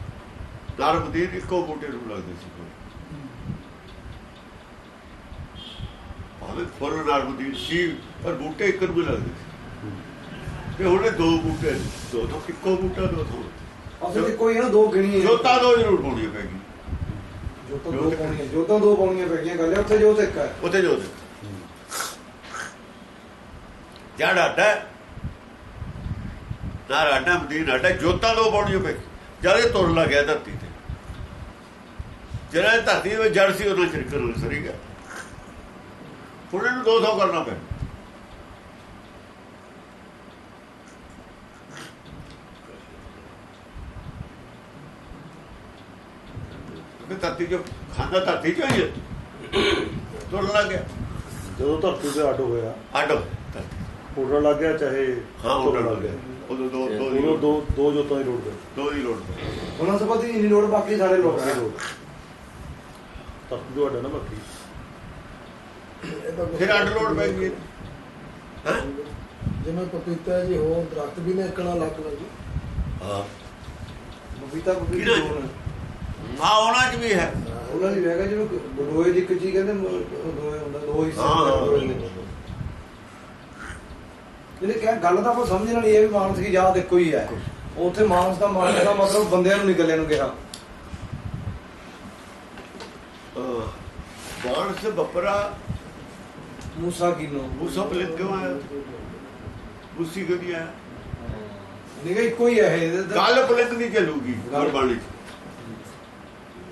ਨਰਮਦੀਨ ਇੱਕੋ ਬੂਟੇ ਨੂੰ ਲੱਗਦੇ ਸੀ। ਭਾਵੇਂ ਫੁੱਲ ਨਰਮਦੀਨ ਸੀ ਪਰ ਬੂਟੇ ਇੱਕ ਨੂੰ ਲੱਗਦੇ ਸੀ। ਤੇ ਹੁਣੇ ਦੋ ਬੂਟੇ ਦੋ ਤੋਂ ਇੱਕੋ ਬੂਟਾ ਦੋ ਤੋਂ ਅਸਲ ਕੋਈ ਨਾ ਦੋ ਗਿਣੀ ਜੋਤਾਂ ਦੋ ਜ਼ਰੂਰ ਪਾਉਣੀਆਂ ਪੈਗੀ ਜੋਤਾਂ ਦੋ ਪਾਉਣੀਆਂ ਜੋਤਾਂ ਦੋ ਪਾਉਣੀਆਂ ਪੈ ਗਈਆਂ। ਗੱਲ ਉੱਥੇ ਜੋਤ ਇੱਕ ਹੈ। ਉੱਥੇ ਜੋਤ ਜੜ ਅੱਡਾ ਨਾ ਰਾਡਾ ਮਦੀਨ ਅੱਡਾ ਜੋਤਾਂ ਦੋ ਪਾਉਣੀਆਂ ਪੈਗੀ ਜਦ ਇਹ ਤੁਰ ਲੱਗਿਆ ਧਰਤੀ ਤੇ। ਜਿਹੜਾ ਧਰਤੀ ਵਿੱਚ ਜੜ ਸੀ ਉਹਨਾਂ ਚਿਰ ਕਰ ਸਰੀ ਗਿਆ ਹੁਣ ਇਹਨੂੰ 200 ਕਰਨਾ ਪਿਆ ਕਿਉਂਕਿ ਧਰਤੀ ਜੋ ਖਾਂਦਾ ਧਰਤੀ ਚੋਂ ਹੀ ਤੁਰਨ ਲੱਗ ਗਿਆ। ਜਦੋਂ ਧਰਤੀ ਤੇ ਅੱਡ ਹੋਇਆ ਅੱਡ ਗਿਆ ਧਰਤੀ। ਉੱਡਣ ਲੱਗ ਗਿਆ ਚਾਹੇ ਹਾਂ ਉੱਡਣ ਤੁਰਨ ਲੱਗ ਗਿਆ। ਉਦੋਂ ਦੋ ਦੋ ਦੀ ਉਦੋਂ ਲੋੜ। ਦੋ ਦੋ ਜੋਤਾਂ ਦੀ ਲੋੜ ਪਈ। ਦੋ ਦੀ ਲੋੜ ਬਨਸਪਤੀ ਨਹੀਂ ਲੋੜ ਬਾਕੀ ਸਾਰੇ ਲੋੜ ਹੈ ਧਰਤੀ ਤੋਂ ਅੱਡ ਹੈ ਨਾ ਬਾਕੀ। ਫਿਰ ਅੱਡ ਲੋੜ ਪੈ ਗਈ। ਹਾਂ? ਜਿਵੇਂ ਪਪੀਤਾ ਜੀ ਹੋਰ ਦਰਖਤ ਵੀ ਨੇ ਇੱਕਣਾ ਲੱਗ ਲੱਗ ਹਾਂ? ਲੋੜ ਹੈ। ਹਾਂ ਉਹਨਾਂ 'ਚ ਵੀ ਹੈ। ਉਹਨਾਂ ਦੀ ਹੈਗਾ ਜਿਵੇਂ ਬਡੋਏ ਦੀ ਇੱਕ ਚੀਜ਼ ਕਹਿੰਦੇ ਦੋਏ ਹੁੰਦਾ ਦੋ ਹਿੱਸੇ ਹਾਂ, ਹੁੰਦੇ ਹਾਂ। ਬਡੋਏ ਦੇ। ਜਿਹੜੇ ਕਹਿ ਗੱਲ ਤਾਂ ਆਪਾਂ ਸਮਝਣ ਵਾਲੀ ਇਹ ਵੀ ਮਾਨਸ ਦੀ ਜਾਤ ਇੱਕੋ ਹੀ ਹੈ। ਉੱਥੇ ਮਾਨਸ ਦਾ ਮਾਨਸ ਦਾ ਮਤਲਬ ਬੰਦਿਆਂ ਨੂੰ ਨਿਕਲਿਆ ਨੂੰ ਕਿਹਾ। ਬਾਣਸ ਬੱਪਰਾ ਮੂਸਾ ਕੀਨੋ ਮੂਸਾ ਪਲਿਤ ਕਿਉਂ ਆਇਆ? ਮੂਸੀ ਕਦੀ ਆਇਆ ਨਿਗਾ ਇੱਕੋ ਹੀ ਹੈ ਇਹ। ਇਹਦਾ- ਗੱਲ ਪਲਿਤ ਨਹੀਂ ਚੱਲੂਗੀ ਗੁਰਬਾਣੀ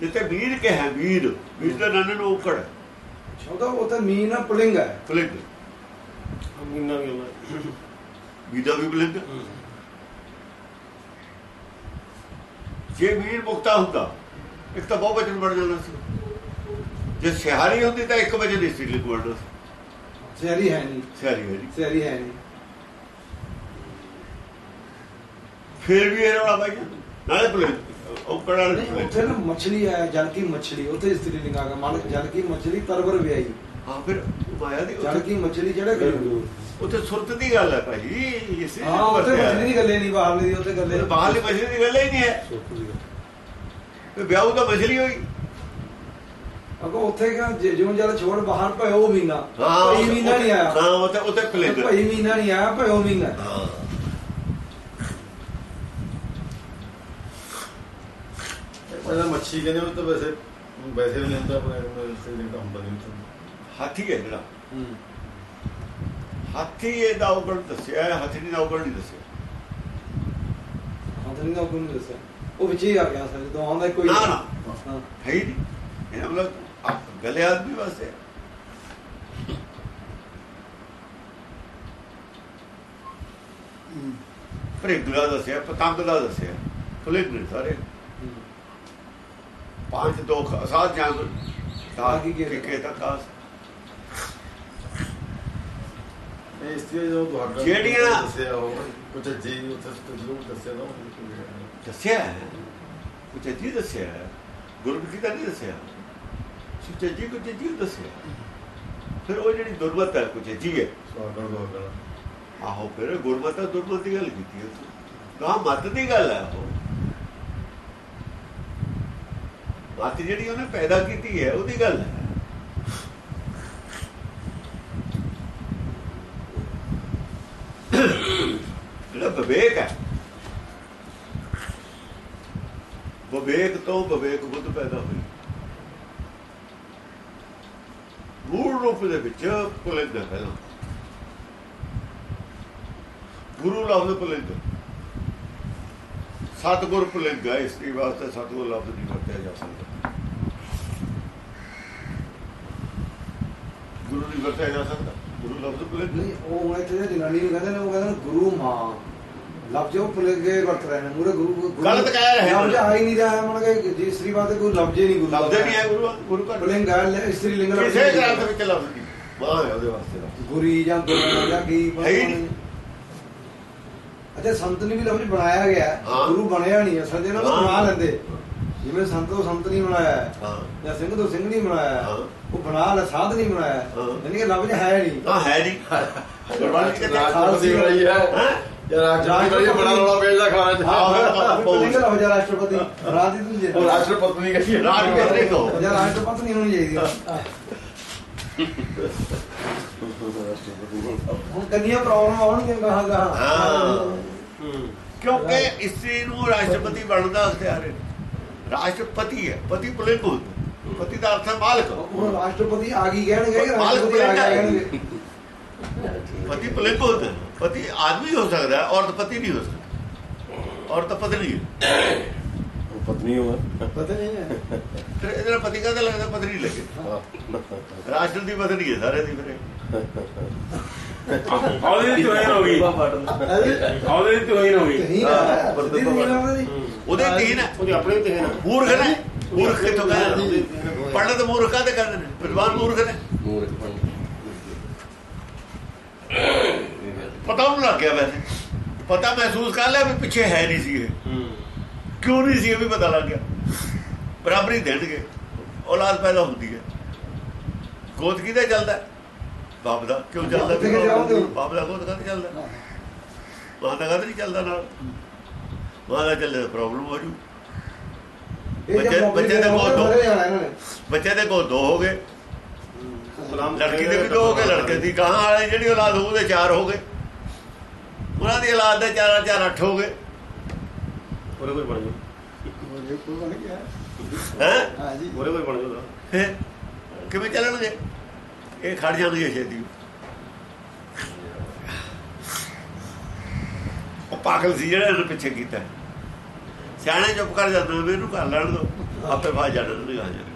ਜਿੱਤੇ ਵੀਰ ਕੇ ਹੈ ਵੀਰ ਵੀਰ ਦਾ ਨੰਨ ਨੂੰ ਔਕੜ ਉਹਦਾ ਉਹ ਤਾਂ ਮੀਨ ਪੁਲਿੰਗ ਹੈ। ਪਲਿਤ ਵੀ ਵੀਦਾ ਵੀ ਜੇ ਵੀਰ ਮੁਕਤਾ ਹੁੰਦਾ ਇੱਕ ਤਾਂ ਬਹੁ ਵਚਨ ਬਣ ਜਾਣਾ ਸੀ ਜੇ ਸਿਹਾਰੀ ਹੁੰਦੀ ਤਾਂ ਇੱਕ ਲਈ ਬਣਨਾ ਸੀ ਸਿਆਰੀ ਹੈ ਨਹੀਂ ਸਿਹਾਰੀ ਹੈ ਜੀ ਸਿਆਰੀ ਹੈ ਨਹੀਂ ਫਿਰ ਵੀ ਇਹ ਰੌਲਾ ਪਾਈ ਜਾਂਦਾ। ਨਾਲੇ ਔਕੜ ਵਾਲੇ ਨਹੀਂ, ਉੱਥੇ ਨਾ ਮੱਛਲੀ ਹੈ ਜਲ ਕੀ ਮੱਛਲੀ ਉੱਥੇ ਇਸਤਰੀ ਲਿੰਗ ਆ ਗਿਆ ਮਾਲਕ ਜਲ ਕੀ ਮੱਛਲੀ ਤਰਵਰ ਵਿਆਈ ਹਾਂ ਫਿਰ ਮਾਇਆ ਦੀ ਉੱਥੇ- ਕੀ ਮੱਛਲੀ ਜਿਹੜੇ ਕਰੂ ਉੱਥੇ ਸੁਰਤ ਦੀ ਗੱਲ ਹੈ ਭਾਈ ਇਸੇ ਹਾਂ ਉੱਥੇ ਮੱਛਲੀ ਦੀ ਗੱਲੇ ਨਹੀਂ ਬਾਹਰਲੀ ਦੀ ਉੱਥੇ ਗੱਲੇ ਬਾਹਰਲੀ ਮਛਲੀ ਦੀ ਗੱਲ ਹੀ ਨਹੀਂ ਹੈ। ਦੀ। ਵੀ ਵਿਆਹ ਤਾਂ ਮਛਲੀ ਹੋਈ। ਅਗੋ ਉੱਥੇ ਜੇ- ਜਿਉਂ ਜਦ ਛੋੜ ਬਾਹਰ ਭਇਓ ਮੀਨਾ। ਹਾਂ ਭਈ ਮੀਨਾ ਨਹੀਂ ਆਇਆ। ਹਾਂ ਉੱਥੇ ਉੱਥੇ ਪਲੇਗ ਭਈ ਮੀਨਾ ਨਹੀਂ ਆਇਆ ਭਇਓ ਹਾਂ। ਪਹਿਲਾਂ ਮੱਛੀ ਕਹਿੰਦੇ ਉਹ ਤਾਂ ਵੈਸੇ ਵੈਸੇ ਵੀ ਨਹੀਂ ਹੁੰਦਾ ਆਪਣੇ ਮੇਰੇ ਤੇ ਹਾਥੀ ਹੈ ਜਿਹੜਾ। ਹਾਥੀ ਇਹ ਦਾ ਉਗਣ ਦੱਸਿਆ ਹੈ, ਹਾਥੀ ਦਾ ਉਗਣ ਨਹੀਂ ਦੱਸਿਆ ਹਾਂ ਤਾਂ ਨਹੀਂ ਉਹ ਨੂੰ ਦੱਸਿਆ ਉਹ ਵਿੱਚ ਹੀ ਆ ਗਿਆ ਸਰ ਜਦੋਂ ਆਉਂਦਾ ਕੋਈ ਨਾ ਨਾ ਹਾਂ ਹੈ ਨਹੀਂ ਇਹ ਮਤਲਬ ਗਲੇ ਆਦਮੀ ਵਾਸਤੇ ਹੈ। ਭ੍ਰਿਗ ਦਾ ਦੱਸਿਆ ਪਤੰਗ ਦਾ ਦੱਸਿਆ ਫਲਿਕ ਨੇ ਸਾਰੇ ਪੰਜ ਦੁੱਖ ਅਸਾਧ ਜੰਗ ਤਾਂ ਕੀ ਕਿ ਕੀ ਕਿ ਤੱਕ ਆਸ ਇਹ ਇਸ ਤੇ ਜੋ ਤੁਹਾਡਾ ਜਿਹੜੀਆਂ- ਦੱਸਿਆ ਉਹ ਕੁਝ ਜੀ ਉੱਥੇ ਤੋਂ ਦੱਸਿਆ? ਨਾ ਦੱਸਿਆ ਕੁਝ ਜੀ ਦੱਸਿਆ ਗੁਰਮੁਖੀ ਦਾ ਨਹੀਂ ਦੱਸਿਆ। ਸੁੱਚੇ ਜੀ ਕੁਝ ਜੀ ਦੱਸਿਆ। ਫਿਰ ਉਹ ਜਿਹੜੀ ਦੁਰਮਤ ਹੈ ਕੁਝ ਜੀ ਹੈ? ਆਹੋ, ਫਿਰ ਗੁਰਮਤ ਹੈ ਦੁਰਮਤ ਦੀ ਗੱਲ ਕੀਤੀ ਹੈ। ਕਹਾ ਮਤ ਦੀ ਗੱਲ ਹੈ ਉਹ। ਮਤ ਜਿਹੜੀ ਉਹਨੇ ਪੈਦਾ ਕੀਤੀ ਹੈ, ਉਹਦੀ ਗੱਲ ਹੈ ਜਿਹੜਾ ਵਿਵੇਕ ਹੈ। ਵਿਵੇਕ ਤੋਂ ਵਿਵੇਕ ਬੁੱਧ ਪੈਦਾ ਹੋਈ। ਮੂਲ ਰੂਪ ਦੇ ਵਿੱਚ ਪੁਲਿੰਗ ਹੈ ਪਹਿਲਾਂ ਗੁਰੂ ਲਫ਼ਜ਼ ਪੁਲਿੰਗ ਸਤਿਗੁਰ ਪੁਲਿੰਗ ਹੈ, ਇਸ ਦੀ ਵਾਸਤੇ ਸਤਿਗੁਰ ਲਫ਼ਜ਼ ਨਹੀਂ ਵਰਤਿਆ ਜਾ ਸਕਦਾ। ਗੁਰੂ ਨਹੀਂ ਵਰਤਿਆ ਜਾ ਸਕਦਾ। ਗੁਰੂ ਲਫ਼ਜ਼ ਪੁਲਿੰਗ ਨਹੀਂ। ਉਹ ਹੁਣ ਇੱਥੇ ਜਨਾਨੀ ਨੂੰ ਕਹਿੰਦੇ ਨੇ ਉਹ ਕਹਿੰਦੇ ਨੇ ਗੁਰੂ ਮਾਂ। ਲਫ਼ਜ਼ ਉਹ ਪੁਲਗੇ ਵਰਤ ਰਹੇ ਨੇ ਮੂਰੇ ਗੁਰੂ ਗਲਤ ਕਹਿ ਰਹੇ ਨੇ। ਲਫ਼ਜ਼ ਆ ਹੀ ਨਹੀਂ ਰਿਹਾ ਮਨ ਕੇ ਜੀ ਸ੍ਰੀ ਬਾਤ ਕੋਈ ਲਫ਼ਜ਼ ਹੀ ਨਹੀਂ ਗੁਰੂ ਲਫ਼ਜ਼ ਨਹੀਂ ਹੈ ਗੁਰੂ ਗੁਰੂ ਘਰ ਪੁਲਿੰਗ ਹੈ ਇਸਤਰੀ ਲਿੰਗ ਲਫ਼ਜ਼ ਕਿਸੇ। ਗ੍ਰੰਥ ਵਿੱਚ ਲਫ਼ਜ਼ ਨਹੀਂ ਹੈ ਉਹਦੇ ਵਾਸਤੇ। ਗੁਰੀ ਜਾਂ ਗੁਰੂ ਜਾਂ ਕੀ। ਅੱਛਾ ਸੰਤ ਨੇ ਵੀ ਲਫ਼ਜ਼ ਬਣਾਇਆ ਗਿਆ। ਗੁਰੂ ਬਣਿਆ ਨਹੀਂ ਅਸਲ ਜੇ ਨਾ ਹਾਂ। ਬਣਾ ਲੈਂਦੇ ਜਿਵੇਂ ਸੰਤ ਤੋਂ ਸੰਤ ਨਹੀਂ ਬਣਾਇਆ ਹੈ, ਜਾਂ ਸਿੰਘ ਤੋਂ ਸਿੰਘ ਨਹੀਂ ਬਣਾਇਆ। ਉਹ ਬਣਾ ਲੈ ਸਾਧ ਨਹੀਂ ਬਣਾਇਆ। ਯਾਨੀ ਕਿ ਲਫ਼ਜ਼ ਹੈ ਨਹੀਂ ਹਾਂ ਹੈ ਨਹੀਂ ਗੁਰਬਾਣੀ ਕਿਤੇ ਰਾਜਪਤੀ ਬਣੀ ਹੈ ਹੈ, ਬੜਾ ਰੌਲਾ ਵੇਚਦਾ ਖਾਣਾ ਚ ਆਹੋ। ਪੁਲਿੰਗ ਲਫ਼ਜ਼ ਹੈ ਰਾਸ਼ਟਰਪਤੀ ਰਾਜੀ ਤੂੰ ਜੇ। ਉਹ ਰਾਸ਼ਟਰਪਤੀ ਕਹੀ ਰਾਜਪਤੀ ਕਹੋ ਜਾਂ ਰਾਸ਼ਟਰਪਤੀ ਨਹੀਂ ਹੋਣੀ ਚਾਹੀਦੀ। ਹੁਣ ਕੰਨੀਆਂ ਪ੍ਰੋਬਲਮ ਆਉਣਗੀਆਂ ਗਾਹਾਂ ਗਾਹਾਂ। ਹਾਂ। ਕਿਉਂਕਿ ਇਸਤਰੀ ਨੂੰ ਰਾਸ਼ਟਰਪਤੀ ਬਣਨ ਦਾ ਅਖਤਿਆਰ ਹੈ ਰਾਸ਼ਟਰਪਤੀ ਹੈ ਪਤੀ ਪੁਲਿੰਗ ਹੁੰਦਾ ਪਤੀ ਦਾ ਅਰਥ ਹੈ ਮਾਲਕ। ਉਹ ਰਾਸ਼ਟਰਪਤੀ ਆ ਗਈ ਕਹਿਣਗੇ ਮਾਲਕ ਰਾਸ਼ਟਰਪਤੀ ਆ ਗਿਆ ਪਤੀ ਹੈ। ਆਦਮੀ ਹੋ ਸਕਦਾ ਹੈ ਔਰਤ ਪਤੀ ਨਹੀਂ ਹੋ ਸਕਦੀ ਔਰਤ ਪਤਨੀ ਹੈ ਪਤਨੀ ਹੋ ਪਤਾ ਨਹੀਂ ਹੈ ਫਿਰ ਇਹਦੇ ਪਤੀ ਕਹਦਾ ਲੱਗਦਾ ਪਤਨੀ ਨਹੀਂ ਲੱਗੇ ਰਾਸ਼ਟਰ ਦੀ ਪਤਨੀ ਹੈ ਸਾਰੇ ਦੀ ਫਿਰ। ਉਹਦੇ ਦੀ ਤੋਹੀਨ ਹੋ ਗਈ ਉਹਦੇ ਦੀ ਤੋਹੀਨ ਹੋ ਗਈ ਉਹਦੀ ਤੀਨ ਹੈ ਉਹਦੇ ਆਪਣੇ ਤੇ ਹੈ ਨਾ ਮੂਰਖ ਨੇ ਮੂਰਖ ਕਿੱਥੋਂ ਕਹਿੰਦੇ ਪੜ੍ਹਨ ਤੇ ਮੂਰਖਾਂ ਤੇ ਕਹਿੰਦੇ ਨੇ ਵਿਦਵਾਨ ਮੂਰਖ ਨੇ ਮੂਰਖ ਬਣ ਪਤਾ ਉਹਨੂੰ ਲੱਗ ਗਿਆ ਵੈਸੇ ਪਤਾ ਮਹਿਸੂਸ ਕਰ ਲਿਆ ਵੀ ਪਿੱਛੇ ਹੈ ਨਹੀਂ ਸੀ ਇਹ ਕਿਉਂ ਨਹੀਂ ਸੀ ਇਹ ਵੀ ਪਤਾ ਲੱਗ ਗਿਆ। ਬਰਾਬਰੀ ਦੇਣਗੇ ਔਲਾਦ ਪੈਦਾ ਹੁੰਦੀ ਹੈ। ਗੋਦ ਕਿਹਦਾ ਚੱਲਦਾ? ਬਾਪ ਦਾ। ਕਿਉਂ ਚੱਲਦਾ? ਬਾਪ ਦਾ ਗੋਦ ਕਦ ਚੱਲਦਾ? ਮਾਂ ਦਾ ਕਦ ਨਹੀਂ ਚੱਲਦਾ ਨਾਲ? ਮਾਂ ਦਾ ਚੱਲੇ ਪ੍ਰੋਬਲਮ ਹੋ ਜੂ। ਬੱਚੇ- ਬੱਚੇ ਦੇ ਕੋਲ ਦੋ। ਮਰੇ ਜਾਣਾ ਇਹਨਾਂ ਨੇ। ਬੱਚੇ ਦੇ ਕੋਲ ਦੋ ਹੋ ਗਏ। ਲੜਕੀ ਦੇ ਵੀ ਦੋ ਹੋ ਗਏ ਲੜਕੇ ਦੀ ਗਾਂ ਵਾਲੇ ਜਿਹੜੀ ਔਲਾਦ ਉਹਦੇ ਚਾਰ ਹੋ ਗਏ। ਉਹਨਾਂ ਦੀ ਔਲਾਦ ਦੇ ਚਾਰ ਚਾਰ ਅੱਠ ਹੋ ਗਏ। ਉਹਦੇ ਕੋਈ ਬਣ ਗਿਆ ਹੈ? ਹਾਂਜੀ। ਉਹਦੇ ਕੋਈ ਬਣ ਗਿਆ ਫਿਰ ਕਿਵੇਂ ਚੱਲਣਗੇ? ਇਹ ਖੜ ਜਾਂਦੀ ਹੈ ਛੇਤੀ। ਉਹ ਪਾਗਲ ਸੀ ਜਿਹੜਾ ਇਹਨੂੰ ਪਿੱਛੇ ਕੀਤਾ। ਸਿਆਣੇ ਚੁੱਪ ਕਰ ਜਾਂਦੇ ਨੇ ਇਹਨੂੰ ਕਰ ਲੈਣ ਦੋ ਆਪੇ ਫਾ ਜਾਣ ਨੂੰ ਗਾ ਜਾਣਗੇ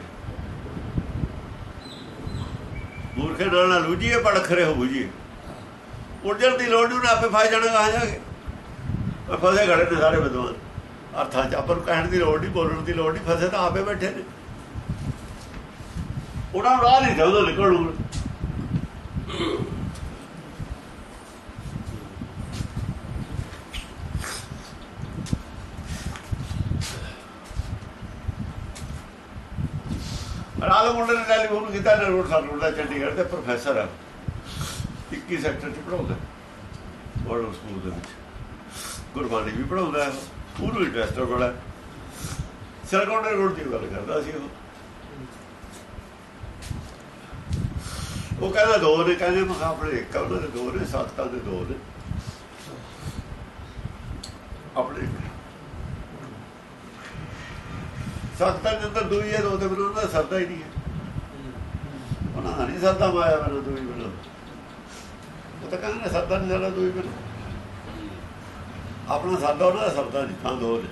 ਮੂਰਖੇ ਨਾਲ ਨਾ ਲੂਜੀਏ ਪੜ ਖਰੇ ਹੋ ਬੂਜੀਏ ਉੜਜਣ ਦੀ ਲੋੜ ਨੂੰ ਆਪੇ ਫਸ ਜਾਣਾ, ਆ ਜਾਗੇ ਉਹ ਫਸੇ ਖੜੇ ਨੇ ਸਾਰੇ ਵਿਦਵਾਨ। ਅਰਥਾਂ ਚ ਆਪਾਂ ਨੂੰ ਕਹਿਣ ਦੀ ਲੋੜ ਨਹੀਂ, ਬੋਲਣ ਦੀ ਲੋੜ ਨਹੀਂ, ਫਸੇ ਤਾਂ ਆਪੇ ਬੈਠੇ ਨੇ। ਉਹਨਾਂ ਨੂੰ ਰਾਹ ਨਹੀਂ ਚਾਹੁੰਦਾ ਨਿਕਲਣ ਨੂੰ ਮੁੰਡੇ ਨੇ ਟੈਲੀਫੋਨ ਕੀਤਾ ਨੇ ਰੋਡ ਦਾ ਚੰਡੀਗੜ੍ਹ ਦੇ ਪ੍ਰੋਫੈਸਰ ਆ। 21 ਸੈਕਟਰ ਚ ਪੜਾਉਂਦਾ ਬੋਰਡ ਸਕੂਲ ਦੇ ਵਿੱਚ। ਗੁਰਬਾਣੀ ਵੀ ਪੜਾਉਂਦਾ ਹੈ ਉਹਨੂੰ ਇੰਟਰਸਟ ਬੜਾ ਸਰਗੋਡੇ ਰੋਡ ਦੀ ਗੱਲ ਕਰਦਾ ਸੀ ਉਹ। ਉਹ ਕਹਿੰਦਾ ਦੋ ਨੇ, ਕਹਿੰਦੇ ਮੈਂ ਇੱਕ ਉਹਨਾਂ ਦੇ ਦੋ ਨੇ, ਸੱਤਾਂ ਦੇ ਦੋ ਨੇ। ਆਪਣੇ ਸੱਤਾਂ ਦੇ ਅੰਦਰ ਦੂਈ ਹੈ ਉਹਦੇ ਬਿਨਾਂ ਦਾ ਸਰਦਾ ਹੀ ਨਹੀਂ ਹੈ। ਉਹਨਾਂ ਦਾ ਨਹੀਂ ਸਰਦਾ ਮਾਇਆ ਬਿਨਾਂ ਦੂਈ ਬਿਨਾਂ ਉਹ। ਤਾਂ ਕਹਿੰਦੇ ਸਰਦਾ ਨਹੀਂ ਸਾਡਾ ਦੂਈ ਬਿਨਾਂ ਆਪਣਾ ਸਰਦਾ ਉਹਨਾਂ ਦਾ ਸਰਦਾ ਨਹੀਂ ਤਾਂ ਦੋ ਨੇ।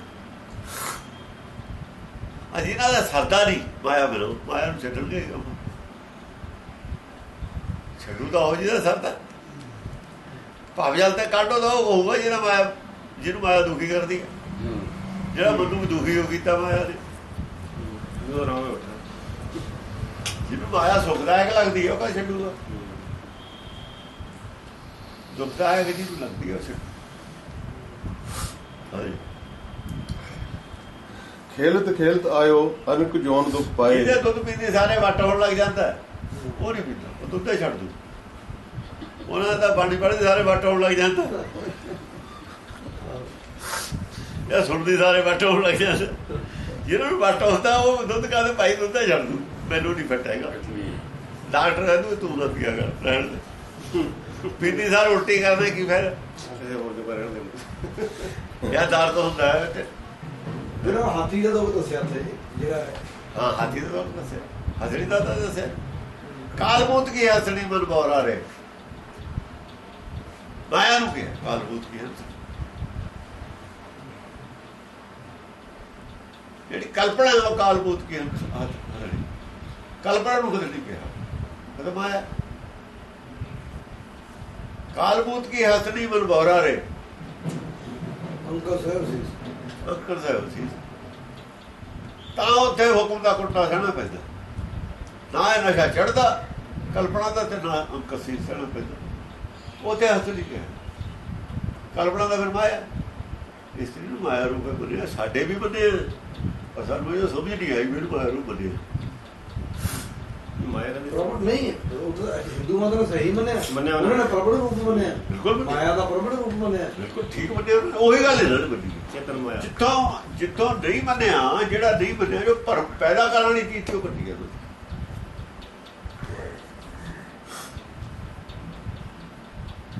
ਅਸੀਂ ਇਹਨਾਂ ਦਾ ਸਰਦਾ ਨਹੀਂ ਮਾਇਆ ਬਿਨਾਂ ਮਾਇਆ ਨੂੰ ਛੱਡਣਗੇ? ਛੱਡੂ ਤਾਂ ਉਹ ਜਿਹਦਾ ਸਰਦਾ ਭਾਵ ਜਲ ਤੇ ਕਾਢੋ ਤਾਂ ਉਹ ਹੋਊਗਾ ਜਿਹੜਾ ਮਾਇਆ ਜਿਹਨੂੰ ਮਾਇਆ ਦੁਖੀ ਕਰਦੀ ਹੈ। ਜਿਹੜਾ ਮਨੂ ਨੂੰ ਦੁਖੀ ਹੋ ਕੀਤਾ ਮਾਇਆ ਨੇ। ਬੈਠਾ ਜਿਹਨੂੰ ਮਾਇਆ ਸੁਖਦਾਇਕ ਲੱਗਦੀ ਹੈ ਉਹ ਕਾ ਛੱਡੂਗਾ। ਦੁਖਦਾਇਕ ਜਿਹਨੂੰ ਲੱਗਦੀ ਹੈ ਉਹ ਛੱਡੂ। ਖੇਲਤ ਖੇਲਤ ਆਇਓ ਅਨਕ ਜੋਨ ਦੁਖ ਪਾਏ। ਜਿਹਦੇ ਦੁੱਧ ਪੀਂਦੇ ਸਾਰੇ ਵੱਟ ਹੋਣ ਲੱਗ ਜਾਂਦਾ। ਹੈ, ਉਹ ਨਹੀਂ ਪੀਂਦਾ ਉਹ ਦੁੱਧ ਹੀ ਛੱਡ ਦੂ। ਉਹਨਾਂ ਦਾ ਬਾਣੀ ਪੜ੍ਹਦੇ ਸਾਰੇ ਵੱਟ ਹੋਣ ਲੱਗ ਜਾਂਦਾ। ਇਹ ਸੁਣਦੇ ਸਾਰੇ ਵੱਟ ਹੋਣ ਲੱਗ ਜਾਂਦਾ। ਜਿਹਨਾਂ ਨੂੰ ਵੱਟ ਹੁੰਦਾ ਉਹ ਦੁੱਧ ਕਾਹਦੇ ਭਾਈ ਦੁੱਧ ਹੀ ਛੱਡ ਦੂ ਮੈਨੂੰ ਨਹੀਂ ਫਿੱਟ ਹੈਗਾ। ਡਾਕਟਰ ਕਹਿੰਦਾ ਤੂੰ ਨਾ ਪੀਆ ਕਰ ਰਹਿਣ ਦੇ। ਪੀਂਦੀ ਸਾਰ ਉਲਟੀ ਕਰਦੇ ਕੀ ਫਿਰ ਯਾ ਦਰਦ ਹੁੰਦਾ ਹੈ ਤੇ ਜਿਹੜਾ ਹਾਥੀ ਦਾ ਦੋ ਦੱਸਿਆ ਤੇ ਜਿਹੜਾ ਹੈ। ਹਾਂ ਹਾਥੀ ਦਾ ਤੁਹਾਨੂੰ ਦੱਸਿਆ। ਹਜ਼ਰੀ ਦਾ ਤਾਂ ਦੱਸਿਆ। ਕਾਲਬੂਤ ਕੀ ਹਸਣੀ ਮਨ ਬੋਰਾ ਰੇ ਮਾਇਆ ਨੂੰ ਕੀ ਹੈ? ਕਾਲਬੂਤ ਕੀ ਹੈ? ਜਿਹੜੀ ਕਲਪਨਾ ਹੈ ਉਹ ਕਾਲਬੂਤ ਕੀ ਹੈ। ਹਸਣੀ ਕਲਪਨਾ ਨੂੰ ਨਹੀਂ ਕਿਹਾ। ਕਦੇ ਮਾਇਆ ਕਾਲਬੂਤ ਕੀ ਹਸਣੀ ਮਨ ਬੋਰਾ ਰੇ। ਅੰਕਲ ਸਾਹਿਬ ਸੀ। ਅੱਕਰ ਸਾਹਿਬ ਸੀ। ਤਾਂ ਉੱਥੇ ਹੁਕਮ ਦਾ ਕੁੱਟਾ ਸਹਿਣਾ ਪੈਂਦਾ। ਨਾ ਇਹ ਨਸ਼ਾ ਚੜਦਾ ਕਲਪਨਾ ਦਾ ਤੇ ਨਾ ਕਸੀ ਸਹਿਣਾ ਪੈਂਦਾ। ਉੱਥੇ ਹਸਲੀ ਕਿਹਾ। ਕਲਪਨਾ ਦਾ ਫਿਰ ਮਾਇਆ। ਇਸਤਰੀ ਨੂੰ ਮਾਇਆ ਰੂਪ ਬਣਿਆ ਸਾਡੇ ਵੀ ਬਣੇ ਪਰ ਸਾਨੂੰ ਇਹ ਸਮਝ ਨਹੀਂ ਆਈ ਮੈਨੂੰ ਮਾਇਆ ਦਾ ਨਹੀਂ। ਹਿੰਦੂ ਮਤ ਨੂੰ ਸਹੀ ਮੰਨਿਆ। ਮੰਨਿਆ ਉਹਨਾਂ। ਉਹਨਾਂ ਨੇ ਪ੍ਰਭੂ ਰੂਪ ਮੰਨਿਆ। ਬਿਲਕੁਲ ਮੰਨਿਆ। ਮਾਇਆ ਦਾ ਪ੍ਰਭੂ ਰੂਪ ਮੰਨਿਆ। ਬਿਲਕੁਲ ਠੀਕ ਮੰਨਿਆ ਉਹਨੇ। ਉਹੀ ਗੱਲ ਇਹਨਾਂ ਨੇ ਮੰਨੀ ਚੇਤਨ ਮਾਇਆ। ਜਿੱਥੋਂ ਜਿੱਥੋਂ ਨਹੀਂ ਮੰਨਿਆ ਜਿਹੜਾ ਨਹੀਂ ਮੰਨਿਆ ਜੋ ਭਰਮ ਪੈਦਾ ਕਰਨ ਵਾਲੀ ਚੀਜ਼ ਤੋਂ ਕੱਢੀ ਹੈ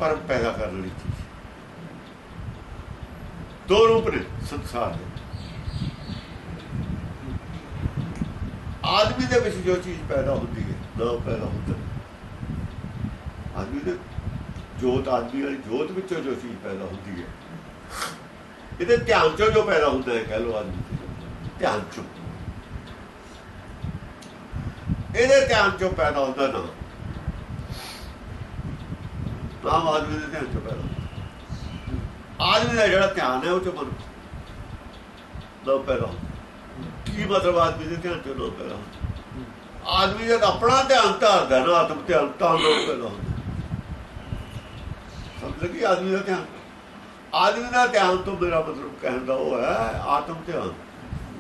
ਭਰਮ ਪੈਦਾ ਕਰਨ ਵਾਲੀ ਚੀਜ਼। ਦੋ ਰੂਪ ਨੇ ਸੰਸਾਰ ਦੇ। ਆਦਮੀ ਦੇ ਵਿੱਚ ਜੋ ਚੀਜ਼ ਪੈਦਾ ਹੁੰਦੀ ਹੈ, ਨਾ ਪੈਦਾ ਹੁੰਦਾ। ਆਦਮੀ ਦੇ ਜੋਤ, ਆਦਮੀ ਵਾਲੀ ਜੋਤ ਵਿੱਚੋਂ ਜੋ ਚੀਜ਼ ਪੈਦਾ ਹੁੰਦੀ ਹੈ। ਇਹਦੇ ਧਿਆਨ ਚੋਂ ਜੋ ਪੈਦਾ ਹੁੰਦਾ ਹੈ, ਕਹਿ ਲੋ ਆਦਮੀ ਧਿਆਨ ਚੋਂ। ਇਹਦੇ ਧਿਆਨ ਚੋਂ ਪੈਦਾ ਹੁੰਦਾ ਨਾ। ਨਾਮ ਆਦਮੀ ਦੇ ਧਿਆਨ ਚੋਂ ਪੈਦਾ ਹੁੰਦਾ। ਆਦਮੀ ਦਾ ਜਿਹੜਾ ਧਿਆਨ ਹੈ, ਉਹ ਚੋਂ ਮਨ ਨਾ ਪੈਦਾ ਹੁੰਦਾ। ਕੀ ਮਤਲਬ ਆਦਮੀ ਦੇ ਧਿਆਨ ਚੋਂ ਨਾ ਪੈਦਾ ਹੁੰਦਾ? ਆਦਮੀ ਜਦ ਆਪਣਾ ਧਿਆਨ ਧਾਰਦਾ ਨਾ ਆਤਮ ਧਿਆਨ ਤਾਂ ਲੋਕ ਪੈਦਾ ਹੁੰਦਾ। ਸਮਝ ਲੱਗੀ ਆਦਮੀ ਦਾ ਧਿਆਨ? ਆਦਮੀ ਦਾ ਧਿਆਨ ਤੋਂ ਮੇਰਾ ਮਤਲਬ ਕਹਿਣ ਦਾ ਉਹ ਹੈ ਆਤਮ ਧਿਆਨ।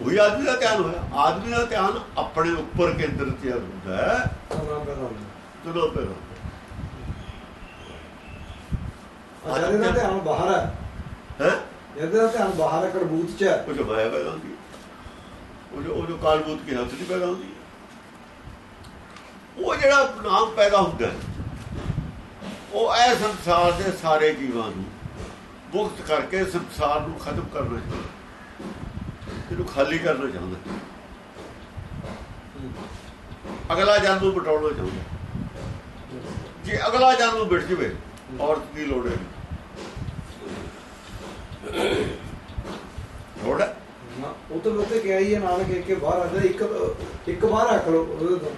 ਉਹੀ ਆਦਮੀ ਦਾ ਧਿਆਨ ਹੋਇਆ। ਆਦਮੀ ਦਾ ਧਿਆਨ ਆਪਣੇ ਉੱਪਰ ਕੇਂਦਰਿਤ ਹੁੰਦਾ ਹੈ। ਤੁਰੋ ਪੈਦਾ ਅੱਛਾ ਇਹਦਾ ਧਿਆਨ ਬਾਹਰ ਹੈ। ਹੈ? ਇਹਦਾ ਧਿਆਨ ਬਾਹਰ ਕਰਬੂਤ ਚ ਹੈ। ਉਹ ਜੋ ਮਾਇਆ ਪੈਦਾ ਹੁੰਦੀ ਹੈ। ਉਹ ਜੋ ਉਹ ਜੋ ਕਾਲਬੂਤ ਕੀ ਹੱਥ ਨਹੀਂ ਪੈਦਾ ਹੁੰਦੀ? ਉਹ ਜਿਹੜਾ ਨਾਮ ਪੈਦਾ ਹੁੰਦਾ ਉਹ ਐ ਸੰਸਾਰ ਦੇ ਸਾਰੇ ਜੀਵਾਂ ਨੂੰ ਮੁਕਤ ਕਰਕੇ ਸੰਸਾਰ ਨੂੰ ਖਤਮ ਕਰਨਾ ਚਾਹੁੰਦਾ ਇਹਨੂੰ ਖਾਲੀ ਕਰਨਾ ਚਾਹੁੰਦਾ ਅਗਲਾ ਜਨਮ ਨੂੰ ਬਟਾਉਣਾ ਚਾਹੁੰਦਾ ਜੇ ਅਗਲਾ ਜਨਮ ਨੂੰ ਮਿਟ ਜਵੇ, ਔਰਤ ਦੀ ਲੋੜ ਹੈ। ਲੋੜ ਹੈ। ਨਾ, ਉਹ ਤਾਂ ਉੱਤੇ ਕਿਹਾ ਹੀ ਹੈ ਨਾਨਕ ਇੱਕ ਕੇ ਬਾਹਰ ਆ ਜਾ ਇੱਕ ਇੱਕ ਬਾਹਰ ਰੱਖ ਲਓ ਉਹਦੇ ਤੋਂ।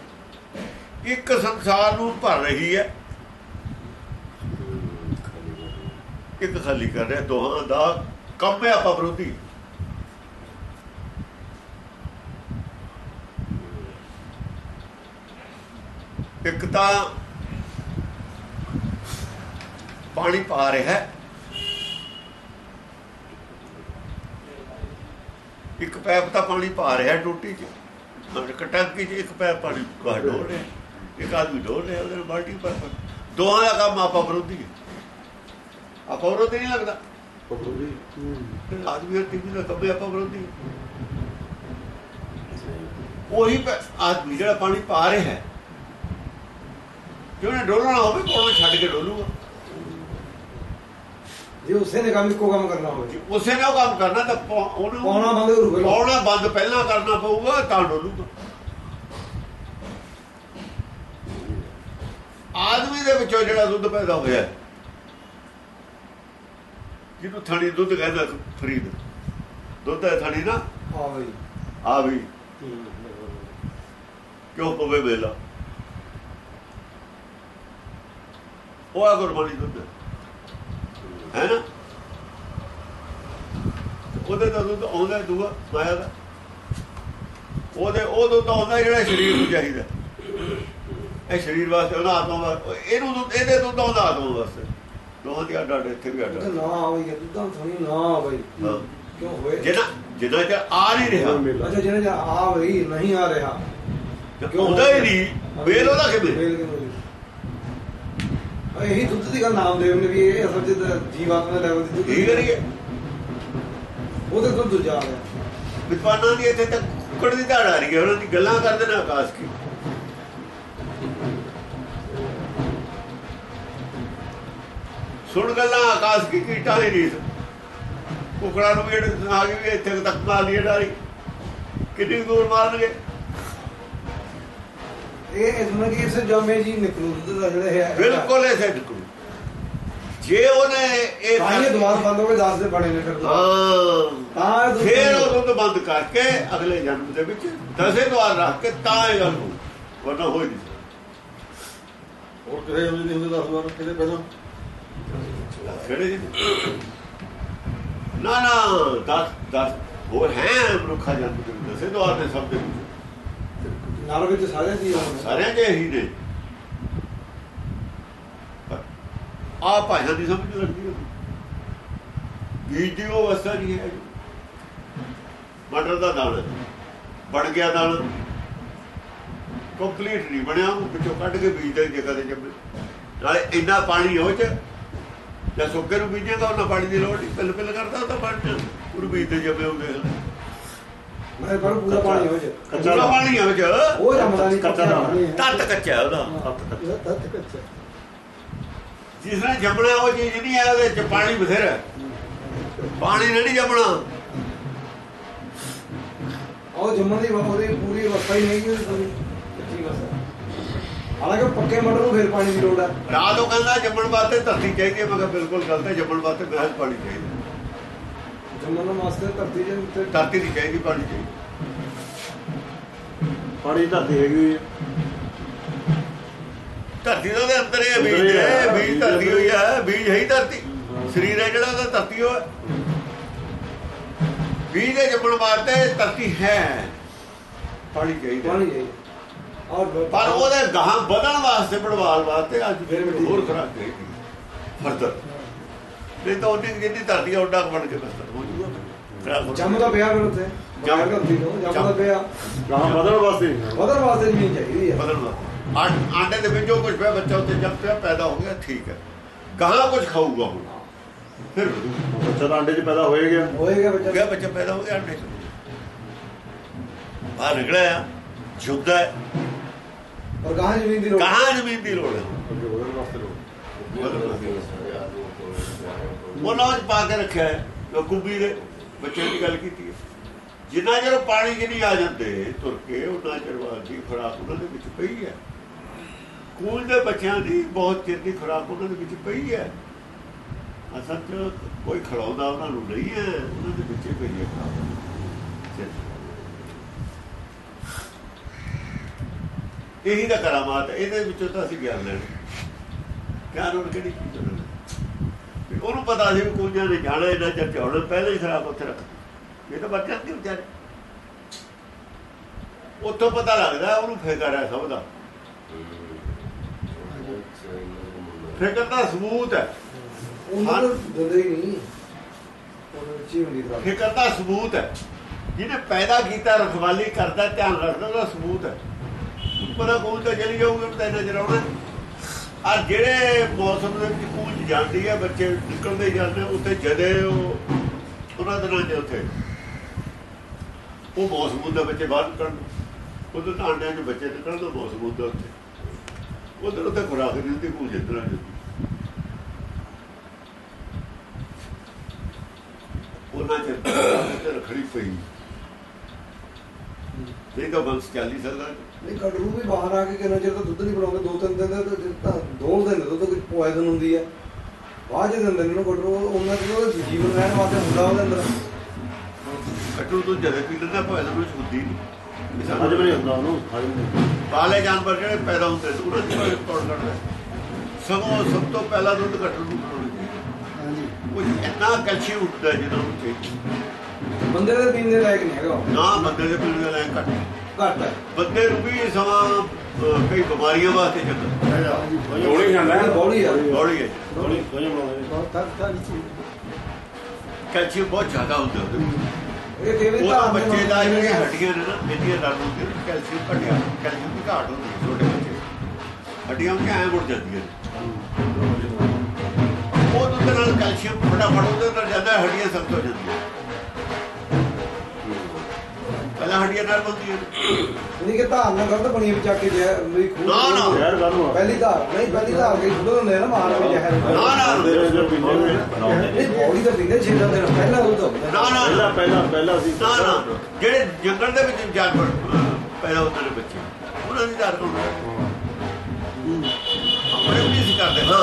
ਇੱਕ ਸੰਸਾਰ ਨੂੰ ਭਰ ਰਹੀ ਹੈ। ਇੱਕ ਖਾਲੀ ਕਰ ਰਿਹਾ ਦੋਹਾਂ ਦਾ ਕੰਮ ਹੈ ਆਪਾਂ ਵਿਰੋਧੀ। ਇੱਕ ਤਾਂ ਪਾਣੀ ਪਾ ਰਿਹਾ ਹੈ ਇੱਕ ਪੈਪ ਤਾਂ ਪਾਣੀ ਪਾ ਰਿਹਾ ਟੂਟੀ 'ਚ। ਮਤਲਬ ਟੈਂਕੀ 'ਚ ਇੱਕ ਪੈਪ ਪਾਣੀ ਬਾਹਰ ਡੋਲ ਰਿਹਾ। ਇੱਕ ਆਦਮੀ ਡੋਲ ਰਿਹਾ ਉਹਦੇ ਬਾਲਟੀ ਪਰ ਦੋਹਾਂ ਦਾ ਕੰਮ ਆਪਾਂ ਵਿਰੋਧੀ ਹੈ ਆਪਾਂ ਵਿਰੋਧੀ ਨਹੀਂ ਲੱਗਦਾ। ਆਦਮੀ ਟੀਵੀ ਦਾ ਕੰਮ ਆਪਾਂ ਵਿਰੋਧੀ। ਉਹੀ ਪੈ- ਆਦਮੀ ਜਿਹੜਾ ਪਾਣੀ ਪਾ ਰਿਹਾ ਹੈ ਜੇ ਉਹਨੇ ਡੋਲਣਾ ਹੋਵੇ ਕੋਲੋਂ ਛੱਡ ਕੇ ਡੋਲੂਗਾ? ਜੇ ਉਸੇ ਨੇ ਕੰਮ ਇੱਕੋ ਕੰਮ ਕਰਨਾ ਹੋਵੇ। ਜੇ ਉਸੇ ਨੇ ਉਹ ਕੰਮ ਕਰਨਾ ਤਾਂ ਉਹਨੂੰ ਪਾਉਣਾ ਬੰਦ। ਪਾਉਣਾ ਪਹਿਲਾਂ ਕਰਨਾ ਪਊਗਾ ਤਾਂ ਡੋਲੂਗਾ। ਆਦਮੀ ਦੇ ਵਿੱਚੋਂ ਜਿਹੜਾ ਦੁੱਧ ਪੈਦਾ ਹੋਇਆ ਜਿਹਨੂੰ ਥਣੀ ਦੁੱਧ ਕਹਿੰਦਾ ਫਰੀਦ ਦੁੱਧ ਹੈ ਥਣੀ ਨਾ? ਹਾਂ ਬਈ ਆ ਵੀ। ਕਿਉਂ ਪਵੇ ਵੇਲਾ? ਉਹ ਆ ਗੁਰਬਾਣੀ ਦੁੱਧ ਹੈ। ਨਾ ਉਹਦੇ ਤਾਂ ਦੁੱਧ ਆਉਂਦਾ ਦੂਆ ਮਾਇਆ ਦਾ ਉਹਦੇ ਉਹ ਦੁੱਧ ਆਉਂਦਾ ਜਿਹੜਾ ਸਰੀਰ ਨੂੰ ਚਾਹੀਦਾ। ਇਹ ਸਰੀਰ ਵਾਸਤੇ ਉਹਨਾਂ ਆਤਮਾ ਵਾਸਤੇ ਇਹਨੂੰ ਦੁੱਧ ਇਹਦੇ ਦੁੱਧ ਆਉਂਦਾ ਆਤਮਾ ਵਾਸਤੇ। ਦੋਹਾਂ ਦੀ ਅੱਡ ਅੱਡ ਇੱਥੇ ਵੀ ਅੱਡ। ਨਾ ਬਈ ਦੁੱਧਾਂ ਥੋੜੀ ਨਾ ਬਈ ਹਾਂ। ਕਿਉਂ ਹੋਏ? ਜਿੰਨਾ ਜਿੰਨਾ ਚਿਰ ਆ ਨਹੀਂ ਰਿਹਾ। ਅੱਛਾ ਜਿਹਨੇ ਜਾਂ ਆ ਬਈ ਨਹੀਂ ਆ ਰਿਹਾ। ਕਿਉਂ ਹੁੰਦਾ ਹੀ ਨਹੀਂ। ਵੇਲ ਉਹਦਾ ਕਿਵੇਂ? ਹੋਈ? ਇਹੀ ਦੁੱਧ ਦੀ ਗੱਲ ਨਾਮਦੇਵ ਨੇ ਵੀ ਇਹ ਅਸਲ ਚ ਜੀਵਾਤਮਾ ਦੇ ਲੈਵਲ ਦੀ ਦੁੱਧ ਕੀ ਕਰੀਏ ਉਹਦੇ ਤੋਂ ਦੂਜਾ ਆ ਗਿਆ। ਵਿਦਵਾਨਾਂ ਦੀ ਇੱਥੇ ਤੱਕ ਕੁੱਕੜ ਦੀ ਧਾੜ ਆ ਰਹੀ ਹੈ ਉਹਨਾਂ ਦੀ ਗੱਲਾਂ ਕਰਦੇ ਨੇ ਆਕਾਸ਼ ਕੀ। ਸੁਣ ਗੱਲਾਂ ਆਕਾਸ਼ ਕੀ ਕੀਟਾਂ ਦੀ ਰੀਤ। ਕੁਕੜਾਂ ਨੂੰ ਵੀ ਆ ਇੱਥੇ ਤੱਕ ਮਾਰ ਲਈ ਡਾਰੀ ਕਿੰਨੀ ਦੂਰ ਮਾਰਨਗੇ? ਇਹ ਨੂੰ ਕਿ ਇਸ ਜਮੇ ਜੀ ਨਿਕਲੂ ਦੁੱਧ ਦਾ ਜਿਹੜਾ ਹੈ। ਬਿਲਕੁਲ ਐਸੇ ਨਿਕਲੂ। ਜੇ ਉਹਨੇ ਇਹ ਤਾਂ ਹੀ ਇਹ ਦੁਆਰ ਬੰਦ ਹੋ ਕੇ ਦੱਸ ਦੇ ਬਣੇ ਨੇ ਫਿਰ ਦੁਆਰ। ਹਾਂ। ਤਾਂ ਇਹ ਦੁੱਧ ਫੇਰ ਉਹ ਦੁੱਧ ਬੰਦ ਕਰਕੇ ਅਗਲੇ ਜਨਮ ਦੇ ਵਿੱਚ ਦਸੇ ਦਵਾਰ ਰੱਖ ਕੇ ਤਾਂ ਇਹ ਗੱਲ ਹੋਊ। ਵਰਨਾ ਹੋ ਹੀ ਨਹੀਂ। ਸਕਦਾ। ਹੋਰ ਕਿਸੇ ਅਮਲੀ ਨਹੀਂ ਹੁੰਦੇ 10 ਵਾਰ ਕਿਤੇ ਪਹਿਲਾਂ? ਕਿਹੜੇ ਜੀ? ਨਾ ਨਾ ਦਸ ਦਸ ਹੋਰ ਹੈ ਮਨੁੱਖਾ ਜਨਮ ਦੇ ਵਿੱਚ। ਦਸੇ ਦਵਾਰ ਨੇ ਸਭ ਦੇ ਵਿੱਚ। ਨਰ ਵਿੱਚ ਸਾਰੇ ਜੀ ਸਾਰਿਆਂ ਦੇ ਹੀ ਨੇ। ਆ ਭਾਸ਼ਾ ਦੀ ਸਮਝ ਨਹੀਂ ਲੱਗਦੀ। ਬੀਜ ਦੀ ਉਹ ਅਵਸਥਾ ਨਹੀਂ ਹੈ। ਮਟਰ ਦਾ ਦਾਣਾ ਬਣ ਗਿਆ ਦਾਣਾ ਕੰਪਲੀਟ ਨਹੀਂ ਬਣਿਆ, ਉਹ ਵਿੱਚੋਂ ਕੱਢ ਕੇ ਬੀਜਦੇ ਜਗ੍ਹਾ ਤੇ ਜੰਮੇ। ਨਾਲੇ ਇੰਨਾ ਪਾਣੀ ਹੋ ਚ, ਜਾਂ ਸੁੱਕੇ ਨੂੰ ਬੀਜੇਗਾ, ਉਹਨਾਂ ਪਾਣੀ ਦੀ ਲੋੜ ਨਹੀਂ। ਪਿਲ ਪਿਲ ਕਰਦਾ ਉਹ ਤਾਂ ਬਣ ਉਹ ਬੀਜ ਦੇ ਜੰਮੇ ਹੁੰਦੇ ਹਨ ਮੈਂ ਪਰ ਪੂਰਾ ਪਾਣੀ ਹੋ ਜਾ। ਕੱਚਾ ਪੂਰਾ ਪਾਣੀ ਹੋ ਚ ਉਹ ਜਮਦਾ ਨਹੀਂ ਕੱਚਾ। ਤੱਤ ਕੱਚਾ ਉਹਦਾ। ਤੱਤ ਕੱਚਾ। ਜਿਸ ਨੇ ਜੰਮਣਾ ਉਹ ਚੀਜ਼ ਨਹੀਂ ਹੈ ਉਹਦੇ ਚ ਪਾਣੀ ਬਥੇਰਾ ਹੈ। ਪਾਣੀ ਨੇ ਨਹੀਂ ਜੰਮਣਾ। ਉਹ ਜੰਮਣ ਦੀ ਉਹਦੀ ਪੂਰੀ ਅਵਸਥਾ ਹੀ ਨਹੀਂ ਕਿ ਕੱਚੀ ਅਵਸਥਾ ਹਾਲਾਂਕਿ ਪੱਕੇ ਮਟਰ ਨੂੰ ਫਿਰ ਪਾਣੀ ਦੀ ਲੋੜ ਹੈ ਰਾਤ ਉਹ ਕਹਿੰਦਾ ਜੰਮਣ ਵਾਸਤੇ ਧਰਤੀ ਚਾਹੀਦੀ ਹੈ ਮੈਂ ਕਿਹਾ ਬਿਲਕੁਲ ਗਲਤ ਹੈ ਜੰਮਣ ਵਾਸਤੇ ਪਾਣੀ ਚਾਹੀਦਾ। ਵਾਸਤੇ ਧਰਤੀ ਦੇ ਉੱਤੇ। ਧਰਤੀ ਦੀ ਚਾਹੀਦੀ ਪਾਣੀ ਚਾਹੀਦੀ ਪਾਣੀ ਧਰਤੀ ਹੈਗੀ ਹੋਈ ਹੈ। ਧਰਤੀ ਦਾ ਉਹਦੇ ਅੰਦਰ ਹੀ ਬੀਜ ਹੀ ਬੀਜ ਧਰਤੀ। ਹੋਈ ਹੈ ਬੀਜ ਹੈ ਹੀ ਧਰਤੀ। ਸਰੀਰ ਹੈ ਜਿਹੜਾ ਉਹਦਾ ਧਰਤੀ ਹੋ। ਬੀਜ ਦੇ ਜੰਮਣ ਵਾਸਤੇ ਧਰਤੀ ਹੈ। ਪਾਣੀ ਚਾਹੀਦਾ ਪਾਣੀ ਜਾਈ ਔਰ ਪਰ ਉਹਦੇ ਗਾਹਾਂ ਵਧਣ ਵਾਸਤੇ ਬਣਵਾਲ ਵਾਸਤੇ ਅੱਜ ਫਿਰ ਹੋਰ ਖਰਾਕ ਚਾਹੀਦੀ ਫਰਦਰ। ਨਹੀਂ ਤਾਂ ਉਹਦੀ ਜਿੰਨੀ ਧਰਤੀ ਆ ਉੱਡਾ ਬਣ ਕੇ ਬਸਤਰ ਹੋ ਜੂਗਾ ਜੰਮਦਾ ਪਿਆ ਫਿਰ ਉੱਥੇ। ਜੰਮ- ਤੋਂ ਜੰਮਦਾ ਪਿਆ। ਗਾਹਾਂ ਵਧਣ ਵਾਸਤੇ। ਵਧਣ ਵਾਸਤੇ ਜ਼ਮੀਨ ਚਾਹੀਦੀ ਹੈ। ਬਦਲ ਵਾਸਤੇ। ਆਂਡ- ਆਂਡੇ ਦੇ ਵਿੱਚ ਕੁਝ ਪਿਆ ਬੱਚਾ ਉੱਤੇ ਜੰਮ ਪਿਆ ਪੈਦਾ ਹੋ ਗਿਆ ਠੀਕ ਹੈ। ਗਾਹਾਂ ਕੁਝ ਖਾਊਗਾ ਹੁਣ। ਫਿਰ ਬੱਚਾ ਤਾਂ ਅੰਡੇ 'ਚ ਪੈਦਾ ਹੋਏ ਗਿਆ। ਹੋਏਗਾ ਹੋ ਬੱਚਾ। ਗਿਆ ਬੱਚਾ ਪੈਦਾ ਹੋ ਗਿਆ ਆਂਡੇ ਚ। ਬਾਹਰ ਨਿਕਲਿਆ ਜੁੱਦਾ ਔਰ ਗਾਹਾਂ ਜ਼ਮੀਨ ਦੀ ਲੋੜ ਕਹਾਂ ਜ਼ਮੀਨ ਦੀ ਲੋੜ ਹੈ। ਅੱਗੇ ਵਧਣ ਪਾ ਕੇ ਰੱਖਿਆ ਹੈ। ਕੁੱਬੀ ਦੇ ਬੱਚੇ ਦੀ ਗੱਲ ਕੀਤੀ ਹੈ। ਜਿੰਨਾ ਚਿਰ ਪਾਣੀ 'ਚ ਨਹੀਂ ਆ ਜਾਂਦੇ, ਤੁਰ ਕੇ ਉਹਨਾਂ ਚਿਰ ਦੀ ਖੁਰਾਕ ਉਹਨਾਂ ਦੇ ਵਿੱਚ ਪਈ ਹੈ। ਸਕੂਲ ਦੇ ਬੱਚਿਆਂ ਦੀ ਬਹੁਤ ਚਿਰ ਦੀ ਖੁਰਾਕ ਉਹਨਾਂ ਦੇ ਵਿੱਚ ਪਈ ਹੈ। ਅਸਲ 'ਚ ਕੋਈ ਖੜਾਉਂਦਾ ਉਹਨਾਂ ਨੂੰ ਨਹੀਂ ਹੈ, ਉਹਨਾਂ ਦੇ ਵਿੱਚ ਪਈ ਹੈ ਖੁਰਾਕ। ਇਹੀ ਦਾ ਕਰਾਮਾਤ ਹੈ, ਇਹਦੇ ਵਿੱਚੋਂ ਤਾਂ ਅਸੀਂ ਗਿਆਨ ਲੈਣਾ। ਗਿਆਨ ਉਹਨੂੰ ਕਿਹੜੀ ਚੀਜ਼ ਲੈਣਾ? ਉਹਨੂੰ ਪਤਾ ਸੀ ਕੁੰਜਾਂ ਨੇ ਜਾਣਾ ਇਹਨਾਂ ਚਿਰ ਚੌੜ ਪਹਿਲੇ ਹੀ ਖਰਾਬ ਉੱਥੇ ਰੱਖ ਇਹ ਤਾਂ ਬੱਚਾ ਨਹੀਂ ਵਿਚਾਰੇ। ਉੱਥੋਂ ਪਤਾ ਲੱਗਦਾ ਉਹਨੂੰ ਫਿਕਰ ਹੈ ਸਭ ਦਾ। ਫਿਕਰ ਦਾ ਸਬੂਤ ਹੈ। ਉਹਨਾਂ ਨੂੰ ਦਿੰਦੇ ਨਹੀਂ। ਫਿਕਰ ਦਾ ਸਬੂਤ ਹੈ। ਜਿਹਨੇ ਪੈਦਾ ਕੀਤਾ ਰਖਵਾਲੀ ਕਰਦਾ ਧਿਆਨ ਰੱਖਦਾ ਉਹਦਾ ਸਬੂਤ ਹੈ। ਪਤਾ ਕੌਣ ਤਾਂ ਚਲੀ ਜਾਊਗਾ ਤਾਂ ਨਜ਼ਰ ਆਉਣਾ ਆ ਜਿਹੜੇ ਮੌਸਮ ਦੇ ਵਿੱਚ ਕੂਚ ਜਾਂਦੀ ਹੈ ਬੱਚੇ ਨਿਕਲਦੇ ਜਾਂਦੇ ਉੱਥੇ ਜਦੇ ਉਹ ਉਹਨਾਂ ਦਿਨਾਂ ਦੇ ਉੱਥੇ। ਉਹ ਮੌਸਮ ਹੁੰਦਾ ਬੱਚੇ ਬਾਹਰ ਨਿਕਲਣ ਉਦੋਂ ਤਾਂ ਆਂਡਿਆਂ 'ਚ ਬੱਚੇ ਨਿਕਲਣ ਦਾ ਮੌਸਮ ਹੁੰਦਾ ਉੱਥੇ। ਉਧਰ ਉੱਥੇ ਖੁਰਾਕ ਨਹੀਂ ਹੁੰਦੀ ਕੂਚ ਇਤਨਾ ਉਹਨਾਂ ਚ ਤੇ ਰੱਖਣੀ ਪਈ। ਨਹੀਂ ਤਾਂ ਬੰਸ ਚੱਲ ਨਹੀਂ ਸਕਦਾ। ਨਹੀਂ ਕਟਰੂ ਵੀ ਬਾਹਰ ਆ ਕੇ ਕਿੰਨਾ ਚਿਰ ਤਾਂ ਦੁੱਧ ਨਹੀਂ ਬਣਾਉਂਦੇ ਦੋ ਤਿੰਨ ਦਿਨ ਦਾ ਤਾਂ ਦੋ ਦਿਨ ਦੁੱਧ ਕੋਈ ਪੋਇਜ਼ਨ ਹੁੰਦੀ ਆ। ਬਾਅਦ ਜੇ ਦਿੰਦੇ ਨੇ ਕਟਰੂ ਉਹਨਾਂ ਦੀ ਉਹ ਜੀਵਨ ਰਹਿਣ ਵਾਸਤੇ ਹੁੰਦਾ ਉਹਦੇ ਅੰਦਰ। ਕਟੂ ਤੋਂ ਜਦੇ ਪੀ ਲੈਂਦਾ ਭਾਵੇਂ ਨੂੰ ਸ਼ੁੱਧੀ ਨਹੀਂ। ਵੀ ਨਹੀਂ ਹੁੰਦਾ ਉਹਨੂੰ ਪਾਲੇ ਜਾਨਵਰ ਜਿਹੜੇ ਪੈਦਾ ਹੁੰਦੇ ਉਹਨਾਂ ਦੀ ਤੋੜ ਕਰਦਾ। ਸਗੋਂ ਸਭ ਤੋਂ ਪਹਿਲਾਂ ਦੁੱਧ ਕਟੂ ਨੂੰ ਬਣਾਉਣੀ ਉਹ ਇੰਨਾ ਕੈਲਸ਼ੀਅਮ ਹੁੰਦਾ ਜਿਹਨਾਂ ਨੂੰ ਚਾਹੀਦਾ ਬੰਦੇ ਦੇ ਪੀਣ ਦੇ ਲਾਇਕ ਨਹੀਂ ਹੈਗਾ। ਨਾ ਬੰਦੇ ਦੇ ਪੀਣ ਦਾ ਲੈ ਘੱਟ ਘੱਟ ਹੈ। ਬੰਦੇ ਨੂੰ ਵੀ ਸਮਾਂ ਕਈ ਬਿਮਾਰੀਆਂ ਵਾਸਤੇ ਚੰਗਾ ਗੋਲੀ ਖਾਂਦਾ ਇਹ ਬੌੜੀ ਆ ਹੌਲੀ ਹੈ। ਗੋਲੀ ਗੋਲੀ ਬਣਾਉਂਦੇ ਕੈਲਸ਼ੀਅਮ ਬਹੁਤ ਜ਼ਿਆਦਾ ਹੁੰਦਾ ਉਹਦੇ। ਇਹ ਕਿਵੇਂ ਉਹ ਤਾਂ ਤਾਂ ਬੱਚੇ ਦਾ ਜਿਹੜੀਆਂ ਹੱਡੀਆਂ ਨੇ ਨਾ ਇਹਦੀਆਂ ਲੜ ਹੁੰਦੀਆਂ ਨੇ ਕੈਲਸ਼ੀਅਮ ਘਟਿਆ ਕੈਲਸ਼ੀਅਮ ਦੀ ਘਾਟ ਹੁੰਦੀ ਹੈ ਛੋਟੇ ਬੱਚੇ। ਹੱਡੀਆਂ ਉਹਦੀਆਂ ਐਂ ਮੁੜ ਜਾਂਦੀਆਂ ਨੇ। ਉਹ ਦੁੱਧ ਨਾਲ ਕੈਲਸ਼ੀਅਮ ਫਟਾਫਟ ਉਹਦੇ ਨਾਲ ਜਾਂਦਾ ਹੈ, ਹੱਡੀਆਂ ਸਖਤ ਹੋ ਜਾਂਦੀਆਂ ਪਹਿਲਾਂ ਹੱਡੀਆਂ ਨਾਲ ਬੰਦੀਆਂ ਨੇ ਨਹੀਂ ਕਿ ਧਾਰ ਨਾ ਗਲਤ ਬਣੀ ਵਿੱਚ ਚੱਕ ਕੇ ਜੈ ਮੇਰੀ ਖੂਨ ਨਾ, ਨਾ। ਜ਼ਹਿਰ ਆ ਪਹਿਲੀ ਧਾਰ ਨਹੀਂ ਪਹਿਲੀ ਧਾਰ ਕੇ ਦੁੱਧ ਹੁੰਦੇ ਆ ਨਾ ਮਾਰ ਕੇ ਜ਼ਹਿਰ। ਨਾ ਨਾ। ਜਿਹੜੇ ਜੋ ਪੀਂਦੇ ਨੇ ਨਹੀਂ ਬੌੜੀ ਤਾਂ ਪੀਂਦੇ ਛੇ ਦਿਨ ਪਹਿਲਾਂ ਦੁੱਧ ਹੁੰਦਾ। ਨਾ ਨਾ। ਪਹਿਲਾਂ ਪਹਿਲਾਂ ਪਹਿਲਾਂ ਸੀ। ਨਾ ਨਾ। ਜਿਹੜੇ ਜੰਗਲ ਦੇ ਵਿੱਚ ਜਾਨਵਰ ਪੈਦਾ ਹੁੰਦੇ ਨੇ ਬੱਚੇ ਉਹਨਾਂ ਦੀ ਦਰ ਕੋਲ ਆਪਣੇ ਵੀ ਕਰਦੇ ਹਾਂ।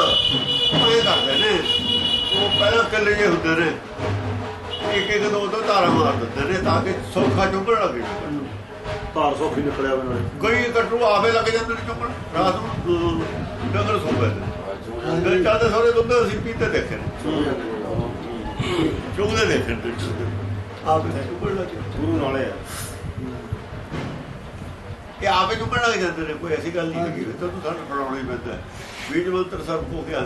ਉਹ ਇਹ ਕਰਦੇ ਨੇ ਉਹ ਪਹਿਲਾਂ ਕੱਲੇ ਹੁੰਦੇ ਨੇ। ਇੱਕ ਇੱਕ ਦੋ ਦੋ ਧਾਰਾਂ ਮਾਰ ਦਿੰਦੇ ਨੇ ਤਾਂ ਕਿ ਸੌਖਾ ਚੁੰਗਣ ਲੱਗੇ। ਧਾਰ ਸੌਖੀ ਨਿਕਲਿਆ ਬਣਾ ਕੋਈ ਕਟਰੂ ਆਵੇ ਲੱਗ ਜਾਂਦੇ ਨੇ ਚੁੰਗਣ ਰਾਤ ਨੂੰ ਡੰਗਰ ਸੌ ਪੈਂਦੇ ਦਿਨ ਚਾਹਦੇ ਸਾਰੇ ਦੁੱਧ ਅਸੀਂ ਪੀਤੇ ਦੇਖੇ ਨੇ। ਚੁੰਗਦੇ ਦੇਖੇ ਆਪੇ ਚੁੰਗਣ ਲੱਗੇ ਗੁਰੂ ਨਾਲੇ ਇਹ ਆਪੇ ਚੁੰਗਣ ਲੱਗ ਜਾਂਦੇ ਨੇ ਕੋਈ ਐਸੀ ਗੱਲ ਨਹੀਂ ਹੈਗੀ। ਫਿਰ ਤੁਹਾਨੂੰ ਸਾਨੂੰ ਫੜਾਉਣਾ ਹੀ ਪੈਂਦਾ। ਬੀਜ ਮੰਤਰ ਸਭ ਹੋ ਗਿਆ।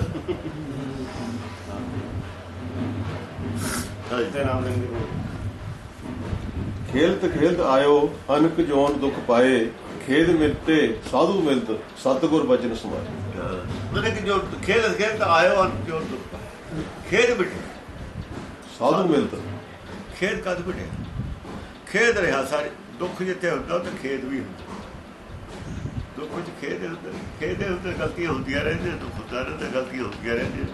ਖੇਲਤ ਖੇਲਤ ਆਇਓ ਅਨਕ ਜੋਨ ਦੁਖ ਪਾਏ ਖੇਦ ਮਿਲਤੇ ਸਾਧੂ ਮਿਲਤ ਸਤਗੁਰ ਬਚਨ ਸਮਾਏ। ਮਨੇ ਕਿ ਜੋ ਖੇਲ ਖੇਲ ਤਾਂ ਆਇਓ ਅਨ ਜੋ ਖੇਡ ਬਿਠੇ ਸਾਧੂ ਮਿਲਤ। ਖੇਡ ਕਦ ਬਿਠੇ ਖੇਡ ਰਿਹਾ ਸਾਰੇ ਦੁੱਖ ਜਿੱਥੇ ਹੁੰਦਾ ਤੇ ਖੇਡ ਵੀ ਹੁੰਦਾ। ਦੁੱਖ ਵਿੱਚ ਖੇਡ ਹੁੰਦਾ ਖੇਡ ਦੇ ਉੱਤੇ ਗਲਤੀਆਂ ਹੁੰਦੀਆਂ ਰਹਿੰਦੀਆਂ ਦੁੱਖ ਹੁੰਦਾ ਰਹਿੰਦਾ ਗਲਤੀਆਂ ਹੁੰਦੀਆਂ ਰਹਿੰਦੀਆਂ।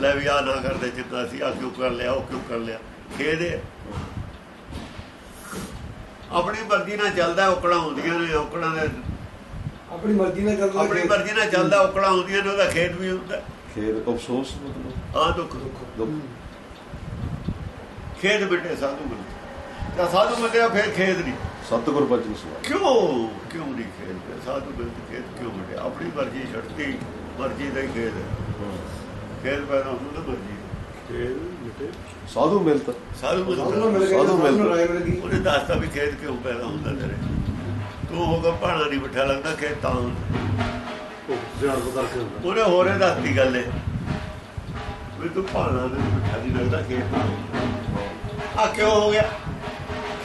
ਲੈ ਵੀ ਆ ਨਾ ਕਰਦੇ ਜਿੱਦਾਂ ਸੀ ਆ ਕਿਉਂ ਕਰ ਲਿਆ ਉਹ ਕਿਉਂ ਕਰ ਲਿਆ। ਹੈ ਆਪਣੀ ਮਰਜ਼ੀ ਨਾਲ ਚੱਲਦਾ ਔਕੜਾਂ ਹੁੰਦੀਆਂ ਨੇ ਔਕੜਾਂ ਦੇ ਆਪਣੀ ਮਰਜ਼ੀ ਨਾਲ ਚੱਲਦਾ ਆਪਣੀ ਮਰਜ਼ੀ ਨਾਲ ਚੱਲਦਾ ਔਕੜਾਂ ਹੁੰਦੀਆਂ ਨੇ ਉਹਦਾ ਖੇਡ ਵੀ ਹੁੰਦਾ। ਖੇਦ ਅਫਸੋਸ ਮਤਲਬ। ਆ ਦੁੱਖ। ਦੁੱਖ। ਖੇਡ ਬਿਟੇ ਸਾਧੂ ਮਿਲਦੇ ਤਾਂ ਸਾਧੂ ਮਿਲਿਆ ਫਿਰ ਖੇਡ ਨਹੀਂ। ਸਤਗੁਰ ਬਚਨ ਸਮਾਏ ਕਿਉਂ? ਕਿਉਂ ਨਹੀਂ ਖੇਡ ਸਾਧੂ ਮਿਲਦੇ ਖੇਡ ਕਿਉਂ ਬਿਟੇ ਆਪਣੀ ਮਰਜ਼ੀ ਛੱਡਤੀ ਮਰਜ਼ੀ ਦਾ ਹੀ। ਹੈ। ਖੇਡ ਪੈਦਾ ਹੁੰਦਾ ਮਰਜ਼ੀ। ਖੇਡ ਮਿਟੇ ਸਾਧੂ ਮਿਲਤ ਸਾਧੂ ਸਾਧੂ ਨੂੰ ਮਿਲ ਮਿਲਦਾ ਕੇ ਸਾਧੂ ਮਿਲ ਸਾਧੂ ਗਏ। ਰਾਏ ਮਿਲ ਗਈ। ਉਹਨੇ ਦੱਸਤਾ ਵੀ ਖੇਡ ਕਿਉਂ ਪੈਦਾ ਹੁੰਦਾ ਤੇਰੇ। ਤੂੰ ਹੋਗਾ ਭਾਣਾ ਨਹੀਂ ਬਿਠਾ ਲੱਗਦਾ ਖੇਡ ਤਾਂ ਉਹਨੇ ਹੋਰੇ ਦੱਸਤੀ ਗੱਲ ਹੈ ਵੀ ਤੂੰ ਭਾਣਾ ਨਹੀਂ ਬਿਠਾ ਨਹੀਂ ਲੱਗਦਾ ਖੇਡ ਤਾਂ ਆ ਕਿਉਂ ਹੋ ਗਿਆ?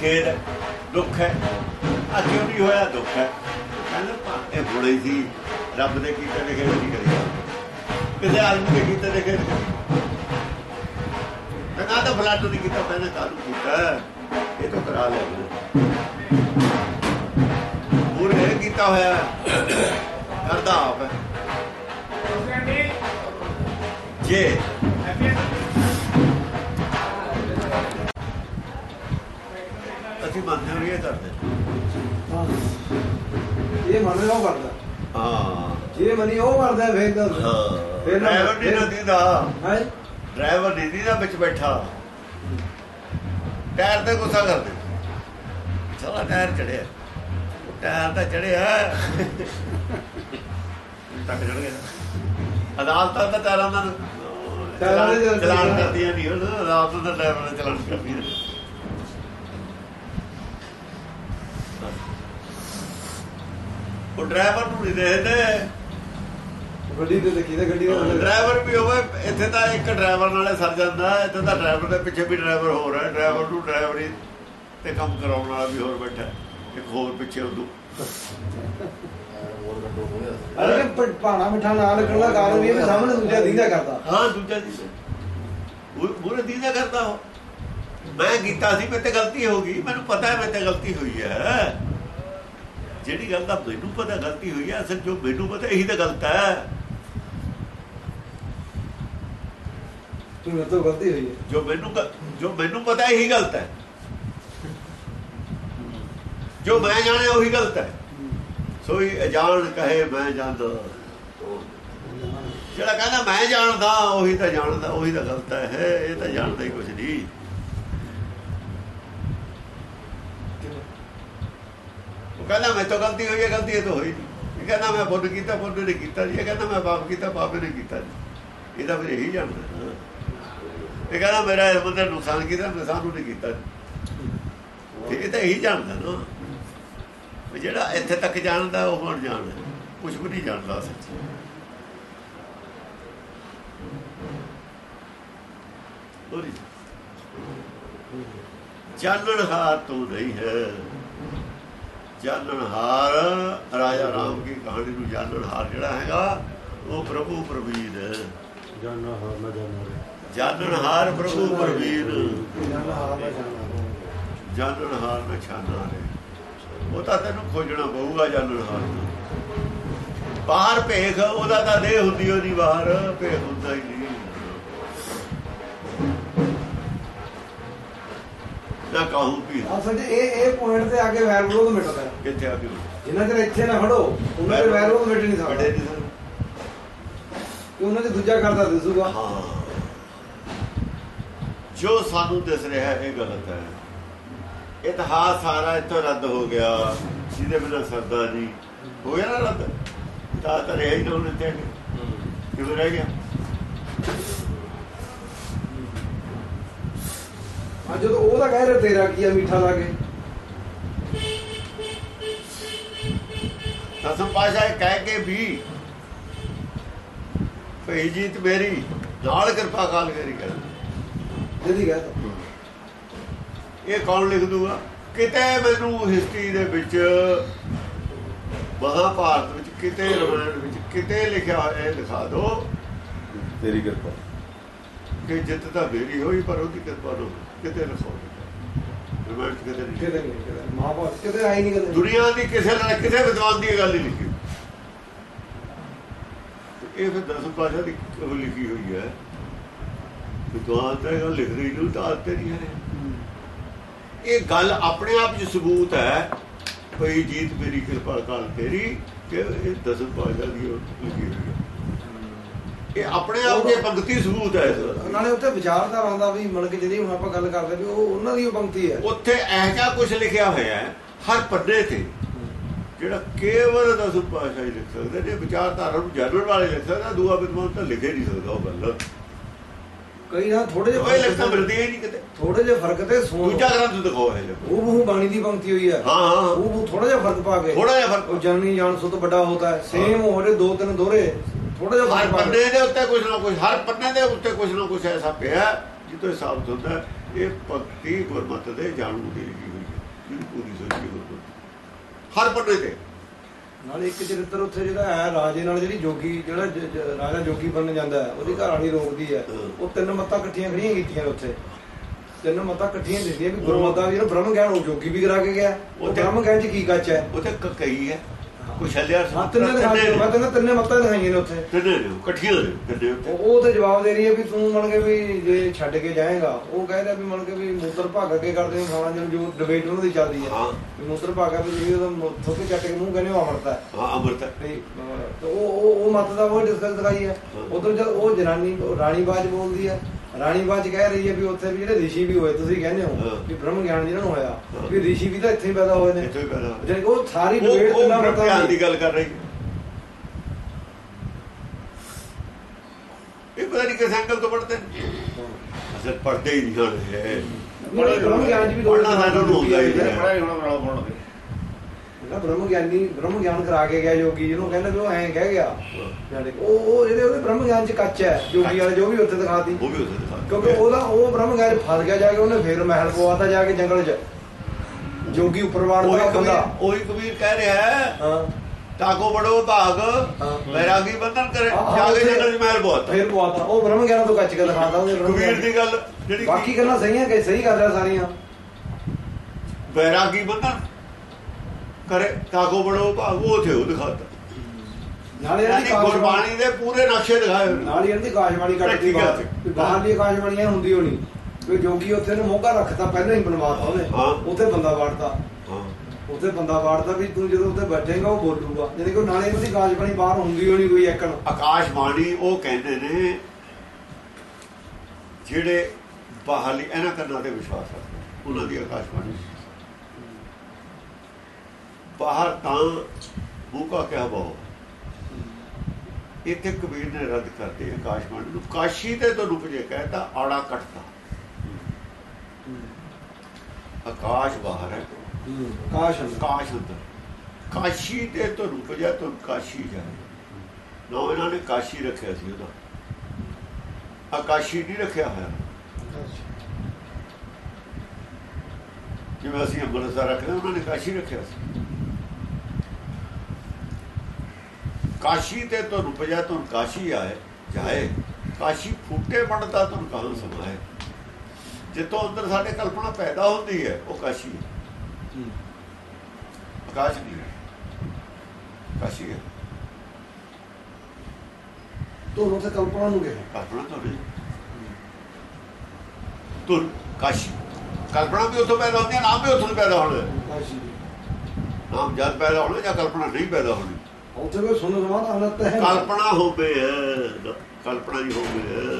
ਹੈ, ਦੁੱਖ ਹੈ। ਆ ਕਿਉਂ ਨਹੀਂ ਹੋਇਆ? ਦੁੱਖ ਹੈ। ਕਹਿੰਦਾ ਭਾਵੇਂ ਬੁੜੇ ਸੀ। ਰੱਬ ਦੇ ਕੀਤੇ ਖੇਡ ਨਹੀਂ ਕਰੀ। ਕਿਸੇ ਆਦਮੀ ਦੇ ਕੀਤੇ ਦੇ ਖੇਡ ਕਹਿੰਦਾ ਤਾਂ ਫਲਾਟ ਨਹੀਂ ਕੀਤਾ ਪਹਿਲੇ ਕਾਹਨੂੰ ਕੀਤਾ? ਇਹ ਤਾਂ ਕਰਾ ਲਿਆ ਪੂਰੇ ਇਹ ਕੀਤਾ ਹੋਇਆ ਹੈ। ਕਰਦਾ ਆਪ ਹੈ। ਜੇ। ਅਸੀਂ ਮੰਨਦੇ ਹਾਂ ਇਹ ਕਰਦੇ ਇਹ ਮੰਨ ਉਹ ਕਰਦਾ। ਹਾਂ। ਜੇ ਮਨੀ ਉਹ ਕਰਦਾ ਫੇਰ ਤਾਂ ਹਾਂ ਫਿਰ ਨਾ- ਡਰਾਈਵਰ ਨਹੀਂ ਨਾ ਦੀਦਾ ਹੈ? ਡਰਾਈਵਰ ਨਹੀਂ ਦੀਦਾ ਵਿੱਚ ਬੈਠਾ। ਟਾਇਰ ਤੇ ਗੁੱਸਾ ਕਰਦੇ। ਸਾਲਾ ਟਾਇਰ ਚੜਿਆ। ਟਾਇਰ ਤਾਂ ਚੜਿਆ। ਤੱਕ ਚੜ ਗਿਆ। ਅਦਾਲਤਾਂ ਦਾ ਟਾਇਰਾਂ ਦਾ ਦੇ ਚਲਾਨ- ਕਰਦੀਆਂ ਨਹੀਂ ਹੁਣ। ਅਦਾਲਤ ਦਾ ਡਰਾਈਵਰ ਦਾ ਚਲਾਨ ਕਰਦੀਆਂ। ਉਹ ਡਰਾਈਵਰ ਨੂੰ ਨਹੀਂ ਦੇਖਦੇ। ਗੱਡੀ ਤੇ ਦੇਖੀ ਤਾਂ ਗੱਡੀ ਦਾ ਡਰਾਈਵਰ ਵੀ ਹੋਵੇ ਇੱਥੇ ਤਾਂ ਇੱਕ ਡਰਾਈਵਰ ਨਾਲੇ ਸਰ ਜਾਂਦਾ ਹੈ, ਇੱਥੇ ਤਾਂ ਡਰਾਈਵਰ ਦੇ ਪਿੱਛੇ ਵੀ ਡਰਾਈਵਰ ਹੈ ਡਰਾਈਵਰ ਨੂੰ ਡਰਾਈਵਰੀ ਤੇ ਕੰਮ ਕਰਾਉਣ ਵਾਲਾ ਵੀ ਹੋਰ ਬੈਠਾ ਹੈ। ਇੱਕ ਹੋਰ ਪਿੱਛੇ ਉਦੋਂ। ਹੋ ਅਰੇ ਪ- ਭਾਣਾ ਮਿੱਠਾ ਨਾਲ ਦਾ ਕਾਰਨ ਵੀ ਸਾਹਮਣੇ ਦੂਜਾ ਦੀਦਾ ਕਰਦਾ। ਹਾਂ ਦੂਜਾ ਉਹ ਮੂਰੇ ਦੀਦਾ ਕਰਦਾ ਉਹ। ਮੈਂ ਕੀਤਾ ਸੀ ਮੇਰੇ ਤੇ ਗਲਤੀ ਹੋ ਗਈ ਮੈਨੂੰ ਪਤਾ ਹੈ ਮੇਰੇ ਤੇ ਗਲਤੀ ਹੋਈ ਹੈ। ਜਿਹੜੀ ਗੱਲ ਦਾ ਮੈਨੂੰ ਪਤਾ ਗਲਤੀ ਹੋਈ ਹੈ ਅਸਲ ਜੋ ਮੈਨੂੰ ਪਤਾ ਇਹੀ ਤਾਂ ਗਲਤ ਹੈ। ਤੂੰ ਮੇਰੇ ਤੋਂ ਗਲਤੀ ਹੋਈ ਹੈ। ਜੋ ਮੈਨੂੰ ਜੋ ਮੈਨੂੰ ਪਤਾ ਇਹੀ ਗਲਤ ਹੈ। ਜੋ ਮੈਂ ਜਾਣਿਆ, ਉਹੀ ਗਲਤ ਹੈ। ਸੋਈ ਅਜਾਣ ਕਹੇ, ਮੈਂ ਜਾਣਦਾ ਜਿਹੜਾ ਕਹਿੰਦਾ ਮੈਂ ਜਾਣਦਾ, ਉਹੀ ਤਾਂ ਜਾਣਦਾ, ਉਹੀ ਤਾਂ ਗਲਤ ਹੈ। ਇਹ ਤਾਂ ਜਾਣਦਾ ਹੀ ਕੁਝ ਨਹੀਂ। ਉਹ ਕਹਿੰਦਾ ਮੈਂ ਤਾਂ ਗਲਤੀ ਹੋਈ ਹੈ, ਗਲਤੀ ਇਹ ਤਾਂ ਹੋਈ ਨਹੀਂ। ਕਹਿੰਦਾ, ਮੈਂ ਪੁੰਨ ਕੀਤਾ ਪੁੰਨ ਨੇ ਕੀਤਾ ਜੀ ਇਹ ਕਹਿੰਦਾ, ਮੈਂ ਪਾਪ ਕੀਤਾ, ਪਾਪ ਨੇ ਕੀਤਾ ਜੀ ਇਹ ਤਾਂ ਫਿਰ ਇਹੀ ਜਾਣਦਾ ਇਹ ਕਹਿੰਦਾ ਮੇਰਾ ਇਸ ਬੰਦੇ ਨੁਕਸਾਨ ਕੀਤਾ ਨੁਕਸਾਨ ਉਹਨੇ ਕੀਤਾ। ਇਹ ਤਾਂ ਇਹੀ ਜਾਣਦਾ ਨਾ। ਜਿਹੜਾ ਇੱਥੇ ਤੱਕ ਜਾਣਦਾ, ਉਹ ਹੁਣ ਜਾਣਦਾ? ਕੁਝ ਵੀ ਨਹੀਂ ਜਾਣਦਾ ਸੱਚ। ਉਹਦੀ ਜਾਣਨ ਹਾਰ ਤੂੰ ਨਹੀਂ ਹੈ। ਜਾਣਨ ਹਾਰ, ਰਾਜਾ ਰਾਮ ਦੀ ਕਹਾਣੀ ਨੂੰ ਜਾਣਨ ਹਾਰ ਜਿਹੜਾ ਹੈਗਾ, ਉਹ ਪ੍ਰਭੂ ਪ੍ਰਵੀਨ ਹੈ। ਜਾਨਣਾ ਹਾਰ ਨਾ ਜਾਨਣਾ। ਰੇ ਜਾਣਨ ਹਾਰ ਪ੍ਰਭੂ ਪ੍ਰਵੀਨ ਜਾਨਣਾ ਹਾਰ ਨਾ ਛਾਨਾ ਰੇ ਉਹ ਤਾਂ ਤੈਨੂੰ ਖੋਜਣਾ ਪਊਗਾ ਜਾਣਨ ਹਾਰ ਬਾਹਰ ਭੇਖ ਉਹਦਾ ਤਾਂ ਦੇਹ ਹੁੰਦੀ ਉਹਦੀ ਬਾਹਰ ਭੇਖ ਹੁੰਦਾ ਹੀ ਨਹੀਂ। ਨਾ ਕਹੂੰ ਵੀ ਅਸਲ ਇਹ ਇਹ ਪੁਆਇੰਟ ਤੇ ਆ ਕੇ ਵੈਰ ਵਿਰੋਧ ਮਿਟਦਾ। ਕਿੱਥੇ ਆ ਕੇ ਜਿੰਨਾ ਚਿਰ ਇੱਥੇ ਨਾ ਖੜੋ ਉਹਨਾਂ ਦੇ ਵੈਰ ਵਿਰੋਧ ਮਿਟ ਨਹੀਂ ਸਕਦਾ। ਉਹਨਾਂ ਦੇ ਦੂਜਾ ਕਰਦਾ ਦਿਸੂਗਾ। ਹਾਂ। ਜੋ ਸਾਨੂੰ ਦਿਸ ਰਿਹਾ ਇਹ ਗਲਤ ਹੈ। ਇਤਿਹਾਸ ਸਾਰਾ ਇੱਥੋਂ ਰੱਦ ਹੋ ਗਿਆ। ਜਿਹਦੇ ਬਿਨਾਂ ਸਰਦਾ ਨਹੀਂ। ਹੋ ਗਿਆ ਨਾ ਰੱਦ? ਤਾਂ ਤਾਂ ਰਿਹਾ ਹੀ ਨਾ ਉਹਨੇ ਤੇ ਕਿਉਂ ਰਹਿ ਗਿਆ? ਅੱਜ ਜਦੋਂ ਉਹ ਤਾਂ ਕਹਿ ਰਿਹਾ ਤੇਰਾ ਕੀ ਆ ਮਿੱਠਾ ਲਾ ਕੇ। ਦਸਮ ਪਾਸ਼ਾ ਕਹਿ ਕੇ ਵੀ ਭਈ ਜੀਤ ਮੇਰੀ ਨਾਲ ਕਿਰਪਾ ਕਾਲ ਕਰੀ ਕਰ। ਜਿਹਦੀ ਕਹਿ ਤਾ। ਇਹ ਕੌਣ ਲਿਖ ਦੂਗਾ? ਕਿਤੇ ਮੈਨੂੰ ਹਿਸਟਰੀ ਦੇ ਵਿੱਚ ਮਹਾਭਾਰਤ ਵਿੱਚ ਕਿਤੇ ਰਮਾਇਣ ਵਿੱਚ ਕਿਤੇ ਲਿਖਿਆ ਹੋਇਆ ਇਹ ਲਿਖਾ ਦਿਓ ਤੇਰੀ ਕਿਰਪਾ। ਕਿ ਜਿੱਤ ਤਾਂ ਮੇਰੀ ਹੋਈ ਪਰ ਉਹਦੀ ਕਿਰਪਾ ਨੂੰ ਕਿਤੇ ਲਿਖੋ ਰਮਾਇਣ ਕਿਤੇ ਨਹੀਂ ਕਿਤੇ ਨਹੀਂ ਮਹਾਭਾਰਤ ਕਿਤੇ ਆਈ ਨਹੀਂ ਕਦੇ ਦੁਨੀਆ ਦੀ ਕਿਸੇ ਨਾਲ ਕਿਸੇ ਵਿਦਵਾਨ ਦੀ ਗੱਲ ਨਹੀਂ ਲਿਖੀ। ਇਹ ਫਿਰ ਦਸਮ ਪਾਸ਼ਾ ਦੀ ਲਿਖੀ ਹੋਈ ਹੈ। ਵਿਦਵਾਨ ਤਾਂ ਇਹ ਗੱਲ ਲਿਖ ਰਹੀ ਨੂੰ ਤਾਂ ਆਦਤ ਨਹੀਂ ਹੈ। ਇਹ ਗੱਲ ਆਪਣੇ ਆਪ 'ਚ ਸਬੂਤ ਹੈ ਭਈ ਜੀਤ ਮੇਰੀ ਕਿਰਪਾ ਕਾਲ ਤੇਰੀ ਕਿ ਇਹ ਦਸਮ ਪਾਸ਼ਾ ਦੀ ਲਿਖੀ ਹੋਈ ਹੈ। ਇਹ ਆਪਣੇ ਆਪ 'ਚ ਪੰਕਤੀ ਸਬੂਤ ਹੈ ਇਸ ਦਾ। ਨਾਲੇ ਉੱਥੇ ਵਿਚਾਰਧਾਰਾ ਆਉਂਦਾ ਵੀ ਮਤਲਬ ਕਿ ਜਿਹੜੀ ਹੁਣ ਆਪਾਂ ਗੱਲ ਕਰਦੇ ਵੀ ਉਹ ਉਹਨਾਂ ਦੀ ਪੰਕਤੀ ਹੈ। ਉੱਥੇ ਜਿਹਾ ਕੁਝ ਲਿਖਿਆ ਹੋਇਆ ਹੈ ਹਰ ਪੰਨੇ ਤੇ ਜਿਹੜਾ ਕੇਵਲ ਦਸਮ ਪਾਸ਼ਾ ਹੀ ਲਿਖ ਸਕਦੇ ਨੇ ਵਿਚਾਰਧਾਰਾ ਨੂੰ ਜਾਣਨ ਵਾਲੇ ਲਿਖ ਸਕਦਾ ਦੂਆ ਵਿਦਵਾਨ ਤਾਂ ਲਿਖੇ ਨਹੀਂ ਸਕਦਾ ਉਹ ਗੱਲ। ਕਈ ਨਾ ਥੋੜੇ ਉਹ ਇਹ ਲਿਖਤਾ ਜਿਹੇ ਮਿਲਦੀ ਹੀ ਨਹੀਂ ਕਿਤੇ। ਥੋੜੇ ਜਿਹੇ ਫ਼ਰਕ ਤੇ ਸੋਚ ਦੂਜਾ ਗ੍ਰੰਥ ਦਿਖਾਓ ਇਹ ਉਹ ਬਹੂ ਬਾਣੀ ਦੀ ਪੰਕਤੀ ਹੋਈ ਹੈ। ਹਾਂ ਹਾਂ ਉਹ ਬਹੂ ਥੋੜਾ ਜਿਹਾ ਫ਼ਰਕ ਪਾ ਕੇ। ਥੋੜਾ ਜਿਹਾ ਫ਼ਰਕ ਉਹ ਜਨਨੀ ਜਾਣ ਸੁਤ ਵੱਡਾ ਹੋਤਾ ਹੈ। ਸੇਮ ਹੋ ਰਹੇ ਦੋ ਤਿੰਨ ਦੋਹਰੇ ਥੋੜਾ ਜਿਹਾ ਹਰ ਫ਼ਰਕ ਪਾ ਪੰਨੇ ਦੇ ਉੱਤੇ ਕੁਝ ਨਾ ਕੁਝ ਹਰ ਪੰਨੇ ਦੇ ਉੱਤੇ ਕੁਝ ਨਾ ਕੁਝ ਐਸਾ ਪਿਆ ਇਹ ਸਾਬਤ ਹੁੰਦਾ ਇਹ ਭਗਤੀ ਗੁਰਮਤ ਦੇ ਜਾਣੂ ਦੀ ਲਿਖੀ ਹੋਈ ਹੈ। ਪੂਰੀ ਸੋਚੀ ਗੁਰਮਤ। ਹਰ ਪੰਨੇ ਤੇ। ਨਾਲ ਇੱਕ ਚਰਿੱਤਰ ਉੱਥੇ ਜਿਹੜਾ ਹੈ ਰਾਜੇ ਨਾਲ ਜਿਹੜੀ ਜੋਗੀ ਜਿਹੜਾ ਰਾਜਾ ਜੋਗੀ ਬਣਨ ਜਾਂਦਾ ਹੈ ਉਹਦੀ ਘਰ ਵਾਲੀ ਰੋਕਦੀ ਹੈ। ਹਾਂ। ਉਹ ਤਿੰਨ ਮੱਤਾਂ ਇਕੱਠੀਆਂ ਖੜੀਆਂ ਕੀਤੀਆਂ ਉੱਥੇ। ਤਿੰਨ ਮੱਤਾਂ ਇਕੱਠੀਆਂ ਦਿੰਦੀਆਂ ਵੀ ਗੁਰਮਤਾ ਵੀ ਜਿਹੜਾ ਬ੍ਰਹਮ ਗਿਆਨ ਉਹ ਜੋਗੀ ਵੀ ਕਰਾ ਕੇ ਗਿਆ। ਉਹ ਬ੍ਰਹਮ ਗਿਆਨ ਚ ਕੀ ਕੱਚ ਹੈ? ਉੱਥੇ ਕ- ਕਈ ਹੈ। ਹਾਂ ਤਿੰਨੇ ਦਿਖਾਈਆਂ ਕਹਿੰਦਾ ਤਿੰਨੇ ਮੱਤਾਂ ਦਿਖਾਈਆਂ ਨੇ ਉੱਥੇ। ਤਿੰਨੇ ਨੇ? ਇਕੱਠੀਆਂ ਨੇ ਤਿੰਨੇ ਉਹ ਉਹ ਤੇ ਜਵਾਬ ਦੇ ਰਹੀ ਹੈ ਵੀ ਤੂੰ ਮੰਨ ਕੇ ਵੀ ਜੇ ਛੱਡ ਕੇ ਜਾਏਗਾ ਉਹ ਕਹਿੰਦਾ ਵੀ ਮੰਨ ਕੇ ਵੀ ਮੂਤਰ ਭਾਗ ਅੱਗੇ ਕਰਦੇ ਨੇ ਖਾਣਾ ਜਦੋਂ ਜੋ ਡਿਬੇਟ ਉਹਨਾਂ ਦੀ ਚੱਲਦੀ ਹੈ। ਹਾਂ। ਵੀ ਮੂਤਰ ਭਾਗਾ ਵੀ ਜਿਹੜੀ ਉਹਦਾ ਥੋਕੇ ਚੱਟ ਕੇ ਮੂੰਹ ਕਹਿੰਦੇ ਉਹ ਅਮਰਤਾ ਹੈ। ਹਾਂ ਅੰਮ੍ਰਿਤ ਹੈ। ਤੇ ਉਹ ਉਹ ਮਤ ਦਾ ਉਹ ਡਿਸਕਸ ਦਿਖਾਈ ਹੈ। ਹਾਂ। ਉਧਰ ਜਦ ਉਹ ਜਨਾਨੀ ਰਾਣੀ ਬਾਜ ਬੋਲਦੀ ਹੈ। ਰਾਣੀ ਬਾਜ ਕਹਿ ਰਹੀ ਹੈ ਵੀ ਉੱਥੇ ਵੀ ਜਿਹੜੇ ਰਿਸ਼ੀ ਵੀ ਹੋਏ ਤੁਸੀਂ ਕਹਿੰਦੇ ਹੋ ਹਾਂ। ਵੀ ਬ੍ਰਹਮ ਗਿਆਨ ਜਿਹਨਾਂ ਨੂੰ ਹੋਇਆ ਹਾਂ। ਵੀ ਰਿਸ਼ੀ ਵੀ ਤਾਂ ਇੱਥੇ ਹੀ ਪੈਦਾ ਹੋਏ ਨੇ ਇੱਥੋਂ ਹੀ ਪੈਦਾ ਕਿ ਉਹ ਸਾਰੀ ਡਿਬੇਟ ਉਹ ਤਿੰਨਾਂ ਬ੍ਰਹਮ ਗਿਆਨ ਦੀ ਗੱਲ ਕਰ ਰਹੀ ਹੈ। ਇਹ ਪਤਾ ਨਹੀਂ ਕਿਸ ਐਂਗਲ ਤੋਂ ਪੜਦੇ ਨੇ ਅਸਲ ਪੜਦੇ ਹੀ ਨਹੀਂ ਇਹ ਬ੍ਰਹਮ ਗਿਆਨ ਚ ਵੀ ਦੋ ਪੜ੍ਹਨਾ ਸਾਨੂੰ ਨੂੰ ਹੁੰਦਾ ਹੀ ਨਹੀਂ। ਪੜਾਈ ਹੋਣਾ ਬਣਾਉ ਬਣਾਉ ਦੇ ਜਿਹੜਾ ਬ੍ਰਹਮ ਗਿਆਨੀ ਬ੍ਰਹਮ ਗਿਆਨ ਕਰਾ ਕੇ ਗਿਆ ਯੋਗੀ ਜਿਹਨੂੰ ਕਹਿੰਦਾ ਵੀ ਉਹ ਐਂ ਕਹਿ ਗਿਆ। ਉਹ ਉਹ ਜਿਹੜੇ ਉਹਦੇ ਬ੍ਰਹਮ ਗਿਆਨ ਚ ਕੱਚ ਹੈ ਯੋਗੀ ਵਾਲੇ ਜੋ ਵੀ ਉੱਥੇ ਦਿਖਾਤੀ। ਉਹ ਵੀ ਉੱਥੇ ਦਿਖਾ ਕਿਉਂਕਿ ਉਹਦਾ ਉਹ ਬ੍ਰਹਮ ਗਿਆਨ ਫਸ ਗਿਆ ਜਾ ਕੇ ਉਹਨੇ ਫੇਰ ਮਹਿਲ ਪਵਾਤਾ ਜਾ ਕੇ ਜੰਗਲ 'ਚ। ਜੋਗੀ ਉੱਪਰ ਵਾੜ ਉਹੀ ਦਾ ਬੰਦਾ। ਉਹੀ ਕਬੀਰ ਕਹਿ ਰਿਹਾ ਹੈ ਹਾਂ। ਤਾਕੋ ਬੜੋ ਭਾਗ। ਵੈਰਾਗੀ ਬੰਧਨ ਕਰੇ? ਹਾਂ, ਜਾ ਕੇ ਉੱਥੇ- ਜੰਗਲ ਚ ਮਹਿਲ ਬਹੁਤ ਫੇਰ ਪਵਾਤਾ। ਉਹ ਬ੍ਰਹਮ ਗਿਆਨ ਤੋਂ ਕੱਚ ਕੇ ਦਿਖਾਤਾ ਉਹਨੇ ਕਬੀਰ ਦੀ ਗੱਲ ਜਿਹੜੀ ਬਾਕੀ ਗੱਲਾਂ ਸਹੀ ਹੈ ਕਿ ਸਹੀ ਕਰ ਰਿਹਾ ਸਾਰੀਆਂ? ਵੈਰਾਗੀ ਬੰਧਨ? ਕਰੇ ਤਾਕੋ ਬੜੋ ਭਾਗ ਉਹ ਥੇ ਉਹ ਦਿਖਾਤਾ ਨਾਲੇ ਇਹਦੀ ਗੁਰਬਾਣੀ ਦੇ ਪੂਰੇ ਨਕਸ਼ੇ ਦਿਖਾਏ। ਨਾਲ ਇਹਦੀ ਤੇ। ਵੀ ਬਾਹਰ ਦੀ ਇਹ ਹੁੰਦੀ ਹੋਣੀ। ਵੀ ਜੋਗੀ ਉੱਥੇ ਨੇ ਮੋਗਾ ਰੱਖਤਾ ਪਹਿਲਾਂ ਹੀ ਬਣਵਾਤਾ ਉਹਨੇ। ਉੱਥੇ ਬੰਦਾ ਵਾੜਤਾ। ਹਾਂ। ਉੱਥੇ ਬੰਦਾ ਵਾੜਦਾ ਵੀ ਤੂੰ ਜਦੋਂ ਉੱਥੇ ਬੈਠੇਗਾ ਉਹ ਬੋਲੂਗਾ। ਯਾਨੀ ਕਿ ਨਾਲੇ ਉਹਦੀ ਪਾਣੀ ਬਾਹਰ ਹੁੰਦੀ ਹੋਣੀ ਕੋਈ ਐਕਣ ਆਕਾਸ਼ ਬਾਣੀ ਉਹ ਕਹਿੰਦੇ ਨੇ ਜਿਹੜੇ ਬਾਹਰਲੀ ਇਹਨਾਂ ਕੰਨਾਂ ਤੇ ਵਿਸ਼ਵਾਸ ਰੱਖਦੇ ਉਹਨਾਂ ਦੀ ਆਕਾਸ਼ ਬਾਣੀ ਬਾਹਰ ਤਾਂ ਬੂਕਾ ਕਿਹਾ ਬਹੁ ਇੱਥੇ ਕਬੀਰ ਨੇ ਰੱਦ ਕਰਤੇ ਆਕਾਸ਼ ਬਾਣੀ ਨੂੰ। ਕਾਸ਼ੀ ਤੇ ਤੋਂ ਰੁਕ ਜੇ ਕਹਿੰਦਾ ਆੜਾ ਕੱਟਦਾ ਆਕਾਸ਼ ਬਾਹਰ ਹੈ। ਕਾਸ਼ ਕਾਸ਼ ਅੰਦਰ। ਕਾਸ਼ੀ ਤੇ ਤੋਂ ਰੁਕ ਜਾ ਤੋਂ ਕਾਸ਼ੀ ਜਾਏ। ਨਾ ਇਹਨਾਂ ਨੇ ਕਾਸ਼ੀ ਰੱਖਿਆ ਸੀ ਉਹਦਾ। ਆਕਾਸ਼ੀ ਨਹੀਂ ਰੱਖਿਆ ਹੋਇਆ। ਜਿਵੇਂ ਅਸੀਂ ਅੰਮ੍ਰਿਤਸਰ ਰੱਖਦੇ ਉਹਨਾਂ ਨੇ ਕਾਸ਼ੀ ਰੱਖਿਆ ਸੀ। ਕਾਸ਼ੀ ਤੇ ਤੋਂ ਰੁਕ ਜਾ ਤੋਂ ਕਾਸ਼ੀ ਆਏ ਜਾਏ। ਕਾਸ਼ੀ ਫੂਟੇ ਬਣਦਾ ਤੋਂ ਕਹਾਂ ਸਮਾਏ ਜਿੱਥੋਂ ਅੰਦਰ ਸਾਡੇ ਕਲਪਨਾ ਪੈਦਾ ਹੁੰਦੀ ਹੈ ਉਹ ਕਾਸ਼ੀ ਹੈ। ਆਕਾਸ਼ ਨਹੀਂ ਹੈ। ਕਾਸ਼ੀ ਹੈ। ਤੋਂ ਉੱਥੇ ਕਲਪਨਾ ਨੂੰ ਗਿਆ। ਕਲਪਨਾ ਤਾਂ ਨਹੀਂ। ਤੁਰ ਕਾਸ਼ੀ। ਕਲਪਨਾ ਵੀ ਉੱਥੋਂ ਪੈਦਾ ਹੁੰਦੀ ਹੈ ਨਾਮ ਵੀ ਉੱਥੋਂ ਪੈਦਾ ਹੋਣਾ। ਹੈ। ਕਾਸ਼ੀ। ਨਾਮ ਜਦ ਪੈਦਾ ਹੋਣਾ ਜਾਂ ਕਲਪਨਾ ਨਹੀਂ ਪੈਦਾ ਹੋਣੀ। ਉੱਥੇ ਕੋਈ ਸੁਣ ਸਮਾਨ ਅਨੰਤ ਹੈ। ਕਲਪਨਾ ਹੋਵੇ ਕਲਪਨਾ ਹੀ। ਹੋਵੇ।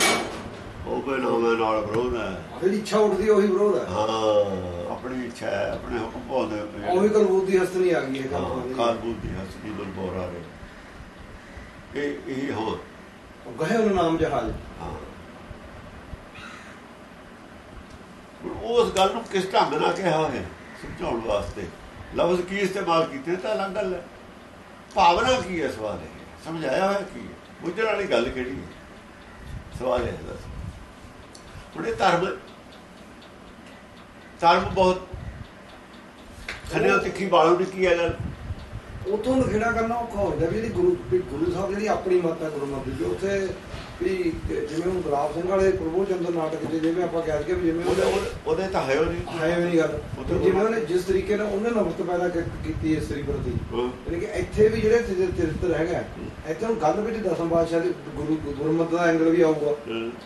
ਹੋਵੇ ਨਾਮ ਹੈ ਨਾਲ ਵਿਰੋਧ ਹੈ। ਜਿਹੜੀ ਇੱਛਾ ਉੱਠਦੀ ਉਹੀ ਵਿਰੋਧ ਹੈ। ਹਾਂ ਆਪਣੀ ਇੱਛਾ ਹੈ ਆਪਣੇ ਹੁਕਮ ਪਾਉਂਦੇ ਉਹੀ ਕਲਬੂਤ ਦੀ ਹਸਤਨੀ ਆ ਗਈ ਹੈ ਕਲਪਨਾ ਦੀ। ਹਸਤੀ ਬਲ ਬੋਰਾ ਰਹੇ ਇਹ ਇਹ ਹਾਂ ਉਹ ਗਏ ਉਹਨੂੰ ਨਾਮ ਹਾਂ। ਹੁਣ ਉਸ ਗੱਲ ਨੂੰ ਕਿਸ ਢੰਗ ਨਾਲ ਕਿਹਾ ਹੈ? ਸਮਝਾਉਣ ਵਾਸਤੇ। ਲਫ਼ਜ਼ ਕੀ ਇਸਤੇਮਾਲ ਕੀਤੇ ਤਾਂ ਅਲੱਗ ਗੱਲ ਹੈ। ਭਾਵਨਾ ਕੀ ਹੈ ਸਵਾਲ ਹੈ ਸਮਝਾਇਆ ਹੋਇਆ ਕੀ ਹੈ? ਬੁੱਝਣ ਵਾਲੀ ਗੱਲ ਕਿਹੜੀ ਹੈ? ਸਵਾਲ ਹੈ ਦੱਸ। ਹੁਣ ਇਹ ਧਰਮ। ਧਰਮ ਬਹੁਤ ਖੰਡਿਆ ਤਿੱਖੀ ਬਾਲੋਂ ਦੀ ਕੀ ਹੈ ਗੱਲ ਉਤੋਂ ਨਖੇੜਾ ਕਰਨਾ ਔਖਾ ਹੋ ਜਾਂਦਾ ਵੀ ਜਿਹੜੀ ਗੁਰੂ ਗੁਰੂ ਸਾਹਿਬ ਜਿਹੜੀ ਆਪਣੀ ਮਾਤਾ ਗੁਰੂ ਮੱਤ ਦੀ ਉੱਥੇ ਵੀ ਜਿਵੇਂ ਹੁਣ ਗੁਲਾਬ ਸਿੰਘ ਵਾਲੇ ਪ੍ਰਭੂ ਚੰਦਰ ਨਾਟਕ 'ਚ ਜਿਵੇਂ ਆਪਾਂ ਕਹਿ ਕੇ ਜਿਵੇਂ ਉਹਦੇ ਤਾਂ ਹੈ ਉਹ ਨਹੀਂ। ਹੈ ਵੀ ਨਹੀਂ ਗੱਲ। ਜਿਵੇਂ ਉਹਨੇ ਜਿਸ ਤਰੀਕੇ ਨਾਲ ਉਹਨੇ ਨਫ਼ਰਤ ਪੈਦਾ ਕੀਤੀ ਇਸ ਤਰੀ ਪ੍ਰਤੀ। ਯਾਨੀ ਕਿ ਇੱਥੇ ਵੀ ਜਿਹੜੇ ਚਰਿੱਤਰ ਹੈਗਾ ਇੱਥੇ ਹੁਣ ਗੱਲ ਵਿੱਚ ਦਸਮ ਬਾਦਸ਼ਾਹ ਦੇ ਗੁਰੂ ਗੁਰਮਤ ਦਾ ਐਂਗਲ ਵੀ ਆਊਗਾ।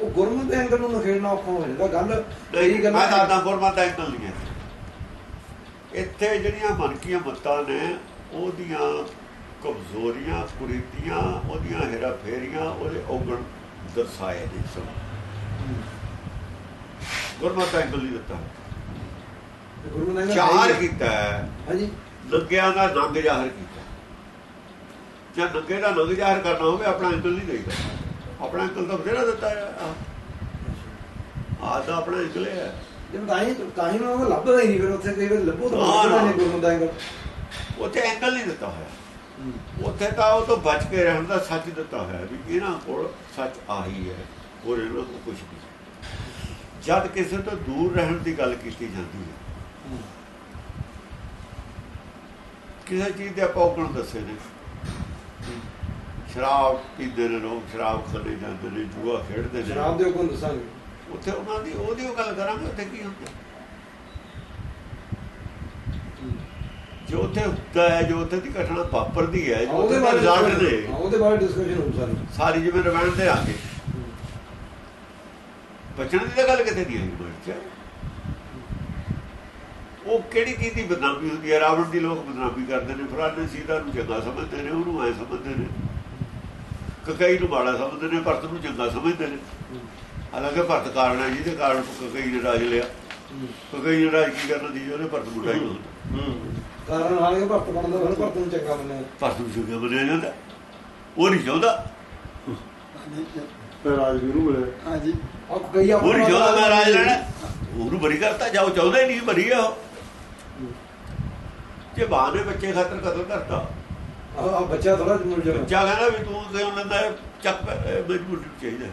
ਉਹ ਗੁਰਮਤ ਦੇ ਐਂਗਲ ਨੂੰ ਨਖੇੜਨਾ ਔਖਾ ਹੋ ਜਾਂਦਾ। ਗੱਲ ਇਹੀ ਗੱਲ ਮੈਂ ਦਾਦਾ ਗੁਰਮਤ ਦਾ ਐਂਗਲ ਨਹੀਂ ਹੈ। ਇੱਥੇ ਜਿਹੜੀਆਂ ਮਨਕੀਆਂ ਮੱਤਾਂ ਨੇ ਉਹਦੀਆਂ ਕਮਜ਼ੋਰੀਆਂ ਕੁਰੀਤੀਆਂ ਉਹਦੀਆਂ ਹੇਰਾ ਫੇਰੀਆਂ ਉਹਦੇ ਔਗਣ ਦਰਸਾਏ ਨੇ ਸਭ ਗੁਰਮਤ ਐਂਗਲ ਨਹੀਂ ਦਿੱਤਾ। ਗੁਰੂ ਨੇ ਚਾਰ ਕੀਤਾ ਹਾਂਜੀ। ਨੰਗਿਆਂ ਦਾ ਨੰਗ ਜ਼ਾਹਰ ਕੀਤਾ। ਜੇ ਨੰਗੇ ਦਾ ਨੰਗ ਜ਼ਾਹਰ ਕਰਨਾ ਹੋਵੇ ਆਪਣਾ ਐਂਗਲ ਨਹੀਂ ਦੇਈਦਾ। ਆਪਣਾ ਐਂਗਲ ਤਾਂ ਬਥੇਰਾ ਦਿੱਤਾ ਹੈ। ਆਹ। ਤਾਂ ਆਪਣਾ ਐਂਗਲ ਹੈ। ਜਿਵੇਂ ਤਾਂ ਹੀ ਤਾਂ ਹੀ ਮੈਂ ਉਹ ਲੱਭਦਾ ਹੀ ਨਹੀਂ ਫਿਰ ਉੱਥੇ ਕਈ ਵਾਰ ਲੱਭੋ ਤਾਂ। ਨਹੀਂ ਗੁਰਮਤ ਦਾ ਐਂਗਲ ਉੱਥੇ ਐਂਗਲ ਨਹੀਂ ਦਿੱਤਾ ਹੋਇਆ। ਉੱਥੇ ਤਾਂ ਉਹ ਤੋਂ ਬਚ ਕੇ ਰਹਿਣ ਦਾ ਸੱਚ ਦਿੱਤਾ ਹੋਇਆ ਵੀ ਇਹਨਾਂ ਕੋਲ ਸੱਚ ਆਹੀ ਹੈ ਹੋਰ ਇਹਨਾਂ ਕੋਲ ਕੁਝ ਨਹੀਂ। ਜਦ ਕਿਸੇ ਤੋਂ ਦੂਰ ਰਹਿਣ ਦੀ ਗੱਲ ਕੀਤੀ ਜਾਂਦੀ ਹੈ ਕਿਸੇ ਚੀਜ਼ ਦੇ ਆਪਾਂ ਔਗਣ ਦੱਸੇ ਨੇ? ਸ਼ਰਾਬ ਪੀਂਦੇ ਨੇ ਲੋਕ ਸ਼ਰਾਬ ਖਾਣੇ ਜਾਂਦੇ ਨੇ ਜੂਆ ਖੇਡਦੇ ਨੇ। ਸ਼ਰਾਬ ਦੇ ਹੁਕਮ ਦੱਸਾਂਗੇ? ਉੱਥੇ ਉਹਨਾਂ ਦੀ ਉਹਦੀ ਉਹ ਗੱਲ ਕਰਾਂਗੇ ਉੱਥੇ ਕੀ ਹੁੰਦਾ? ਜੋ ਉੱਥੇ ਹੁੰਦਾ ਹੈ ਜੋ ਉੱਥੇ ਦੀ ਘਟਨਾ ਵਾਪਰਦੀ ਹੈ ਜੋ ਉਹਦੇ ਬਾਰੇ ਰਿਜ਼ਲਟ ਨੇ। ਉਹਦੇ ਬਾਰੇ ਡਿਸਕਸ਼ਨ ਹੋਊ ਸਾਰੀ। ਸਾਰੀ ਜਿਵੇਂ ਰਵੈਣ ਦੇ ਆ ਕੇ। ਬਚਣ ਦੀ ਤਾਂ ਗੱਲ ਕਿਤੇ ਨਹੀਂ ਆਈ ਬਚ ਉਹ ਕਿਹੜੀ ਚੀਜ਼ ਦੀ ਬਦਨਾਮੀ ਹੁੰਦੀ ਹੈ? ਰਾਵਣ ਦੀ ਲੋਕ ਬਦਨਾਮੀ ਕਰਦੇ ਨੇ ਫਰਾਨੇ ਸੀਤਾ ਨੂੰ ਚੰਗਾ ਸਮਝਦੇ ਨੇ ਉਹਨੂੰ ਐ ਸਮਝਦੇ ਨੇ। ਕਕਈ ਨੂੰ ਮਾੜਾ ਸਮਝਦੇ ਨੇ ਭਰਤ ਨੂੰ ਚੰਗਾ ਸਮਝਦੇ ਨੇ। ਹਾਲਾਂਕਿ ਭਰਤ ਕਾਰਨ ਹੈ ਜਿਹਦੇ ਕਾਰਨ ਕਕਈ ਨੇ ਰਾਜ ਲਿਆ। ਕਕਈ ਨੇ ਰਾਜ ਕੀ ਕਰਨਾ ਸੀ ਉਹਨੇ ਭਰਤ ਹੁੰਦਾ ਹੂੰ। ਕਾਰਨ ਹਾਲ ਕੇ ਭਗਤ ਬਣਦਾ ਫਿਰ ਭਗਤ ਨੂੰ ਚੰਗਾ ਮੰਨਿਆ ਭਰਤ ਨੂੰ ਚੰਗਾ ਮੰਨਿਆ ਜਾਂਦਾ। ਉਹ ਨਹੀਂ ਚਾਹੁੰਦਾ। ਫਿਰ ਰਾਜਵੀਰ ਨੂੰ ਮਿਲੇ। ਹਾਂਜੀ। ਉਹ ਕਈ ਉਹ ਨਹੀਂ ਚਾਹੁੰਦਾ ਮੈਂ ਰਾਜ ਲੈਣਾ ਉਹਨੂੰ ਬਰੀ ਕਰਤਾ ਜਾਓ ਚਾਹੁੰਦਾ ਨਹੀਂ ਬਰੀ ਆ ਜੇ ਬਾਹ ਨੇ ਬੱਚੇ ਖਾਤਰ ਕਤਲ ਕਰਤਾ। ਆ ਬੱਚਾ ਥੋੜਾ ਮੁਲਜ਼ਮ ਹੈ। ਬੱਚਾ ਕਹਿੰਦਾ ਵੀ ਤੂੰ ਕਿਉਂ ਲੈਂਦਾ ਹੈ? ਚੱਕ ਮਜਬੂਰੀ ਚਾਹੀਦਾ।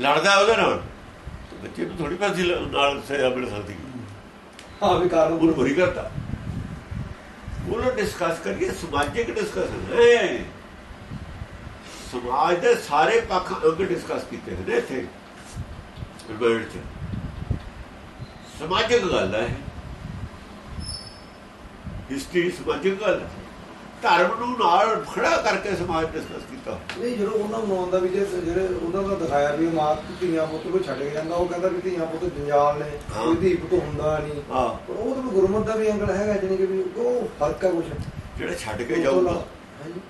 ਲੜਦਾ ਉਹਦੇ ਨਾਲ। ਤੇ ਬੱਚੇ ਨੂੰ ਥੋੜੀ ਫਾਂਸੀ ਨਾਲ ਸਜ਼ਾ ਮਿਲ ਸਕਦੀ। ਹੈ। ਹਾਂ ਵੀ ਕਾਰਨ ਉਹਨੂੰ ਬਰੀ ਕਰਤਾ ਉਹਨੂੰ ਡਿਸਕਸ ਕਰੀਏ ਸਮਾਜਿਕ ਡਿਸਕਸ਼ਨ ਹੈ ਸਮਾਜ ਦੇ ਸਾਰੇ ਪੱਖ ਅੰਗ ਡਿਸਕਸ ਕੀਤੇ ਹੋਏ ਨੇ ਇੱਥੇ ਰਿਬਰਟ ਚ। ਸਮਾਜਿਕ ਗੱਲ ਹੈ ਹਿਸਟਰੀ ਸਮਾਜਿਕ ਗੱਲ ਹੈ। ਧਰਮ ਨੂੰ ਨਾਲ ਖੜਾ ਕਰਕੇ ਸਮਾਜ ਡਿਸਕਸ ਕੀਤਾ। ਨਹੀਂ ਜਦੋਂ ਉਹਨਾਂ ਨੂੰ ਆਉਂਦਾ ਵੀ ਜੇ ਜਿਹੜੇ ਉਹਨਾਂ ਦਾ ਦਿਖਾਇਆ ਵੀ ਉਹ ਮਾਂ ਧੀਆਂ ਪੁੱਤ ਨੂੰ ਛੱਡ ਕੇ ਜਾਂਦਾ ਉਹ ਕਹਿੰਦਾ ਵੀ ਧੀਆਂ ਪੁੱਤ ਜੰਜਾਲ ਨੇ। ਕੋਈ ਧੀ ਪੁੱਤ ਹੁੰਦਾ ਨਹੀਂ। ਹਾਂ। ਪਰ ਉਹ ਤਾਂ ਗੁਰਮਤ ਦਾ ਵੀ ਅੰਗਲ ਹੈਗਾ ਜਾਨੀ ਕਿ ਵੀ ਉਹ ਫ਼ਰਕ ਹੈ ਕੁਛ। ਜਿਹੜਾ ਛੱਡ ਕੇ ਜਾਊਗਾ। ਹਾਂਜੀ।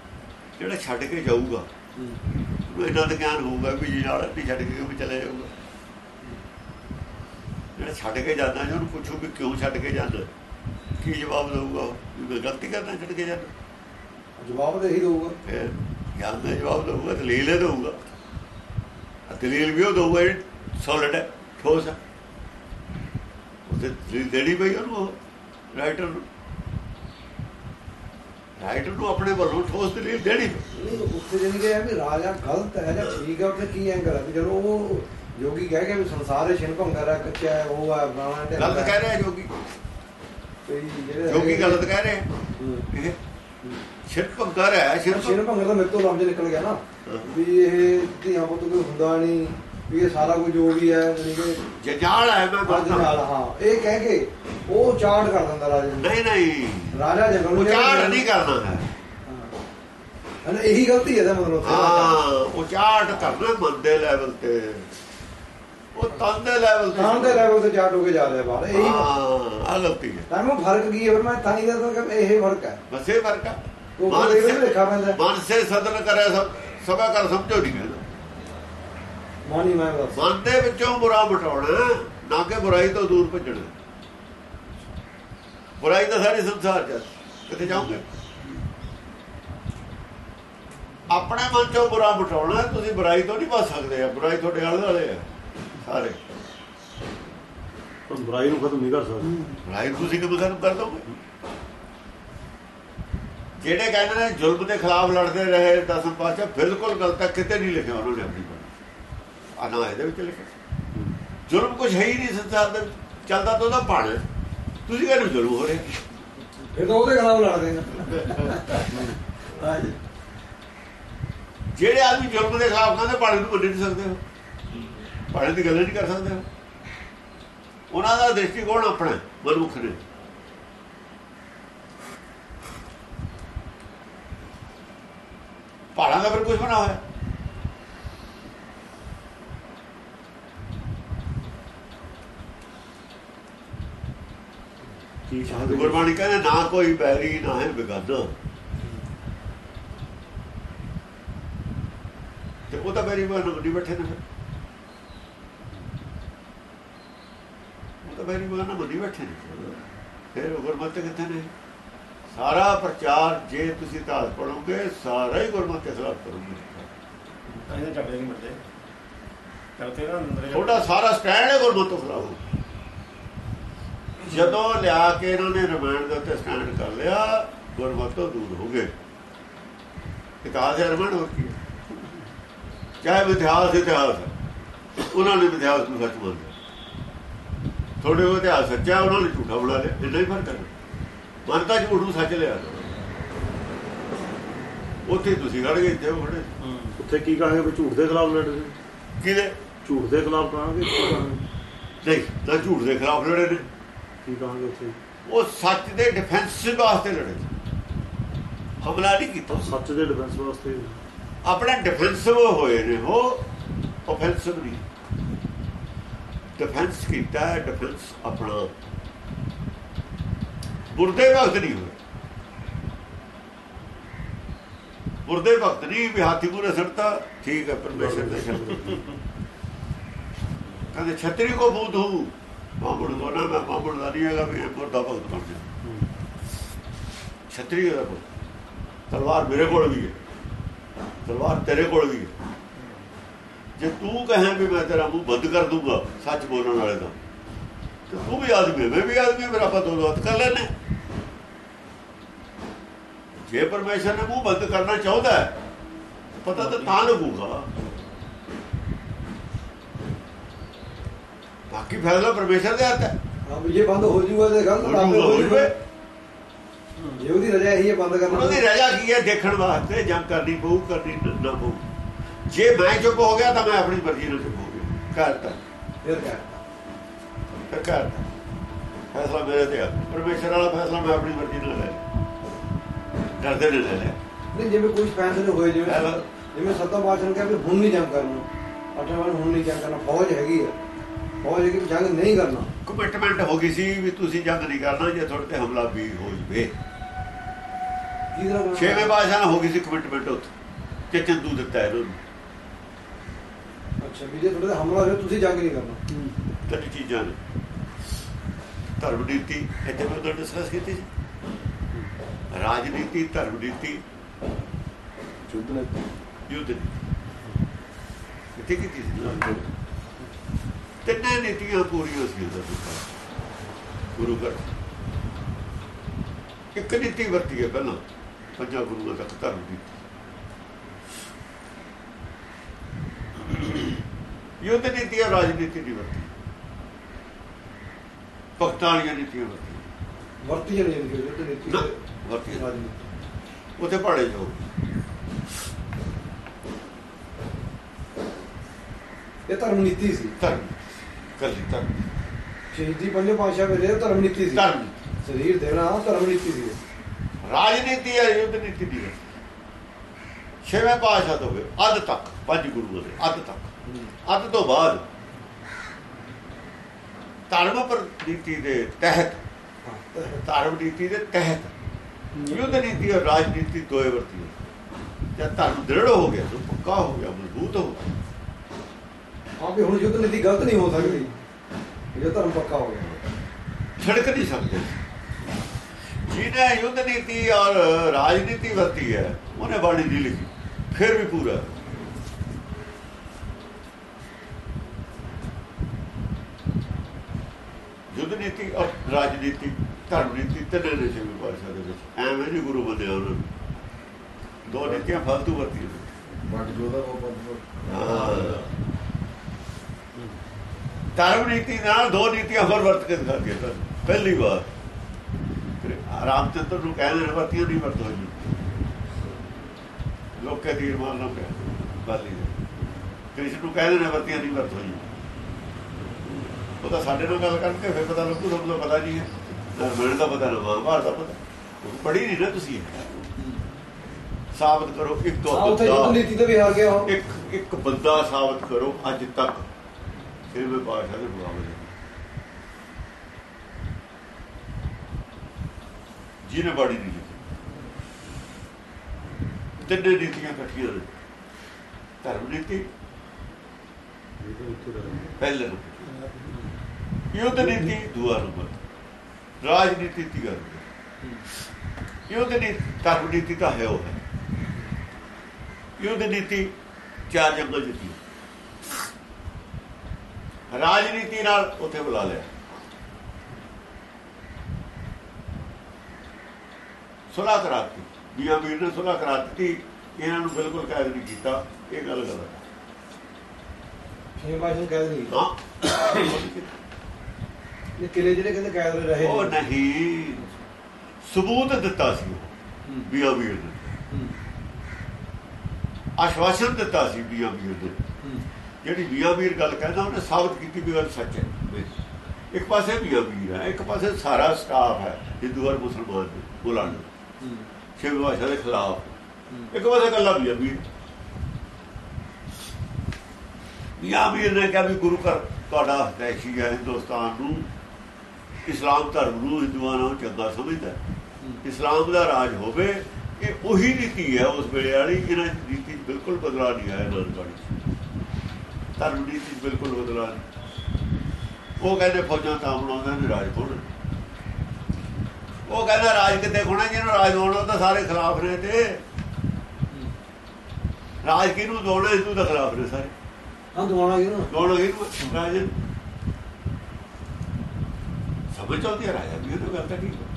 ਜਿਹੜਾ ਛੱਡ ਕੇ ਜਾਊਗਾ ਉਹਨੂੰ ਇਹਨਾਂ ਦਾ ਗਿਆਨ ਹੋਊਗਾ ਵੀ ਜੀ ਨਾਲ ਨਹੀਂ ਛੱਡ ਕੇ ਕਿਉਂ ਚਲੇ ਜਾਊਗਾ। ਜਿਹੜਾ ਛੱਡ ਕੇ ਜਾਂਦਾ ਉਹਨੂੰ ਪੁੱਛੋ ਵੀ ਕਿਉਂ ਛੱਡ ਕੇ ਜਾਂਦਾ। ਕੀ ਜਵਾਬ ਦੇਊਗਾ ਉਹ? ਵੀ ਗਲਤੀ ਕਰਦਾ ਛੱਡ ਕੇ ਜਾਂਦਾ। ਜਵਾਬ ਤਾਂ ਇਹੀ ਦਊਗਾ। ਫਿਰ ਗਿਆਨ ਦਾ ਜਵਾਬ ਦੇਊਗਾ ਦਲੀਲ ਇਹ ਦੇਊਗਾ। ਆ ਦਲੀਲ ਵੀ ਉਹ ਦੇਊਗਾ ਸੋਲਿਡ ਹੈ ਠੋਸ ਹੈ। ਉਹਦੇ ਦਲੀਲ ਦੇਣੀ ਪਈ ਉਹਨੂੰ ਰਾਈਟਰ ਨੂੰ। ਰਾਈਟਰ ਨੂੰ ਆਪਣੇ ਵੱਲੋਂ ਠੋਸ ਦਲੀਲ ਦੇਣੀ ਉੱਥੇ ਜਾਨੀ ਕਿ ਇਹ ਵੀ ਰਾਜਾ ਗਲਤ ਹੈ ਜਾਂ ਠੀਕ ਹੈ ਉੱਥੇ ਕੀ ਐਂਗਲ ਹੈ? ਜਦੋਂ ਉਹ ਜੋਗੀ ਕਹਿ ਗਿਆ ਵੀ ਸੰਸਾਰ ਹੈ ਛਿਨ ਭੰਗਰ ਹੈ ਕੱਚਾ ਹੈ ਉਹ ਹੈ ਬਣਾਣਾ ਤੇ ਗਲਤ ਕਹਿ ਰਿਹਾ ਜੋਗੀ। ਜੋਗੀ ਗਲਤ ਕਹਿ ਰਿਹਾ। ਹੂੰ। ਇਹ ਸ਼ਿਰਕ ਕਰ ਰਿਹਾ ਸ਼ਿਰਕ ਛਿਨ ਭੰਗਰ ਦਾ ਮੇਰੇ ਤੋਂ ਲਫ਼ਜ਼ ਨਿਕਲ ਗਿਆ ਨਾ। ਵੀ ਇਹ ਧੀਆਂ ਪੁੱਤ ਕੋਈ ਹੁੰਦਾ ਨਹੀਂ ਵੀ ਇਹ ਸਾਰਾ ਕੁਝ ਜੋ ਵੀ ਹੈ ਕਿ ਜੰਜਾਲ ਹੈ ਮੈਂ ਕਹਿੰਦਾ ਹਾਂ। ਇਹ ਕਹਿ ਕੇ ਉਹ ਚਾਰਟ ਕਰ ਦਿੰਦਾ ਰਾਜੇ ਨਹੀਂ ਨਹੀਂ। ਰਾਜਾ ਜੰਗਲ ਨੂੰ ਉਚਾਟ ਨਹੀਂ ਕਰਨਾ ਹੈ। ਹਾਂ ਇਹੀ ਗਲਤੀ ਹੈ ਦਾ ਮਤਲਬ। ਹਾਂ ਉਚਾਟ ਕਰਨਾ ਮਨ ਦੇ ਲੈਵਲ ਤੇ। ਉਹ ਤਨ ਦੇ ਲੈਵਲ ਤੇ ਤਾਂ ਦੇ ਲੈਵਲ ਤੇ ਚਾਰਟ ਹੋ ਕੇ ਜਾ ਰਿਹਾ ਬਾਹਰ ਇਹੀ ਹਾਂ ਆ ਗਲਤੀ ਹੈ। ਤਾਂ ਮੈਂ ਫ਼ਰਕ ਕੀ ਹੈ? ਫਿਰ ਮੈਂ ਤਾਂ ਹੀ ਦੱਸਦਾ ਕਿ ਇਹ ਫ਼ਰਕ ਹੈ। ਬਸ ਇਹ ਫ਼ਰਕ ਉਹ ਮਨ ਸੇ- ਸਦਨ ਕਰੇ ਸਭ ਸਭਾ ਕਰ ਸਮਝੋ ਨਹੀਂ ਕਹਿੰਦਾ ਮਾਨੀ ਮੈਂ ਦੱਸ ਮਨ ਦੇ ਵਿੱਚੋਂ ਬੁਰਾ ਮਟਾਉਣਾ ਨਾ ਕਿ ਬੁਰਾਈ ਤੋਂ ਦੂਰ ਭੱਜਣਾ ਬੁਰਾਈ ਤਾਂ ਸਾਰੇ ਸੰਸਾਰ ਚ ਹੈ। ਕਿੱਥੇ ਜਾਓਗੇ? ਆਪਣੇ ਮਨ ਚੋਂ ਬੁਰਾ ਮਟਾਉਣਾ ਤੁਸੀਂ ਬੁਰਾਈ ਤੋਂ ਨਹੀਂ ਬਚ ਸਕਦੇ ਆ। ਬੁਰਾਈ ਤੁਹਾਡੇ ਆਲੇ ਦੁਆਲੇ ਆ ਸਾਰੇ। ਪਰ ਬੁਰਾਈ ਨੂੰ ਖਤਮ ਨਹੀਂ ਕਰ ਸਕਦੇ। ਬੁਰਾਈ ਤੁਸੀਂ ਕਿਵੇਂ ਖਤਮ ਕਰ ਦੋਗੇ? ਜਿਹੜੇ ਕਹਿੰਦੇ ਨੇ ਜ਼ੁਲਮ ਦੇ ਖਿਲਾਫ ਲੜਦੇ ਰਹੇ ਦਸਮ ਪਾਤਸ਼ਾਹ ਬਿਲਕੁਲ ਗਲਤ ਹੈ ਕਿਤੇ ਨਹੀਂ ਲਿਖਿਆ ਉਹਨਾਂ ਨੇ ਆਪਣੀ ਬਾਣੀ ਆ ਨਾ ਇਹਦੇ ਵਿੱਚ ਲਿਖਿਆ। ਜ਼ੁਲਮ ਕੁਝ ਹੈ ਹੀ ਨਹੀਂ ਸੰਸਾਰ ਦੇ ਚੱਲਦਾ ਤਾਂ ਉਹਦਾ ਪਾਣ ਤੁਸੀਂ ਕਹਿੰਦੇ ਹੋ ਜ਼ੁਲਮ ਹੋ ਰਿਹਾ। ਫਿਰ ਤਾਂ ਉਹਦੇ ਖਿਲਾਫ ਲੜਦੇ ਨੇ ਜਿਹੜੇ ਆਦਮੀ ਜ਼ੁਲਮ ਦੇ ਖਿਲਾਫ ਕਹਿੰਦੇ ਪਾਣੇ ਨੂੰ ਮੰਨ ਨਹੀਂ ਸਕਦੇ ਹੋ ਪਾਣੇ ਦੀ ਗੱਲ ਨਹੀਂ ਕਰ ਸਕਦੇ ਉਹਨਾਂ ਦਾ ਦ੍ਰਿਸ਼ਟੀਕੋਣ ਆਪਣਾ ਮਨੁੱਖ ਨੇ। ਪਹਾੜਾਂ ਦਾ ਫਿਰ ਕੁਝ ਬਣਾ ਹੋਇਆ। ਕੀ ਚਾਹਦੇ ਗੁਰਬਾਣੀ ਕਹਿੰਦੇ ਨਾ ਕੋਈ ਬੈਰੀ ਨਾ ਹੈ ਬਿਗਾਨਾ। ਤੇ ਉਹ ਤਾਂ ਬੈਰੀ ਬਣ ਨਹੀਂ ਬੈਠੇ ਨੇ। ਫਿਰ ਤਾਂ ਬੈਰੀ ਬਣ ਨਹੀਂ ਬੈਠੇ ਨੇ। ਫਿਰ ਗੁਰਮਤ ਕਿੱਥੇ ਨੇ? ਸਾਰਾ ਪ੍ਰਚਾਰ ਜੇ ਤੁਸੀਂ ਇਤਿਹਾਸ ਪੜੋਗੇ ਸਾਰਾ ਹੀ ਗੁਰਮਤ ਦੇ ਖਿਲਾਫ ਕਰੋਗੇ ਤਾਂ ਚੱਪੇ ਨਹੀਂ ਮਿਲਦੇ ਕਰਤੇ ਨਾ ਅੰਦਰ ਤੁਹਾਡਾ ਸਾਰਾ ਸਟੈਂਡ ਹੈ ਗੁਰਮਤ ਤੋਂ ਖਿਲਾਫ ਜਦੋਂ ਲਿਆ ਕੇ ਇਹਨਾਂ ਨੇ ਰਮਾਇਣ ਦੇ ਉੱਤੇ ਸਟੈਂਡ ਕਰ ਲਿਆ ਗੁਰਮਤ ਤੋਂ ਦੂਰ ਹੋ ਗਏ। ਇਤਿਹਾਸ ਹੈ ਰਮਾਇਣ ਹੋਰ ਕੀ ਹੈ? ਚਾਹੇ ਇਤਿਹਾਸ ਇਤਿਹਾਸ। ਹੈ ਉਹਨਾਂ ਨੇ ਇਤਿਹਾਸ ਨੂੰ ਸੱਚ ਮੰਨ ਥੋੜੇ ਉਹ ਇਤਿਹਾਸ ਸੱਚਾ ਉਹਨਾਂ ਨੇ ਝੂਠਾ ਬਣਾ ਲਿਆ ਇੰਨਾ ਹੀ ਫ਼ਰਕ ਹੈ। ਮੰਨਤਾ ਝੂਠ ਨੂੰ ਸੱਚ ਲਿਆ। ਉੱਥੇ ਤੁਸੀਂ ਖੜ ਗਏ ਇੱਥੇ ਉਹ ਖੜੇ ਉੱਥੇ ਕੀ ਕਹਾਂਗੇ ਵੀ ਝੂਠ ਦੇ ਖਿਲਾਫ ਲੜਦੇ ਕਿਹਦੇ? ਝੂਠ ਦੇ ਖਿਲਾਫ ਕਹਾਂਗੇ ਨਹੀਂ ਤਾਂ ਝੂਠ ਦੇ ਖਿਲਾਫ ਲੜੇ ਨੇ। ਕੀ ਕਹਾਂਗੇ ਉੱਥੇ? ਉਹ ਸੱਚ ਦੇ ਡਿਫੈਂਸ ਵਾਸਤੇ ਲੜੇ ਹਮਲਾ ਨਹੀਂ ਕੀਤਾ ਸੱਚ ਦੇ ਡਿਫੈਂਸ ਵਾਸਤੇ। ਆਪਣੇ ਡਿਫੈਂਸਿਵ ਹੋਏ ਨੇ ਉਹ ਆਫੈਂਸਿਵ ਨਹੀਂ। ਡਿਫੈਂਸ ਕੀਤਾ ਹੈ ਡਿਫੈਂਸ ਆਪਣਾ। ਮੁਰਦੇ ਵਕਤ ਨਹੀਂ ਹੋਏ। ਮੁਰਦੇ ਵਕਤ ਨਹੀਂ, ਵੀ ਹਾਥੀ ਪੂਰੇ ਸੜਤਾ ਠੀਕ ਹੈ ਪਰਮੇਸ਼ਰ ਦੇ ਸ਼ਬਦ ਕਹਿੰਦੇ ਛਤਰੀ ਕੋ ਬੂਧ ਹੂੰ। ਮਾਮੂੜ ਕੋ ਨਾ, ਮੈਂ ਮਾਮੂੜ ਦਾ ਨਹੀਂ ਹੈਗਾ ਵੀ ਮੁਰਦਾ ਭਗਤ ਬਣ ਜਾ ਛਤਰੀ ਦਾ ਕੋਲ। ਤਲਵਾਰ ਮੇਰੇ ਕੋਲ ਵੀ ਹੈ। ਤਲਵਾਰ ਤੇਰੇ ਕੋਲ ਵੀ ਹੈ। ਜੇ ਤੂੰ ਕਹੇ ਵੀ ਮੈਂ ਤੇਰਾ ਮੂੰਹ ਬੰਦ ਕਰ ਦੂੰਗਾ ਸੱਚ ਬੋਲਣ ਵਾਲੇ ਦਾ ਤੇ ਤੂੰ ਵੀ ਆਦਮੀ ਮੈਂ ਵੀ ਆਦਮੀ ਫਿਰ ਆਪਾਂ ਦੋਨੋਂ ਹੱਥ ਕਰ ਲੈਨੇ ਜੇ ਪਰਮੇਸ਼ਰ ਨੇ ਮੂੰਹ ਬੰਦ ਕਰਨਾ ਚਾਹੁੰਦਾ ਹੈ ਪਤਾ ਤਾਂ ਤਾਂ ਲੱਗੂਗਾ। ਬਾਕੀ ਫੈਸਲਾ ਪਰਮੇਸ਼ਰ ਦੇ ਹੱਥ ਹੈ। ਹਾਂ ਵੀ ਜੇ ਬੰਦ ਹੋ ਜੂਗਾ ਤੇ ਗਲਤ ਹੋ ਜੂਗਾ। ਜੇ ਉਹਦੀ ਰਜਾ ਇਹੀ ਬੰਦ ਕਰਨਾ। ਉਹਨਾਂ ਦੀ ਰਜਾ ਕੀ ਹੈ? ਦੇਖਣ ਵਾਸਤੇ ਜਾਂ ਕਰਨੀ ਪਊ ਕਰਨੀ ਨ- ਨਾ ਪਊ। ਜੇ ਮੈਂ ਚੁੱਪ ਹੋ ਗਿਆ ਤਾਂ ਮੈਂ ਆਪਣੀ ਮਰਜ਼ੀ ਨਾਲ ਚੁੱਪ ਹੋ ਗਿਆ। ਕਰਤਾ ਫਿਰ ਕਹਿ ਫਿਰ ਕਰਤਾ ਫੈਸਲਾ ਮੇਰੇ ਤੇ ਆ। ਪਰਮੇਸ਼ਰ ਵਾਲਾ ਫੈਸਲਾ ਮੈਂ ਆਪਣੀ ਮਰਜ਼ੀ ਨਾਲ ਲੈ ਲਿਆ। ਡਰਦੇ ਨੇ ਲੈ ਲਿਆ। ਨਹੀਂ ਜਿਵੇਂ ਕੁਝ ਫੈਸਲੇ ਹੋਏ ਜਿਵੇਂ। ਜਿਵੇਂ ਸੱਤਾ ਬਾਦਸ਼ਾਹ ਨੇ ਕਿਹਾ ਵੀ ਹੁਣ ਨਹੀਂ ਜੰਗ ਕਰਨਾ। ਵਾਰ ਹੁਣ ਨਹੀਂ ਜੰਗ ਕਰਨਾ ਫੌਜ ਹੈਗੀ ਆ। ਫੌਜ ਹੈਗੀ ਜੰਗ ਨਹੀਂ ਕਰਨਾ। ਕਮਿਟਮੈਂਟ ਹੋ ਗਈ ਸੀ ਵੀ ਤੁਸੀਂ ਜੰਗ ਨਹੀਂ ਕਰਨਾ ਜੇ ਤੁਹਾਡੇ ਤੇ ਹਮਲਾ ਵੀ ਹੋ ਜਵੇ? ਛੇਵੇਂ ਬਾਦਸ਼ਾਹ ਨਾਲ ਹੋ ਗਈ ਸੀ ਕਮਿਟਮੈਂਟ ਉੱਥੇ। ਕਿ ਚੰਦੂ ਦਿੱਤਾ ਇਹਨਾਂ। ਅੱਛਾ ਵੀ ਜੇ ਤੁਹਾਡੇ ਤੇ ਹਮਲਾ ਹੋਇਆ ਤੁਸੀਂ ਜੰਗ ਨਹੀਂ ਕਰਨਾ। ਤਿੰਨ ਚੀਜ਼ਾਂ ਨੇ ਧਰਮ ਨੀਤੀ ਇੱਥੇ ਮੈਂ ਤੁਹਾਨੂੰ ਡਿਸਕਸ ਕੀਤੀ ਸੀ। ਰਾਜਨੀਤੀ ਧਰਮ ਨੀਤੀ ਯੁੱਧ ਨੇ। ਯੁੱਧ ਨੀਤੀ ਕੀਤੀ ਸੀ? ਤਿੰਨੇ ਨੀਤੀਆਂ ਪੂਰੀਆਂ ਸੀ ਉਹਦਾ ਗੁਰੂ ਘਰ। ਇੱਕ ਨੀਤੀ ਵਰਤੀ ਹੈ ਪਹਿਲਾਂ। ਪੰਜਾਂ ਗੁਰੂਆਂ ਤੱਕ ਧਰਮ ਨੀਤੀ ਯੁੱਧ ਨੀਤੀ ਔਰ ਰਾਜਨੀਤੀ ਦੀ ਵਰਤੀ ਭਗਤਾਂ ਵਾਲੀਆਂ ਨੀਤੀਆਂ ਵਰਤੀ ਵਰਤੀ ਜਾਂਦੀ ਹੈ ਜਿਹੜੀ ਨੀਤੀ ਵਰਤੀ ਰਾਜਨੀਤੀ। ਉੱਥੇ ਪੜੇ ਜੋ ਇਹ ਧਰਮ ਨੀਤੀ ਸੀ। ਧਰਮ। ਕੱਲੀ ਧਰਮ। ਸ਼ਹੀਦੀ ਪੰਜੇ ਪਾਤਸ਼ਾਹ ਵੇਲੇ ਧਰਮ ਨੀਤੀ ਸੀ। ਧਰਮ। ਸਰੀਰ ਦੇਣਾ ਧਰਮ ਨੀਤੀ ਸੀ। ਰਾਜਨੀਤੀ ਹੈ ਯੁੱਧ ਨੀਤੀ ਦੀ ਹੈ ਛੇਵੇਂ ਪਾਤਸ਼ਾਹ ਤੋਂ ਹੋਵੇ ਅੱਧ ਤੱਕ ਪੰਜ ਗੁਰੂਆਂ ਦੇ ਅੱਧ ਤੱਕ। ਅੱਧ ਤੋਂ ਬਾਅਦ ਧਰਮ ਪਰ ਨੀਤੀ ਦੇ ਤਹਿਤ। ਧਰਮ ਨੀਤੀ ਦੇ ਤਹਿਤ ਯੁੱਧ ਨੀਤੀ ਔਰ ਰਾਜਨੀਤੀ ਦੋਏ ਵਰਤੀ ਜਦ ਧਰਮ ਦ੍ਰਿੜ ਹੋ ਗਿਆ ਤਾਂ ਪੱਕਾ ਹੋ ਗਿਆ ਮਜ਼ਬੂਤ ਹੋ ਗਿਆ। ਵੀ ਹੁਣ ਯੁੱਧ ਨੀਤੀ ਗਲਤ ਨਹੀਂ ਹੋ ਸਕਦੀ। ਇਹ ਧਰਮ ਪੱਕਾ ਹੋ ਗਿਆ। ਛਿੜਕ ਨਹੀਂ ਸਕਦੇ। ਜਿਹਨੇ ਯੁੱਧ ਨੀਤੀ ਔਰ ਰਾਜਨੀਤੀ ਵਰਤੀ ਹੈ ਉਹਨੇ ਬਾਣੀ ਨਹੀਂ ਲਿਖੀ। ਫਿਰ ਵੀ ਪੂਰਾ। ਯੁੱਧ ਨੀਤੀ ਔਰ ਰਾਜਨੀਤੀ ਧਰਮ ਨੀਤੀ ਤਿੰਨੇ ਨੇ ਜਿਵੇਂ ਭਾਸ਼ਾ ਦੇ ਵਿੱਚ ਐਵੇਂ ਨਹੀਂ ਗੁਰੂ ਬੰਦਿਆ ਉਹਨਾਂ ਨੂੰ ਦੋ ਨੀਤੀਆਂ ਫालतू ਵਰਤੀਆਂ। ਵੱਡ ਜੋਦਾ ਉਹ ਬੰਦ। ਧਰਮ ਨੀਤੀ ਨਾਲ ਦੋ ਨੀਤੀਆਂ ਹੋਰ ਵਰਤ ਕੇ ਦਿਖਾ ਕੇ ਤਾਂ ਪਹਿਲੀ ਵਾਰ ਰਾਮਚੰਦਰ ਨੂੰ ਕਹਿੰਦੇ ਨੇ ਵਰਤੀਆਂ ਨਹੀਂ ਵਰਤ ਹੋਈ ਲੋਕੇ ਤੀਰ ਮਾਰਨਾ ਪਿਆ ਬਾਲੀ ਦੇ। ਕ੍ਰਿਸ਼ਨ ਨੂੰ ਕਹਿੰਦੇ ਨੇ ਵਰਤੀਆਂ ਨਹੀਂ ਵਰਤ ਹੋਈ ਉਹ ਤਾਂ ਸਾਡੇ ਨਾਲ ਗੱਲ ਕਰਕੇ ਫਿਰ ਪਤਾ ਲੱਗੂ ਤੁਹਾਨੂੰ ਤਾਂ ਪਤਾ ਨਹੀਂ ਹੈ। ਮੈਨੂੰ ਦਾ ਪਤਾ ਨਾ ਮਹਾਂਭਾਰਤ ਦਾ ਪਤਾ। ਪੜੀ ਨਹੀਂ ਨਾ ਤੁਸੀਂ। ਸਾਬਤ ਕਰੋ ਇੱਕ ਤੋਂ ਉੱਥੇ ਨੀਤੀ ਤੇ ਵੀ ਹਾਰ ਗਿਆ ਉਹ। ਇੱਕ ਇੱਕ ਬੰਦਾ ਸਾਬਤ ਕਰੋ ਅੱਜ ਤੱਕ। ਫਿਰ ਮੈਂ ਬਾਦਸ਼ਾਹ ਦੇ ਮੁਕਾਬਲੇ ਜਿਹਨੇ ਬਾੜੀ ਨਹੀਂ ਤਿੰਨੇ ਨੀਤੀਆਂ ਇਕੱਠੀਆਂ ਨੇ। ਧਰਮ ਨੀਤੀ, ਪਹਿਲੇ ਨੰਬਰ। ਯੁੱਧ ਨੀਤੀ? ਦੂਆ ਨੰਬਰ। ਰਾਜਨੀਤੀ ਤੀਆ ਨੰਬਰ ਯੁੱਧ ਨੀਤੀ ਧਰਮ ਨੀਤੀ ਤਾਂ ਹੈ ਉਹ ਹੈ। ਯੁੱਧ ਨੀਤੀ? ਚਾਰ ਜੰਗਲ ਜਿੱਤੀ ਰਾਜਨੀਤੀ ਨਾਲ ਉੱਥੇ ਬੁਲਾ ਲਿਆ। ਸੁਲਾ ਕਰਾਤੀ। ਬੀਆ ਵੀਰ ਨੇ ਸੁਲਾ ਕਰਾ ਦਿੱਤੀ ਇਹਨਾਂ ਨੂੰ ਬਿਲਕੁਲ ਕੈਦ ਨਹੀਂ ਕੀਤਾ ਇਹ ਗੱਲ ਗਲਤ ਹੈ। ਛੇ ਬਾਸ਼ਾ ਕਹਿ ਨਹੀਂ ਹਾਂ। ਇਹ ਕਿਲੇ ਜਿਹੜੇ ਕਹਿੰਦੇ ਕੈਦ ਰਹੇ ਉਹ। ਨਹੀਂ ਸਬੂਤ ਦਿੱਤਾ ਸੀ ਉਹ। ਬੀਆ ਵੀਰ ਨੇ। ਆਸ਼ਵਾਸਨ ਦਿੱਤਾ ਸੀ ਬੀਆ ਵੀਰ ਨੇ। ਜਿਹੜੀ ਬੀਆ ਵੀਰ ਗੱਲ ਕਹਿੰਦਾ ਉਹਨੇ ਸਾਬਤ ਕੀਤੀ ਵੀ ਗੱਲ ਸੱਚ ਹੈ। ਇੱਕ ਪਾਸੇ ਬੀਆ ਵੀਰ ਹੈ ਇੱਕ ਪਾਸੇ ਸਾਰਾ ਸਟਾਫ ਹੈ ਹਿੰਦੂ ਔਰ ਮੁਸਲਮਾਨ ਦੇ ਬੋਲਣ ਸ਼ਿਵ ਭਾਸ਼ਾ ਦੇ ਖਿਲਾਫ। ਇੱਕ ਪਾਸੇ ਗੱਲਾਂ ਬੀਆ ਵੀਰ। ਬੀਆ ਵੀਰ ਨੇ ਕਿਹਾ ਵੀ ਗੁਰੂ ਘਰ ਤੁਹਾਡਾ ਹਤੈਸ਼ੀ ਹੈ ਹਿੰਦੁਸਤਾਨ ਨੂੰ। ਇਸਲਾਮ ਧਰਮ ਨੂੰ ਹਿੰਦੂਆਂ ਨਾਲੋਂ ਚੰਗਾ ਸਮਝਦਾ। ਇਸਲਾਮ ਦਾ ਰਾਜ ਹੋਵੇ ਇਹ ਉਹੀ ਨੀਤੀ ਹੈ ਉਸ ਵੇਲੇ ਵਾਲੀ। ਇਹਨਾਂ ਦੀ ਨੀਤੀ ਬਿਲਕੁਲ ਬਦਲਾਅ ਨਹੀਂ ਆਇਆ ਨਾਨਕਾੜੀ 'ਚ ਧਰਮ ਨੀਤੀ ਬਿਲਕੁਲ ਬਦਲਾਅ ਨਹੀਂ। ਉਹ ਕਹਿੰਦੇ ਫੌਜਾਂ ਤਾਂ ਬਣਾਉਂਦੇ ਨੇ ਰਾਜ ਕੋਲ ਉਹ ਕਹਿੰਦਾ ਰਾਜ ਕਿਤੇ ਹੋਣਾ ਜਿਹਨੂੰ ਰਾਜ ਹੋਣਾ ਤਾਂ ਸਾਰੇ ਖਿਲਾਫ ਨੇ ਤੇ। ਰਾਜ ਕਿਹਨੂੰ ਦੋਣਾ ਹਿੰਦੂ ਦਾ ਖਿਲਾਫ ਨੇ ਸਾਰੇ। ਹਾਂ ਦਵਾਣਾ ਕਿਹਨੂੰ ਦੋਣਾ ਕਿਹਨੂੰ ਰਾਜ। ਸਮਝ ਆਉਂਦੀ ਹੈ ਰਾਜਾ ਵੀ ਉਹ ਗੱਲ ਤਾਂ ਠੀਕ ਹੈ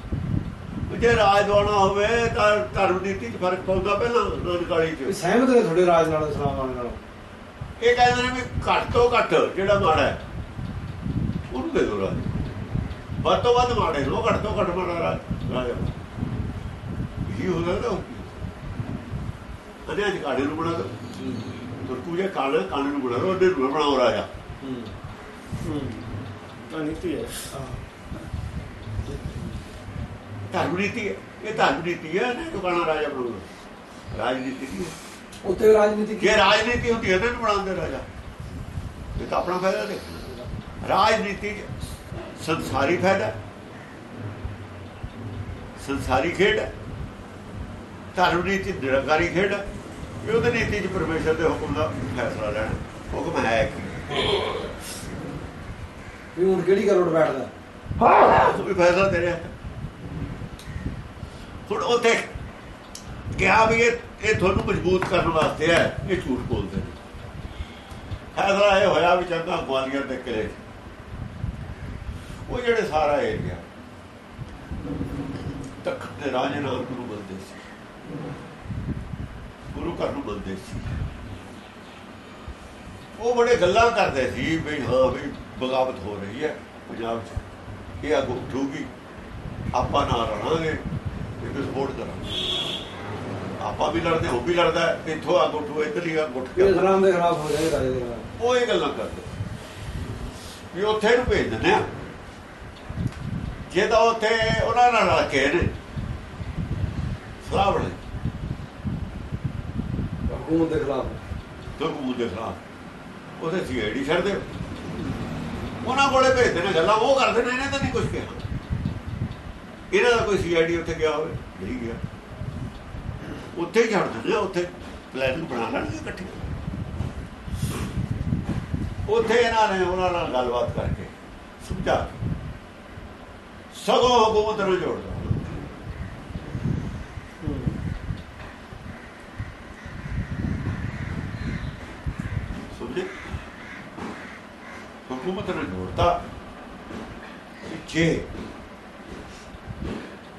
ਜੇ ਰਾਜ ਦੋਣਾ ਹੋਵੇ ਤਾਂ ਧਰਮ ਨੀਤੀ 'ਚ ਫ਼ਰਕ ਪਊਗਾ ਪਹਿਲਾਂ ਨਾਨਕਾੜੀ 'ਚ। ਸਹਿਮਤ ਨੇ ਤੁਹਾਡੇ ਰਾਜ ਨਾਲ ਇਸਲਾਮ ਨਾਲ? ਇਹ ਕਹਿੰਦੇ ਨੇ ਵੀ ਘੱਟ ਤੋਂ ਘੱਟ ਜਿਹੜਾ ਮਾੜਾ ਹੈ ਉਹਨੂੰ ਦੇ ਦਿਓ ਰਾਜ। ਵੱਧ ਤੋਂ ਵੱਧ ਮਾੜੇ ਨੂੰ ਘੱਟ ਤੋਂ ਘੱਟ ਮਾੜਾ ਰਾਜ। ਰਾਜ ਇਹ ਹੋ ਸਕਦਾ ਅਦੇ ਅੱਜ ਕਾੜੇ ਨੂੰ ਬਣਾ ਦੋ। ਤੁਰਕੂ ਜੇ ਕਾਲੇ ਕਾਲੇ ਨੂੰ ਬਣਾ ਦੋ ਉਹਦੇ ਨੂੰ ਬਣਾਓ ਰਾਜਾ। ਤਾਂ ਨੀਤੀ ਹੈ। ਧਰਮ ਨੀਤੀ ਹੈ। ਇਹ ਧਰਮ ਨੀਤੀ ਹੈ ਨਾ ਦੁਕਾਨਾ ਰਾਜਾ ਬਣਾਉਂਦਾ ਰਾਜਨੀਤੀ ਹੈ। ਉੱਤੇ ਰਾਜਨੀਤੀ ਜੇ ਰਾਜਨੀਤੀ ਹੁੰਦੀ ਹੈ ਇਹਨਾਂ ਨੂੰ ਬਣਾਉਂਦੇ ਰਾਜਾ। ਇਹ ਤਾਂ ਆਪਣਾ ਫਾਇਦਾ ਦੇਖਣਾ ਰਾਜਨੀਤੀ 'ਚ ਸੰਸਾਰੀ ਫਾਇਦਾ। ਸੰਸਾਰੀ ਖੇਡ ਹੈ। ਧਰਮ ਨੀਤੀ ਨਿਰੰਕਾਰੀ ਖੇਡ ਹੈ। ਇਹ ਉਹਦੇ ਨੀਤੀ 'ਚ ਪਰਮੇਸ਼ਰ ਦੇ ਹੁਕਮ ਦਾ ਫੈਸਲਾ ਲੈਣਾ। ਹੁਕਮ ਹੈ ਕੀ ਵੀ ਹੁਣ ਕਿਹੜੀ ਗੱਲ ਉੱਡ ਬੈਠਦਾ? ਉਹ ਵੀ ਫੈਸਲਾ ਤੇਰੇ ਹੁਣ ਉਹ ਦੇਖ ਕਿਹਾ ਵੀ ਇਹ ਇਹ ਤੁਹਾਨੂੰ ਮਜ਼ਬੂਤ ਕਰਨ ਵਾਸਤੇ ਹੈ ਇਹ ਝੂਠ ਬੋਲਦੇ ਨੇ। ਫੈਸਲਾ ਇਹ ਹੋਇਆ ਵੀ ਚੰਗਾ ਗਵਾਲੀਅਰ ਦੇ ਕਿਲੇ। ਉਹ ਜਿਹੜੇ ਸਾਰਾ ਏਰੀਆ ਤਖਤ ਦੇ ਰਾਜੇ ਨਾਲ ਗੁਰੂ ਬੰਦੇ ਸੀ। ਗੁਰੂ ਘਰ ਨੂੰ ਬੰਦੇ ਸੀ। ਉਹ ਬੜੇ ਗੱਲਾਂ ਕਰਦੇ ਸੀ ਵੀ ਹਾਂ ਵੀ ਬਗਾਵਤ ਹੋ ਰਹੀ ਹੈ ਪੰਜਾਬ 'ਚ। ਇਹ ਅੱਗ ਉੱਠੂਗੀ ਆਪਾਂ ਨਾਲ ਰਹਾਂਗੇ ਇਹ ਸਪੋਰਟ ਕਰਾਂਗੇ। ਆਪਾਂ ਵੀ ਲੜਦੇ ਉਹ ਵੀ ਲੜਦਾ ਹੈ, ਇੱਥੋਂ ਅੱਗ ਉੱਠੂ ਇੱਧਰ ਹੀ ਅੱਗ ਉੱਠ ਇਹ ਕੇ ਇਸਲਾਮ ਦੇ ਖਿਲਾਫ ਹੋ ਜਾਏ ਰਾਜੇ ਦੇ ਖਿਲਾਫ ਉਹ ਇਹ ਗੱਲਾਂ ਕਰਦੇ ਵੀ ਉੱਥੇ ਨੂੰ ਭੇਜ ਦਿੰਦੇ ਆ ਜੇ ਤਾਂ ਉੱਥੇ ਉਹਨਾਂ ਨਾਲ ਰਲ ਕੇ ਨੇ। ਸਲਾਹ ਬਣੇ ਹਕੂਮਤ ਦੇ ਖਿਲਾਫ। ਤੋਂ ਕਬੂਲ ਦੇ ਖਿਲਾਫ। ਉਹਦੇ ਸੀਆਈਡੀ ਛੱਡ ਦਿਓ ਉਹਨਾਂ ਕੋਲੇ ਭੇਜਦੇ ਨੇ ਗੱਲਾਂ ਉਹ ਕਰਦੇ ਨੇ ਇਹਨੇ ਤਾਂ ਨਹੀਂ ਕੁਝ ਕਿਹਾ। ਇਹਨਾਂ ਦਾ ਕੋਈ ਸੀਆਈਡੀ ਉੱਥੇ ਗਿਆ ਹੋਵੇ ਨਹੀਂ ਗਿਆ। ਉੱਥੇ ਹੀ ਛੱਡ ਦਿੰਦੇ ਉੱਥੇ ਪਲਾਨ ਬਣਾ ਲੈਣਗੇ ਇਕੱਠੇ। ਉੱਥੇ ਇਹਨਾਂ ਨੇ ਉਹਨਾਂ ਨਾਲ ਗੱਲਬਾਤ ਕਰਕੇ ਸਮਝਾ ਕੇ ਸਗੋਂ ਹਕੂਮਤ ਨੂੰ ਜੋੜਦਾ ਸਮਝੇ? ਹਕੂਮਤ ਨੇ ਜੋੜਦਾ ਜੇ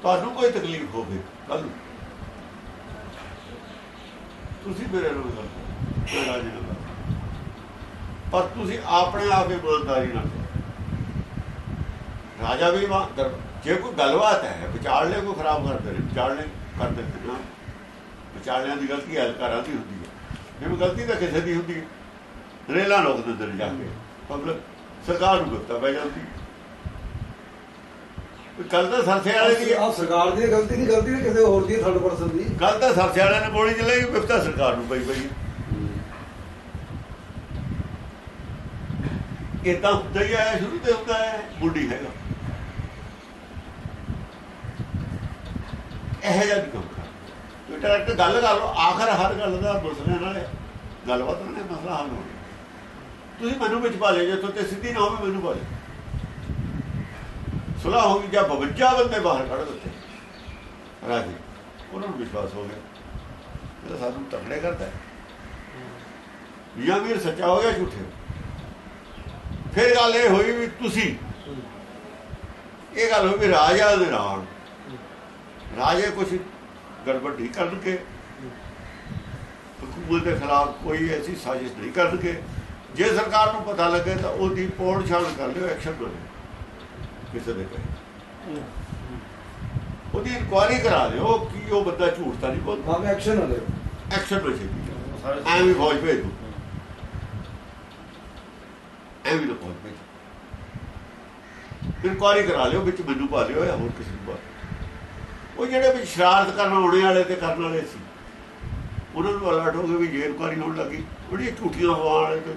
ਤੁਹਾਨੂੰ ਕੋਈ ਤਕਲੀਫ ਹੋਵੇ ਕੱਲ ਤੁਸੀਂ ਮੇਰੇ ਨਾਲ ਗੱਲ ਕਰੋ, ਰਾਜੀ ਨਾਲ ਪਰ ਤੁਸੀਂ ਆਪਣੇ ਆਪ ਹੀ ਇਮਾਨਦਾਰੀ ਨਾਲ ਕਰੋ। ਰਾਜਾ ਵੀ ਜੇ ਕੋਈ ਗੱਲਬਾਤ ਹੈ ਵਿਚਾਰਲੇ ਕੋਈ ਖਰਾਬ ਕਰਦੇ ਵਿਚਾਰਲੇ ਕਰ ਦਿੰਦੇ ਨਾ। ਵਿਚਾਰਲਿਆਂ ਦੀ ਗਲਤੀ ਹਲਕਾਰਾਂ ਦੀ ਹੁੰਦੀ ਹੈ। ਜਿਵੇਂ ਗਲਤੀ ਤਾਂ ਕਿਸੇ ਦੀ ਹੁੰਦੀ ਹੈ। ਰੇਲਾਂ ਲੋਕ ਦਿੰਦੇ ਨੇ ਜਾ ਕੇ ਪਬਲਿਕ ਸਰਕਾਰ ਨੂੰ ਗੁੱਤਾ ਪੈ ਜਾਂਦੀ ਕੋਈ ਗੱਲ ਤਾਂ ਸਰਸੇ ਵਾਲੇ ਦੀ ਹੈ। ਆਹ ਸਰਕਾਰ ਦੀ ਗਲਤੀ ਨਹੀਂ ਗਲਤੀ ਕਿਸੇ ਹੋਰ ਦੀ ਥਰਡ ਪਰਸਨ ਦੀ ਗੱਲ ਤਾਂ ਸਰਸੇ ਵਾਲਿਆਂ ਨੇ ਬੋਲੀ ਚੱਲੇਗੀ ਵਿਪਤਾ ਸਰਕਾਰ ਨੂੰ ਪਈ ਪਈ ਹੈ। ਇਹ ਤਾਂ ਹੁੰਦਾ ਹੀ ਆਇਆ ਸ਼ੁਰੂ ਤੇ ਹੁੰਦਾ ਹੈ ਬੁੱਢੀ ਹੈਗਾ। ਇਹੋ ਜਿਹਾ ਨਹੀਂ ਕੰਮ ਕਰ। ਤੂੰ ਡਾਇਰੈਕਟ ਗੱਲ ਕਰ ਲਓ, ਆਖਰ ਹਰ ਗੱਲ ਦਾ ਮਸਲੇ ਨਾਲ ਗੱਲਬਾਤ ਨਾਲ ਮਸਲਾ ਹੱਲ ਹੋਣਾ। ਤੁਸੀਂ ਮੈਨੂੰ ਵਿੱਚ ਪਾ ਲਿਓ, ਜੇ ਤੇ ਸਿੱਧੀ ਨਾ ਹੋਵੇ, ਮੈਨੂੰ ਪਾ ਲਿਆ ਸੁਲਾਹ ਹੋ ਗਈ, ਜਾਂ 52 ਬੰਦੇ ਬਾਹਰ ਕੱਢ ਦਿੱਤੇ ਰਾਜੀ, ਉਹਨਾਂ ਨੂੰ ਵਿਸ਼ਵਾਸ ਹੋ ਗਿਆ। ਇਹ ਸਾਨੂੰ ਤਕੜੇ ਕਰਦਾ ਹੈ। ਜਾਂ ਵੀਰ ਸੱਚਾ ਹੋ ਗਿਆ, ਝੂਠੇ ਹੋ। ਫਿਰ ਗੱਲ ਇਹ ਹੋਈ ਵੀ ਤੁਸੀਂ, ਇਹ ਗੱਲ ਹੋਈ ਵੀ ਰਾਜਾ ਦੇ ਨਾਲ। ਰਾਜੇ ਕੁਝ ਗੜਬੜ ਕਰਨਗੇ। ਹਕੂਮਤ ਦੇ ਖਿਲਾਫ ਕੋਈ ਐਸੀ ਸਾਜ਼ਿਸ਼ ਨਹੀਂ ਕਰਨਗੇ। ਜੇ ਸਰਕਾਰ ਨੂੰ ਪਤਾ ਲੱਗੇ ਤਾਂ ਉਹਦੀ ਪੋੜ ਛਾਣ ਕਰ ਲਿਓ ਐਕਸ਼ਨ ਲਓ। ਕਿਸੇ ਦੇ ਕਹੇ ਉਹਦੀ ਇਨਕੁਆਇਰੀ ਕਰਾ ਦਿਓ ਕਿ ਉਹ ਬੰਦਾ ਝੂਠ ਤਾਂ ਨਹੀਂ ਬੋਲਦਾ। ਹਾਂ ਐਕਸ਼ਨ ਨਾ ਲਿਓ। ਐਕਸ਼ਨ ਲੋ ਜੀ ਸਾਰੇ ਐਵੇਂ ਫੌਜ ਭੇਜ ਦੋ ਐਵੇਂ ਲੋ ਫੌਜ ਭੇਜ ਇਨਕੁਆਇਰੀ ਕਰਾ ਲਿਓ ਵਿੱਚ ਮੈਨੂੰ ਪਾ ਲਿਓ ਜਾਂ ਹੋਰ ਕਿਸੇ ਨੂੰ ਪਾ ਲਿਓ। ਉਹ ਜਿਹੜੇ ਵੀ ਸ਼ਰਾਰਤ ਕਰਨ ਆਉਣੇ ਵਾਲੇ ਤੇ ਕਰਨ ਵਾਲੇ ਸੀ। ਉਹਨਾਂ ਨੂੰ ਅਲਰਟ ਹੋ ਗਏ ਵੀ ਜੇ ਇਨਕੁਆਇਰੀ ਹੋਣ ਲੱਗੀ। ਬੜੀ ਝੂਠੀਆਂ ਹਵਾ ਵਾਲੇ ਤੇ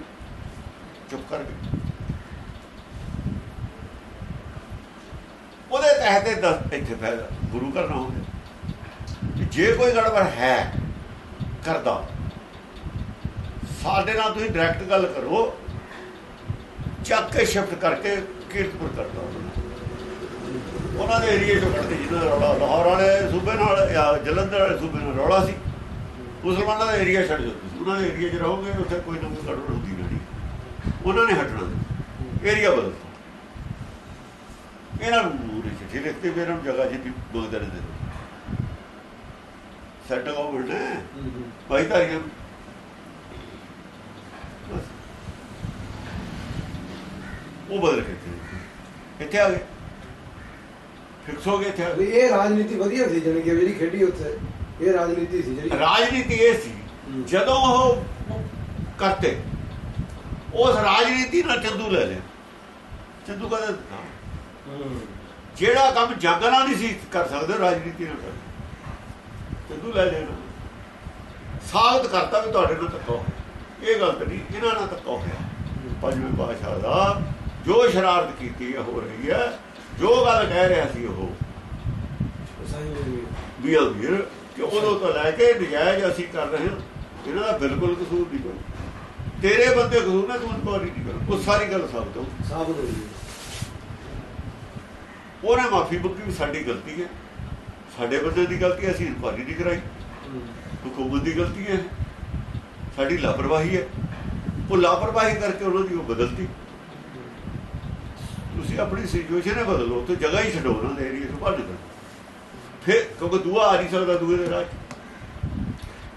ਚੁੱਪ ਕਰ ਗਏ। ਉਹਦੇ ਤਹਿਤ ਇਹ ਦੱਸ ਇੱਥੇ ਫਾਇਦਾ ਗੁਰੂ ਕਰਨਾ ਹੋਵੇ। ਜੇ ਕੋਈ ਗੜਬੜ ਹੈ, ਕਰਦਾ। ਸਾਡੇ ਨਾਲ ਤੁਸੀਂ ਡਾਇਰੈਕਟ ਗੱਲ ਕਰੋ। ਚੱਕ ਕੇ ਸ਼ਿਫਟ ਕਰਕੇ ਕੀਰਤਪੁਰ ਕਰਦਾ। ਉਹਨਾਂ ਦੇ ਏਰੀਏ ਚੋਂ ਕੱਢਦੇ ਜਿਹਨਾਂ ਦਾ ਰੌਲਾ ਲਾਹੌਰ ਵਾਲੇ ਸੂਬੇ ਨਾਲ ਜਾਂ ਜਲੰਧਰ ਵਾਲੇ ਸੂਬੇ ਨਾਲ ਰੌਲਾ ਸੀ। ਮੁਸਲਮਾਨਾਂ ਦਾ ਏਰੀਆ ਛੱਡ ਦਿਓ ਉਹਨਾਂ ਦੇ ਏਰੀਆ 'ਚ ਰਹੋਗੇ, ਉੱਥੇ ਕੋਈ ਨਾ ਕੋਈ ਗੜਬੜ ਹੁੰਦੀ ਰਹਿਣੀ ਉਹਨਾਂ ਨੇ ਹਟਣਾ ਏਰੀਆ ਬਦਲ ਇਹਨਾਂ ਨੂੰ ਪੂਰੀ ਚਿੱਠੀ ਲਿਖਤੀ ਵੀ ਇਹਨਾਂ ਨੂੰ ਜਗ੍ਹਾ ਜਿੱਤੀ ਬਦਲ ਨੇ। ਦੇ ਸੈਟ ਗਵਰਨਮੈਂਟ ਹੈ ਭਾਈ ਧਾਰੀਆਂ ਉਹ ਬਦਲ ਕੇ ਇੱਥੇ ਆ ਗਏ। ਫਿਕਸ ਹੋ ਗਏ ਇੱਥੇ ਆ ਵੀ ਗਏ। ਇਹ ਰਾਜਨੀਤੀ ਵਧੀਆ ਸੀ ਜਾਣੀ ਕਿ ਜਿਹੜੀ ਖੇਡੀ ਉੱਥੇ। ਇਹ ਰਾਜਨੀਤੀ ਸੀ ਜਿਹੜੀ। ਰਾਜਨੀਤੀ ਇਹ ਸੀ ਜਦੋਂ ਉਹ ਕਰਤੇ ਉਸ ਰਾਜਨੀਤੀ ਨਾਲ ਚੰਦੂ ਲੈ ਲਿਆ। ਚੰਦੂ ਕਹਿੰਦਾ ਜਿਹੜਾ ਕੰਮ ਜੰਗ ਨਾਲ ਨਹੀਂ ਸੀ ਕਰ ਸਕਦੇ ਰਾਜਨੀਤੀ ਨਾਲ ਕਰ। ਚੰਦੂ ਲੈ ਲੈਣਾ ਸਾਬਤ ਕਰਤਾ ਵੀ ਤੁਹਾਡੇ ਨਾਲ ਧੱਕਾ ਹੋਇਆ ਇਹ ਗੱਲ ਤਾਂ ਨਹੀਂ ਇਹਨਾਂ ਨਾਲ ਧੱਕਾ ਹੋਇਆ ਪੰਜਵੇਂ ਪਾਤਸ਼ਾਹ ਦਾ ਜੋ ਸ਼ਰਾਰਤ ਕੀਤੀ ਹੈ ਹੋ ਰਹੀ ਹੈ ਜੋ ਗੱਲ ਕਹਿ ਰਿਹਾ ਸੀ ਉਹ। ਵੀ ਅਮੀਰ ਕਿ ਉਦੋਂ ਤੋਂ ਲੈ ਕੇ ਨਜਾਇਜ਼ ਅਸੀਂ ਕਰ ਰਹੇ ਹਾਂ ਇਹਨਾਂ ਦਾ ਬਿਲਕੁਲ ਕਸੂਰ ਨਹੀਂ ਕੋਈ। ਤੇਰੇ ਬੰਦੇ ਕਸੂਰ ਨਾ ਤੂੰ ਇਨਕੁਆਰੀ ਨਹੀਂ ਕਰ ਉਹ ਸਾਰੀ ਗੱਲ ਸਾਬਤ ਹੋ ਸਾਬਤ ਹੋ ਗਈ ਉਹਨੇ ਮਾਫੀ ਮੰਗੀ ਵੀ ਸਾਡੀ ਗਲਤੀ ਹੈ। ਸਾਡੇ ਬੰਦੇ ਦੀ ਗਲਤੀ ਹੈ, ਅਸੀਂ ਇਨਕੁਆਰੀ ਨਹੀਂ ਕਰਾਈ। ਹੁਕੂਮਤ ਦੀ ਗਲਤੀ ਹੈ। ਸਾਡੀ ਲਾਪਰਵਾਹੀ ਹੈ। ਉਹ ਲਾਪਰਵਾਹੀ ਕਰਕੇ ਉਹਨਾਂ ਦੀ ਉਹ ਬਦਲਤੀ। ਤੁਸੀਂ ਆਪਣੀ ਸਿਚੁਏਸ਼ਨ ਹੀ ਬਦਲੋ ਤੇ ਜਗ੍ਹਾ ਹੀ ਛੱਡੋ ਉਹਨਾਂ ਦੇ ਏਰੀਆ ਤੋਂ ਬਾਹਰ ਨਿਕਲੋ। ਫਿਰ ਕਿਉਂਕਿ ਦੂਆ ਆ ਨਹੀਂ ਸਕਦਾ ਦੂਏ ਦੇ ਰਾਜ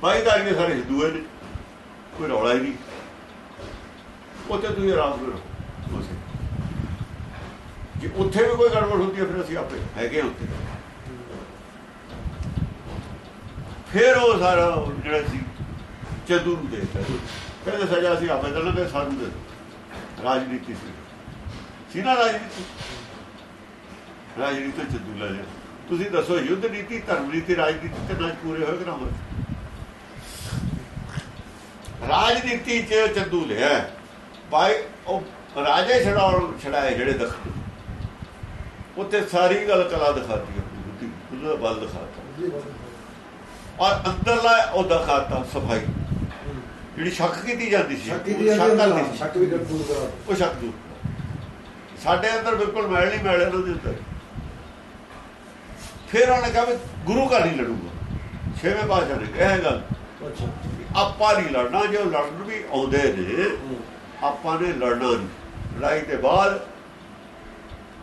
ਭਾਈਦਾਰੀਆਂ ਸਾਰੇ ਦੂਏ ਨੇ, ਕੋਈ ਰੌਲਾ ਹੀ ਨਹੀਂ। ਉੱਥੇ ਤੁਸੀਂ ਆਰਾਮ ਕਰੋ ਉਸੇ ਜੇ ਉੱਥੇ ਵੀ ਕੋਈ ਗੜਬੜ ਹੁੰਦੀ ਹੈ, ਫਿਰ ਅਸੀਂ ਆਪੇ ਹੈਗੇ ਉੱਥੇ। ਫਿਰ ਉਹ ਸਾਰਾ ਜਿਹੜਾ ਸੀ, ਚੰਦੂ ਨੂੰ ਦੇ ਦਿੱਤਾ ਕਹਿੰਦੇ ਸਜ਼ਾ ਅਸੀਂ ਆਪੇ ਦੇਣਾਂਗੇ ਸਾਨੂੰ ਦੇ ਰਾਜਨੀਤੀ ਸੀ। ਸੀ ਨਾ ਰਾਜਨੀਤੀ ਰਾਜਨੀਤੀ ਚ ਚੰਦੂ ਲੈ ਲਿਆ ਤੁਸੀਂ ਦੱਸੋ ਯੁੱਧ ਨੀਤੀ ਧਰਮ ਨੀਤੀ ਰਾਜਨੀਤੀ ਤੇ ਨਾਲ ਪੂਰੇ ਹੋਏ ਕਿ ਨਾ ਹੋਏ? ਰਾਜਨੀਤੀ ਚ ਚੰਦੂ ਲਿਆ। ਭਾਈ ਉਹ ਰਾਜੇ ਛਡਾਉਣ ਛਡਾਏ ਜਿਹੜੇ ਦਖਲ ਉੱਥੇ ਸਾਰੀ ਗੱਲ ਕਲਾ ਦਿਖਾਤੀ ਬੁੱਧੀ ਉਹਦਾ ਬਲ ਦਿਖਾਤਾ। ਔਰ ਅੰਦਰਲਾ ਉਹ ਦਿਖਾਤਾ ਸਫ਼ਾਈ। ਜਿਹੜੀ ਸ਼ੱਕ ਕੀਤੀ ਜਾਂਦੀ ਸੀ ਸ਼ੱਕ ਸੀ। ਸ਼ੱਕ ਵੀ ਦੂਰ ਕਰਾ ਉਹ ਸ਼ੱਕ ਦੂਰ। ਸਾਡੇ ਅੰਦਰ ਬਿਲਕੁਲ ਮੈਲ ਨਹੀਂ ਮੈਲ ਇਹਨਾਂ ਦੇ ਅੰਦਰ। ਫਿਰ ਉਹਨੇ ਕਿਹਾ ਵੀ ਗੁਰੂ ਘਰ ਨਹੀਂ ਲੜੂਗਾ। ਛੇਵੇਂ ਪਾਤਸ਼ਾਹ ਨੇ ਕਿਹਾ ਗੱਲ। ਆਪਾਂ ਨਹੀਂ ਲੜਨਾ ਜੇ ਲੜਨ ਵੀ ਆਉਂਦੇ ਨੇ ਆਪਾਂ ਨੇ ਲੜਨਾ ਨਹੀਂ। ਲੜਾਈ ਦੇ ਬਾਅਦ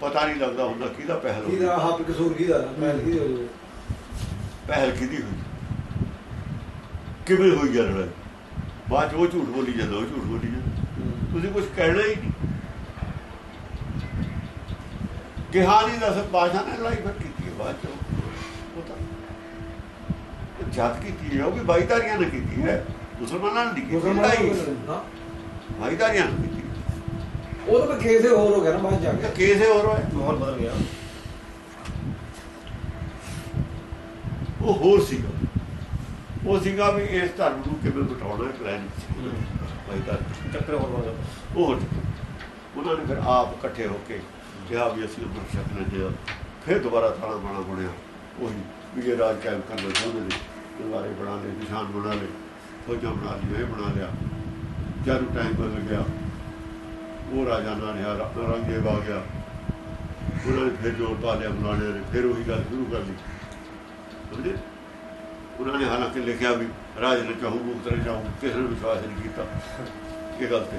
ਪਤਾ ਨਹੀਂ ਲੱਗਦਾ ਹੁੰਦਾ ਕਿਹਦਾ ਪਹਿਲ ਹੋ ਕਿਹਦਾ ਆਪ ਕਸੂਰ ਕਿਹਦਾ ਪਹਿਲ ਕਿਹਦੀ ਹੋ। ਜਾਵੇ ਪਹਿਲ ਕਿਹਦੀ ਹੋਈ? ਕਿਵੇਂ ਹੋਈ ਹੈ ਲੜਾਈ? ਬਾਅਦ ਉਹ ਝੂਠ ਬੋਲੀ ਜਾਂਦਾ ਉਹ ਝੂਠ ਬੋਲੀ ਜਾਂਦਾ। ਤੁਸੀਂ ਕੁਝ ਕਹਿਣਾ ਹੀ ਨਹੀਂ। ਕਿਹਾ ਨਹੀਂ ਦਸ ਬਾਸ਼ਾ ਨੇ ਲੜਾਈ ਫਿਰ ਕੀਤੀ ਬਾਅਦ 'ਚ। ਉਹ ਤਾਂ ਉਹ ਜਾਤ ਕੀਤੀ ਹੈ ਉਹ ਵੀ ਬਾਈਦਾਰੀਆਂ ਨੇ ਕੀਤੀ ਹੈ। ਮੁਸਲਮਾਨਾਂ ਨੇ ਕੀਤੀ ਲੜਾਈ। ਬਾਈਦਾਰੀਆਂ ਨੇ ਕੀਤੀ। ਉਹ ਤਾਂ ਕੇਸ ਹੋਰ ਹੋ ਗਿਆ ਨਾ ਬਾਅਦ ਜਾ ਕੇ। ਕੇਸ ਹੋਰ ਹੋਇਆ ਮਾਹੌਲ ਬਦਲ ਗਿਆ। ਉਹ ਹੋਰ ਸੀਗਾ। ਉਹ ਸੀਗਾ ਵੀ ਇਸ ਧਰਮ ਨੂੰ ਕਿਵੇਂ ਬਿਠਾਉਣਾ ਹੈ ਪਲਾਨ ਬਾਈਦਾਰੀ ਚੱਕਰ ਹੋਰ ਉਹ। ਉਹਨਾਂ ਨੇ ਫਿਰ ਆਪ ਇਕੱਠੇ ਹੋ ਕੇ ਕਿਹਾ ਵੀ ਅਸੀਂ ਉਮਰ ਸ਼ੱਕ ਲੈਂਦੇ ਹਾਂ। ਫਿਰ ਦੁਬਾਰਾ ਥਾਣਾ ਬਣਾ ਬਣਿਆ। ਉਹੀ ਵੀ ਇਹ ਰਾਜ ਕਾਇਮ ਕਰਨਾ ਚਾਹੁੰਦੇ ਨੇ ਦੁਬਾਰੇ ਬਣਾ ਲਏ ਨਿਸ਼ਾਨ ਬਣਾ ਲਏ, ਫੌਜਾਂ ਬਣਾ ਲਈਆਂ, ਇਹ ਬਣਾ ਲਿਆ। ਜਦੋਂ ਟਾਈਮ ਬਦਲ ਗਿਆ, ਉਹ ਰਾਜਾ ਨਾਲ ਰਿਹਾ ਰੰਗੇਬ ਆ ਗਿਆ। ਉਹਨਾਂ ਨੇ ਫਿਰ ਜੋਰ ਪਾ ਲਿਆ ਬੁਲਾਣੇ ਨੇ, ਫਿਰ ਉਹੀ ਗੱਲ ਸ਼ੁਰੂ ਕਰ ਲਈ। ਸਮਝੇ? ਉਹਨਾਂ ਨੇ ਹਾਲਾਂਕਿ ਲਿਖਿਆ ਵੀ ਰਾਜ ਨੇ ਚਾਹੂ ਮੁਕਤ ਨੇ ਚਾਹੂ, ਕਿਸੇ ਨੇ ਵਿਸ਼ਵਾਸ ਨਹੀਂ ਕੀਤਾ। ਇਹ ਗੱਲ ਤੇ।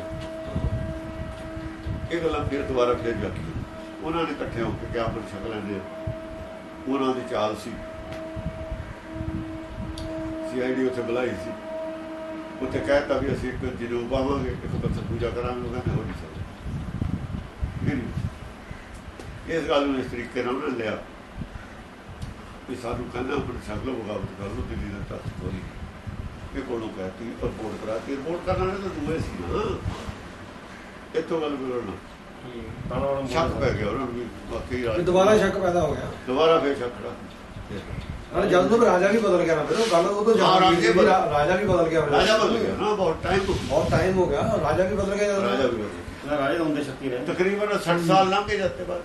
ਇਹ ਗੱਲਾਂ ਫਿਰ ਦੁਬਾਰਾ ਫਿਰ ਜਾਕੀ ਉਹਨਾਂ ਨੇ ਇਕੱਠੇ ਹੋ ਕੇ ਕਿਹਾ ਪਰ ਸ਼ਕਲਾਂ ਉਹਨਾਂ ਦੀ ਚਾਲ ਸੀ। ਸੀਆਈਡੀ ਉੱਥੇ ਬੁਲਾਈ ਸੀ। ਉੱਥੇ ਕਹਿਤਾ ਵੀ ਅਸੀਂ ਇੱਕ ਜਿਹਨੂੰ ਪਾਵਾਂਗੇ, ਇੱਕ ਬੰਦਾ ਪੂਜਾ ਕਰਾਂਗੇ, ਉਹ ਕਹਿੰਦੇ ਹੋ ਨਹੀਂ ਸਕਦਾ ਇਸ ਗੱਲ ਨੂੰ ਇਸ ਤਰੀਕੇ ਨਾਲ ਉਹਨਾਂ ਲਿਆ। ਵੀ ਸਾਨੂੰ ਕਹਿੰਦਾ ਆਪਣੀ ਸ਼ਕਲ ਬਗਾਵਤ ਕਰ ਲਓ, ਦਿੱਲੀ ਦਾ ਤੱਤ ਕੋਈ ਇਹ ਕੋਲੋਂ ਕਹਤੀ ਰਿਪੋਰਟ ਕਰਾਤੀ। ਰਿਪੋਰਟ ਕਰਨ ਵਾਲੇ ਤਾਂ ਦੂਏ ਸੀ ਨਾ। ਇੱਥੋਂ ਗੱਲ ਮਿਲਣਾ ਤਾਂ ਉਹਨਾਂ ਨੂੰ ਸ਼ੱਕ ਪੈ ਗਿਆ ਉਹਨਾਂ ਨੂੰ ਵੀ ਵਾਕਈ ਰਾਜ ਦੁਬਾਰਾ ਸ਼ੱਕ ਪੈਦਾ ਹੋ ਗਿਆ। ਦੁਬਾਰਾ ਫੇਰ ਸ਼ੱਕ ਖੜਾ ਨਾਲੇ ਜਦ ਤੋਂ ਰਾਜਾ ਵੀ ਬਦਲ ਗਿਆ ਨਾ ਫਿਰ ਉਹ ਗੱਲ ਉਹ ਤੋਂ ਹਾਂ, ਜਾ ਰਾਜੇ ਬਦਲ- ਰਾਜਾ ਵੀ ਬਦਲ ਗਿਆ। ਰਾਜਾ ਬਦਲ ਗਿਆ ਨਾ ਬਹੁਤ ਟਾਈਮ ਤੋਂ ਬਹੁਤ ਟਾਈਮ ਹੋ ਗਿਆ ਰਾਜਾ ਵੀ ਬਦਲ ਗਿਆ ਜਦ ਰਾਜਾ ਵੀ ਬਦਲ ਗਿਆ। ਰਾਜੇ ਦਾ ਹੁੰਦੇ ਸ਼ੱਕੀ ਰਹੇ ਤਕਰੀਬਨ 60 ਸਾਲ ਲੰਘ ਗਏ ਜਾਂਦੇ ਬਾਅਦ।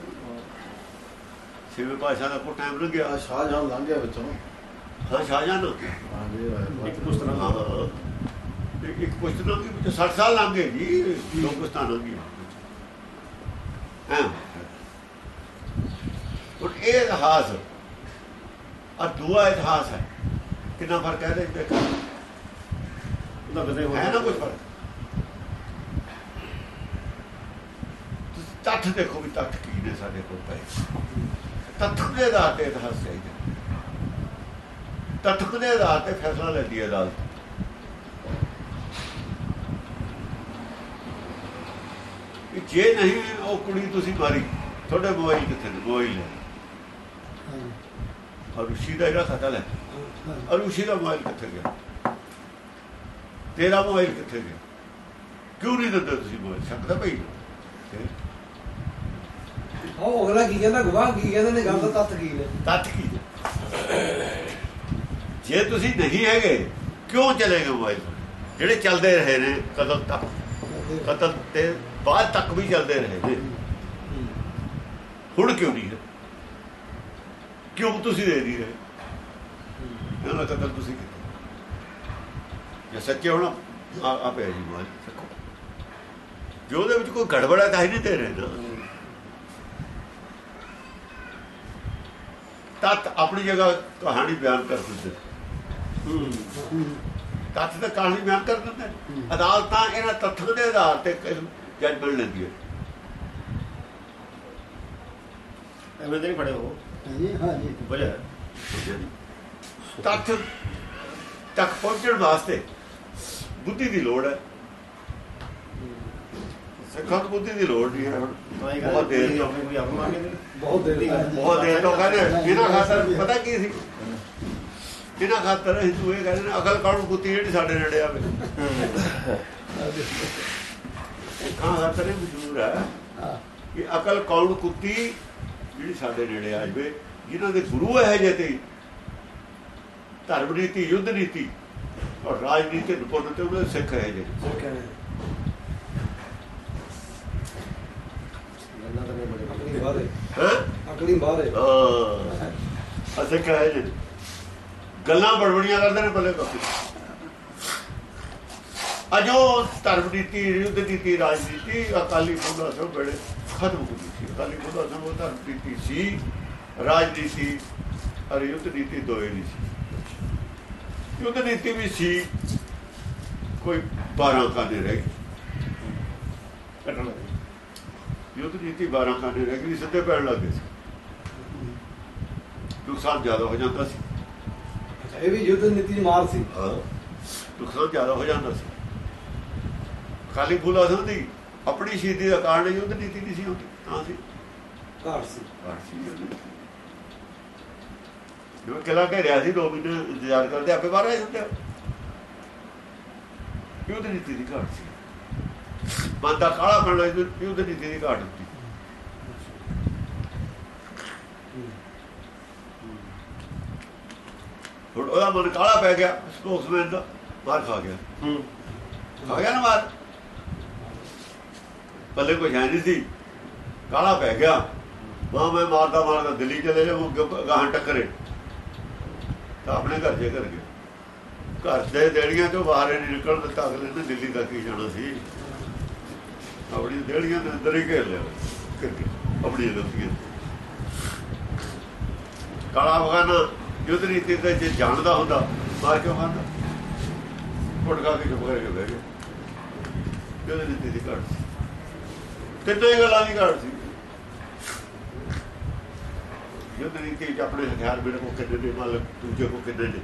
ਛੇਵੇਂ ਪਾਸ਼ਾ ਦਾ ਕੋਈ ਟਾਈਮ ਲੰਘ ਗਿਆ ਆ ਸ਼ਾਹਜਹਾਨ ਲੰਘ ਗਿਆ ਵਿੱਚੋਂ। ਹਾਂ ਸ਼ਾਹਜਹਾਨ ਹਾਂ ਜੀ ਆਇਆ ਇੱਕ ਪੁਸਤਕ ਹਾਂ ਇੱਕ- ਇੱਕ ਪੁਸ਼ਤ ਲੰਘ ਗਈ 60 ਸਾਲ ਲੰਘ ਗਏ ਜੀ ਲੋਕਸਤਾਨ ਲੰਘ ਗਈ ਹਾਂ ਹੁਣ ਇਹ ਇਤਿਹਾਸ ਆ ਦੂਆ ਇਤਿਹਾਸ ਹੈ। ਕਿੰਨਾ ਫ਼ਰਕ ਹੈ ਇਹਦੇ ਵਿੱਚ ਉਹਦਾ ਬਦੇ ਹੋ ਹੈ ਨਾ ਕੁਝ ਫ਼ਰਕ? ਤੁਸੀਂ ਤੱਥ ਦੇਖੋ ਵੀ ਤੱਥ ਕੀ ਨੇ ਸਾਡੇ ਕੋਲ ਪਏ ਤੱਥ ਦੇ ਆਧਾਰ ਤੇ ਇਤਿਹਾਸ ਚਾਹੀਦਾ। ਤੱਥ ਦੇ ਆਧਾਰ ਤੇ ਫੈਸਲਾ ਲੈਂਦੀ ਹੈ ਅਦਾਲਤ। ਕਿ ਜੇ ਨਹੀਂ ਉਹ ਕੁੜੀ ਤੁਸੀਂ ਮਾਰੀ ਤੁਹਾਡੇ ਮੋਬਾਈਲ ਕਿੱਥੇ ਨੇ? ਮੋਬਾਈਲ ਹੈ। ਅਰੁਸ਼ੀ ਦਾ ਜਿਹੜਾ ਕਤਲ ਹੈ। ਅਰੁਸ਼ੀ ਦਾ ਮੋਬਾਈਲ ਕਿੱਥੇ ਗਿਆ? ਤੇਰਾ ਮੋਬਾਈਲ ਕਿੱਥੇ ਗਿਆ? ਕਿਉਂ ਨਹੀਂ ਦਿੰਦੇ ਤੁਸੀਂ ਮੋਬਾਈਲ? ਸ਼ੱਕ ਤਾਂ ਪਈ ਉਹ ਅਗਲਾ ਕੀ ਕਹਿੰਦਾ? ਗਵਾਹ ਕੀ ਕਹਿੰਦੇ? ਨੇ ਗੱਲ ਦਾ ਤੱਤ ਕੀ ਨੇ? ਤੱਤ ਕੀ? ਜੇ ਤੁਸੀਂ ਨਹੀਂ ਹੈਗੇ ਕਿਉਂ ਚਲੇਗੇ ਮੋਬਾਈਲ? ਜਿਹੜੇ ਚੱਲਦੇ ਰਹੇ ਨੇ ਕਦੋਂ ਤੱਕ ਕਤਲ ਤੇ ਬਾਅਦ ਤੱਕ ਵੀ ਚੱਲਦੇ ਰਹੇ ਨੇ ਹੁਣ ਕਿਉਂ ਨਹੀਂ ਹੈ? ਕਿਉਂ ਤੁਸੀਂ ਦੇ ਨਹੀਂ ਰਹੇ? ਇਹਨਾਂ ਦਾ ਕਤਲ ਤੁਸੀਂ ਕੀਤਾ ਜੇ ਸੱਚੇ ਹੋਣਾ ਆ ਆ ਪਿਆ ਜੀ ਦੇਖੋ ਜੋ ਉਹਦੇ ਵਿੱਚ ਕੋਈ ਗੜਬੜ ਤਾਂ ਹੀ ਨਹੀਂ ਦੇ ਰਹੇ ਨਾ ਤਤ ਆਪਣੀ ਜਗ੍ਹਾ ਕਹਾਣੀ ਬਿਆਨ ਕਰ ਦਿੰਦੇ। ਤੱਥ ਤਾਂ ਕਹਾਣੀ ਬਿਆਨ ਕਰ ਦਿੰਦੇ। ਅਦਾਲਤਾਂ ਇਹਨਾਂ ਤੱਥਾਂ ਦੇ ਆਧਾਰ ਤੇ ਜੱਜਮੈਂਟ ਲੈਂਦੀਆਂ ਐਵੇਂ ਤਾਂ ਨਹੀਂ ਫੜੇ ਹੋ ਹਾਂਜੀ ਹਾਂਜੀ। ਵਜ੍ਹਾ ਤੱਥ ਤੱਕ ਪਹੁੰਚਣ ਵਾਸਤੇ ਬੁੱਧੀ ਦੀ ਲੋੜ ਹੈ। ਸਿੱਖਾਂ ਬੁੱਧੀ ਦੀ ਲੋੜ ਨਹੀਂ ਹੈ ਬਹੁਤ ਦੇਰ ਤੋਂ ਬਹੁਤ ਦੇਰ ਬਹੁਤ ਦੇਰ ਤੋਂ ਕਹਿੰਦੇ ਇਹਨਾਂ ਖਾਤਰ ਪਤਾ ਕੀ ਸੀ? ਇਹਨਾਂ ਖਾਤਰ ਹਿੰਦੂ ਇਹ ਕਹਿੰਦੇ ਨੇ ਅਕਲ ਕਾਣੂ ਕੁੱਤੀ ਜਿਹੜੀ ਸਾਡੇ ਨੇੜੇ ਆਵੇ। ਸਿੱਖਾਂ ਖਾਤਰ ਇਹ ਮਜਬੂਰ ਹੈ। ਕਿ ਅਕਲ ਕੌਣ ਕੁੱਤੀ ਜਿਹੜੀ ਸਾਡੇ ਨੇੜੇ ਆ ਜਾਵੇ ਜਿਨ੍ਹਾਂ ਦੇ ਗੁਰੂ ਹੈ ਜੇ ਤੇ ਧਰਮ ਨੀਤੀ ਯੁੱਧ ਨੀਤੀ ਔਰ ਰਾਜਨੀਤੀ ਨਿਪੁੰਨ ਤੇ ਉਹਨਾਂ ਦੇ ਸਿੱਖ ਹੈ ਜੇ ਤਾਂ ਅਕਲੀ ਬਾਹਰ ਹੈ। ਅਸੀਂ ਕਹੇ ਜੀ। ਗੱਲਾਂ ਬੜਬੜੀਆਂ ਕਰਦੇ ਨੇ ਬੱਲੇ ਕਾਫੀ ਅਜੋ ਧਰਮ ਨੀਤੀ ਯੁੱਧ ਨੀਤੀ ਰਾਜਨੀਤੀ ਅਕਾਲੀ ਫੂਲਾ ਸਭ ਬੜੇ ਖਤਮ ਹੋ ਗਈ ਸੀ। ਅਕਾਲੀ ਫੂਲਾ ਸਭ ਧਰਮ ਨੀਤੀ ਸੀ ਰਾਜਨੀਤੀ ਅਰ ਯੁੱਧ ਨੀਤੀ ਦੋਏ ਨਹੀਂ ਸੀ। ਯੁੱਧ ਨੀਤੀ ਵੀ ਸੀ ਕੋਈ 12 ਕਾਨੇ ਰਹਿ ਕੱਟਣ ਯੁੱਧ ਨੀਤੀ 12 ਕਾਨੇ ਰਹਿ ਗਈ ਸਿੱਧੇ ਪੈਣ ਲੱਗੇ ਸੀ। ਨੁਕਸਾਨ ਜ਼ਿਆਦਾ ਹੋ ਜਾਂਦਾ ਸੀ। ਇਹ ਵੀ ਯੁੱਧ ਨੀਤੀ ਮਾਰ ਸੀ। ਹਾਂ ਨੁਕਸਾਨ ਜ਼ਿਆਦਾ ਹੋ ਜਾਂਦਾ ਸੀ। ਖਾਲੀ ਫੂਲਾ ਸਿੰਘ ਦੀ ਆਪਣੀ ਸ਼ਹੀਦੀ ਦਾ ਕਾਰਨ ਯੁੱਧ ਨੀਤੀ ਨਹੀਂ ਸੀ ਹੁੰਦੀ ਤਾਂ ਸੀ। ਘਾਟ ਸੀ ਕਾਰਨ ਸੀ। ਜਿਵੇਂ ਕਿਲਾ ਘੇਰਿਆ ਸੀ ਦੋ ਮਹੀਨੇ ਇੰਤਜ਼ਾਰ ਕਰਦੇ ਆਪੇ ਬਾਹਰ ਆ ਜਾਂਦੇ ਆ। ਯੁੱਧ ਨੀਤੀ ਦੀ ਘਾਟ ਸੀ। ਮਨ ਦਾ ਕਾਲਾ ਪੈਣਾ ਯੁੱਧ ਨੀਤੀ ਦੀ ਘਾਟ ਹੁੰਦੀ। ਹੁਣ ਉਹਦਾ ਮਨ ਕਾਲਾ ਪੈ ਗਿਆ ਸਪੋਕਸਮੈਨ ਦਾ ਮਾਰ ਖਾ ਗਿਆ। ਹੂੰ। ਖਾ ਗਿਆ ਨਾ ਮਾਰ ਪੱਲੇ ਕੋਈ ਹੈ ਨਹੀਂ ਸੀ। ਕਾਲਾ ਪੈ ਗਿਆ। ਮਾਂ ਮੈਂ ਮਾਰਦਾ ਮਾਰਦਾ ਦਿੱਲੀ ਚਲੇ ਜਾ ਉਹ ਗਾਹਾਂ ਟੱਕਰੇ। ਤਾਂ ਆਪਣੇ ਘਰ ਜੇ ਕਰ ਗਿਆ ਘਰ ਦੇ ਦੇੜੀਆਂ ਤੋਂ ਬਾਹਰ ਹੀ ਨਹੀਂ ਨਿਕਲ ਦਿੱਤਾ। ਅਗਲੇ ਨੇ ਦਿੱਲੀ ਤੱਕ ਹੀ ਜਾਣਾ ਸੀ। ਆਪਣੀ ਦੇੜੀਆਂ ਦੇ ਅੰਦਰ ਹੀ ਘੇਰ ਲਿਆ। ਆਪਣੀ ਗਲਤੀਆਂ ਕਾਲਾ ਬਗਾਨਾ ਯੁੱਧ ਨੀਤੀ ਤੇ ਜੇ ਜਾਣਦਾ ਹੁੰਦਾ, ਮਾਰ ਕਿਉਂ ਖਾਂਦਾ? ਘੁੱਟ ਖਾ ਕੇ ਚੁੱਪ ਕਰਕੇ ਬਹਿ ਗਿਆ। ਯੁੱਧ ਨੀਤੀ ਦੀ ਘਾਟ ਹੀ ਗੱਲਾਂ ਦੀ ਘਾਟ ਸੀ ਯੁੱਧ ਨੀਤੀ ਚ ਆਪਣੇ ਹਥਿਆਰ ਮੇਰੇ ਕੋਲ ਕਿੰਨੇ ਨੇ ਮਤਲਬ ਦੂਜੇ ਕੋਲ ਕਿੰਨੇ ਨੇ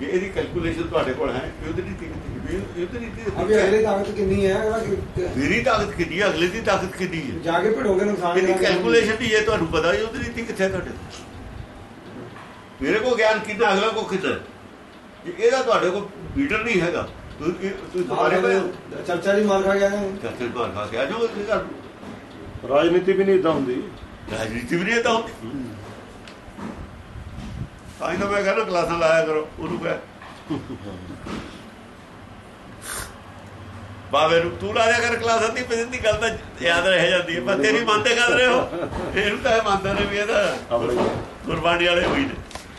ਜੇ ਇਹਦੀ ਕੈਲਕੂਲੇਸ਼ਨ ਤੁਹਾਡੇ ਕੋਲ ਹੈ ਯੁੱਧ ਨੀਤੀ ਕਿੰਨੀ ਹੈ ਯੁੱਧ ਨੀਤੀ ਅਬੇ ਅਗਲੇ ਤਾਕਤ ਕਿੰਨੀ ਹੈ ਕਿ- ਮੇਰੀ ਤਾਕਤ ਕਿੰਨੀ ਹੈ ਅਗਲੇ ਦੀ ਤਾਕਤ ਕਿੰਨੀ ਹੈ ਜਾ ਕੇ ਭਿੜੋਗੇ ਨੁਕਸਾਨ ਇਹਦੀ। ਕੈਲਕੂਲੇਸ਼ਨ ਦੀ ਇਹ ਤੁਹਾਨੂੰ ਪਤਾ ਯੁੱਧ ਨੀਤੀ ਕਿੱਥੇ ਤੁਹਾਡੇ ਕੋਲ? ਮੇਰੇ ਕੋਲ ਗਿਆਨ ਕਿੰਨਾ ਅਗਲਾ ਕੋ ਕਿੰਨਾ? ਜੇ ਇਹਦਾ ਤੁਹਾਡੇ ਕੋਲ ਮੀਟਰ ਨਹੀਂ ਹੈਗਾ ਤੁਸੀਂ ਪਏ ਹੋ ਚਰਚਾ ਦੀ ਮਾਰ ਖਾ ਗਿਆ ਹੈ ਚਾਚੇ ਮਾਰ ਖਾ ਕੇ ਆ ਜਾਓ ਇਹ ਘਰ ਨੂੰ। ਰਾਜਨੀਤੀ ਵੀ ਨਹੀਂ ਇਦਾਂ ਹੁੰਦੀ। ਰਾਜਨੀਤੀ ਵੀ ਨਹੀਂ ਤਾਂ ਹੁੰਦੀ? ਤਾਂ ਤਾਂ ਮੈਂ ਕਹਿੰਦਾ ਕਲਾਸਾਂ ਲਾਇਆ ਕਰੋ ਉਹਨੂੰ ਕਹਿ। ਬਾਬੇ ਨੂੰ ਤੂੰ ਲਾਇਆ ਕਰ ਕਲਾਸਾਂ ਦੀ ਪੈਸੇ ਦੀ ਗੱਲ ਤਾਂ ਯਾਦ ਰਹਿ ਜਾਂਦੀ ਹੈ ਪਰ ਤੇਰੀ ਮੰਨਦੇ ਕਰ ਰਹੇ ਹੋ। ਇਹਨੂੰ ਤਾਂ ਮੰਨਦੇ ਨੇ ਵੀ ਇਹਦਾ ਗੁਰਬਾਣੀ ਵਾਲੇ ਹੋਈ ਨੇ।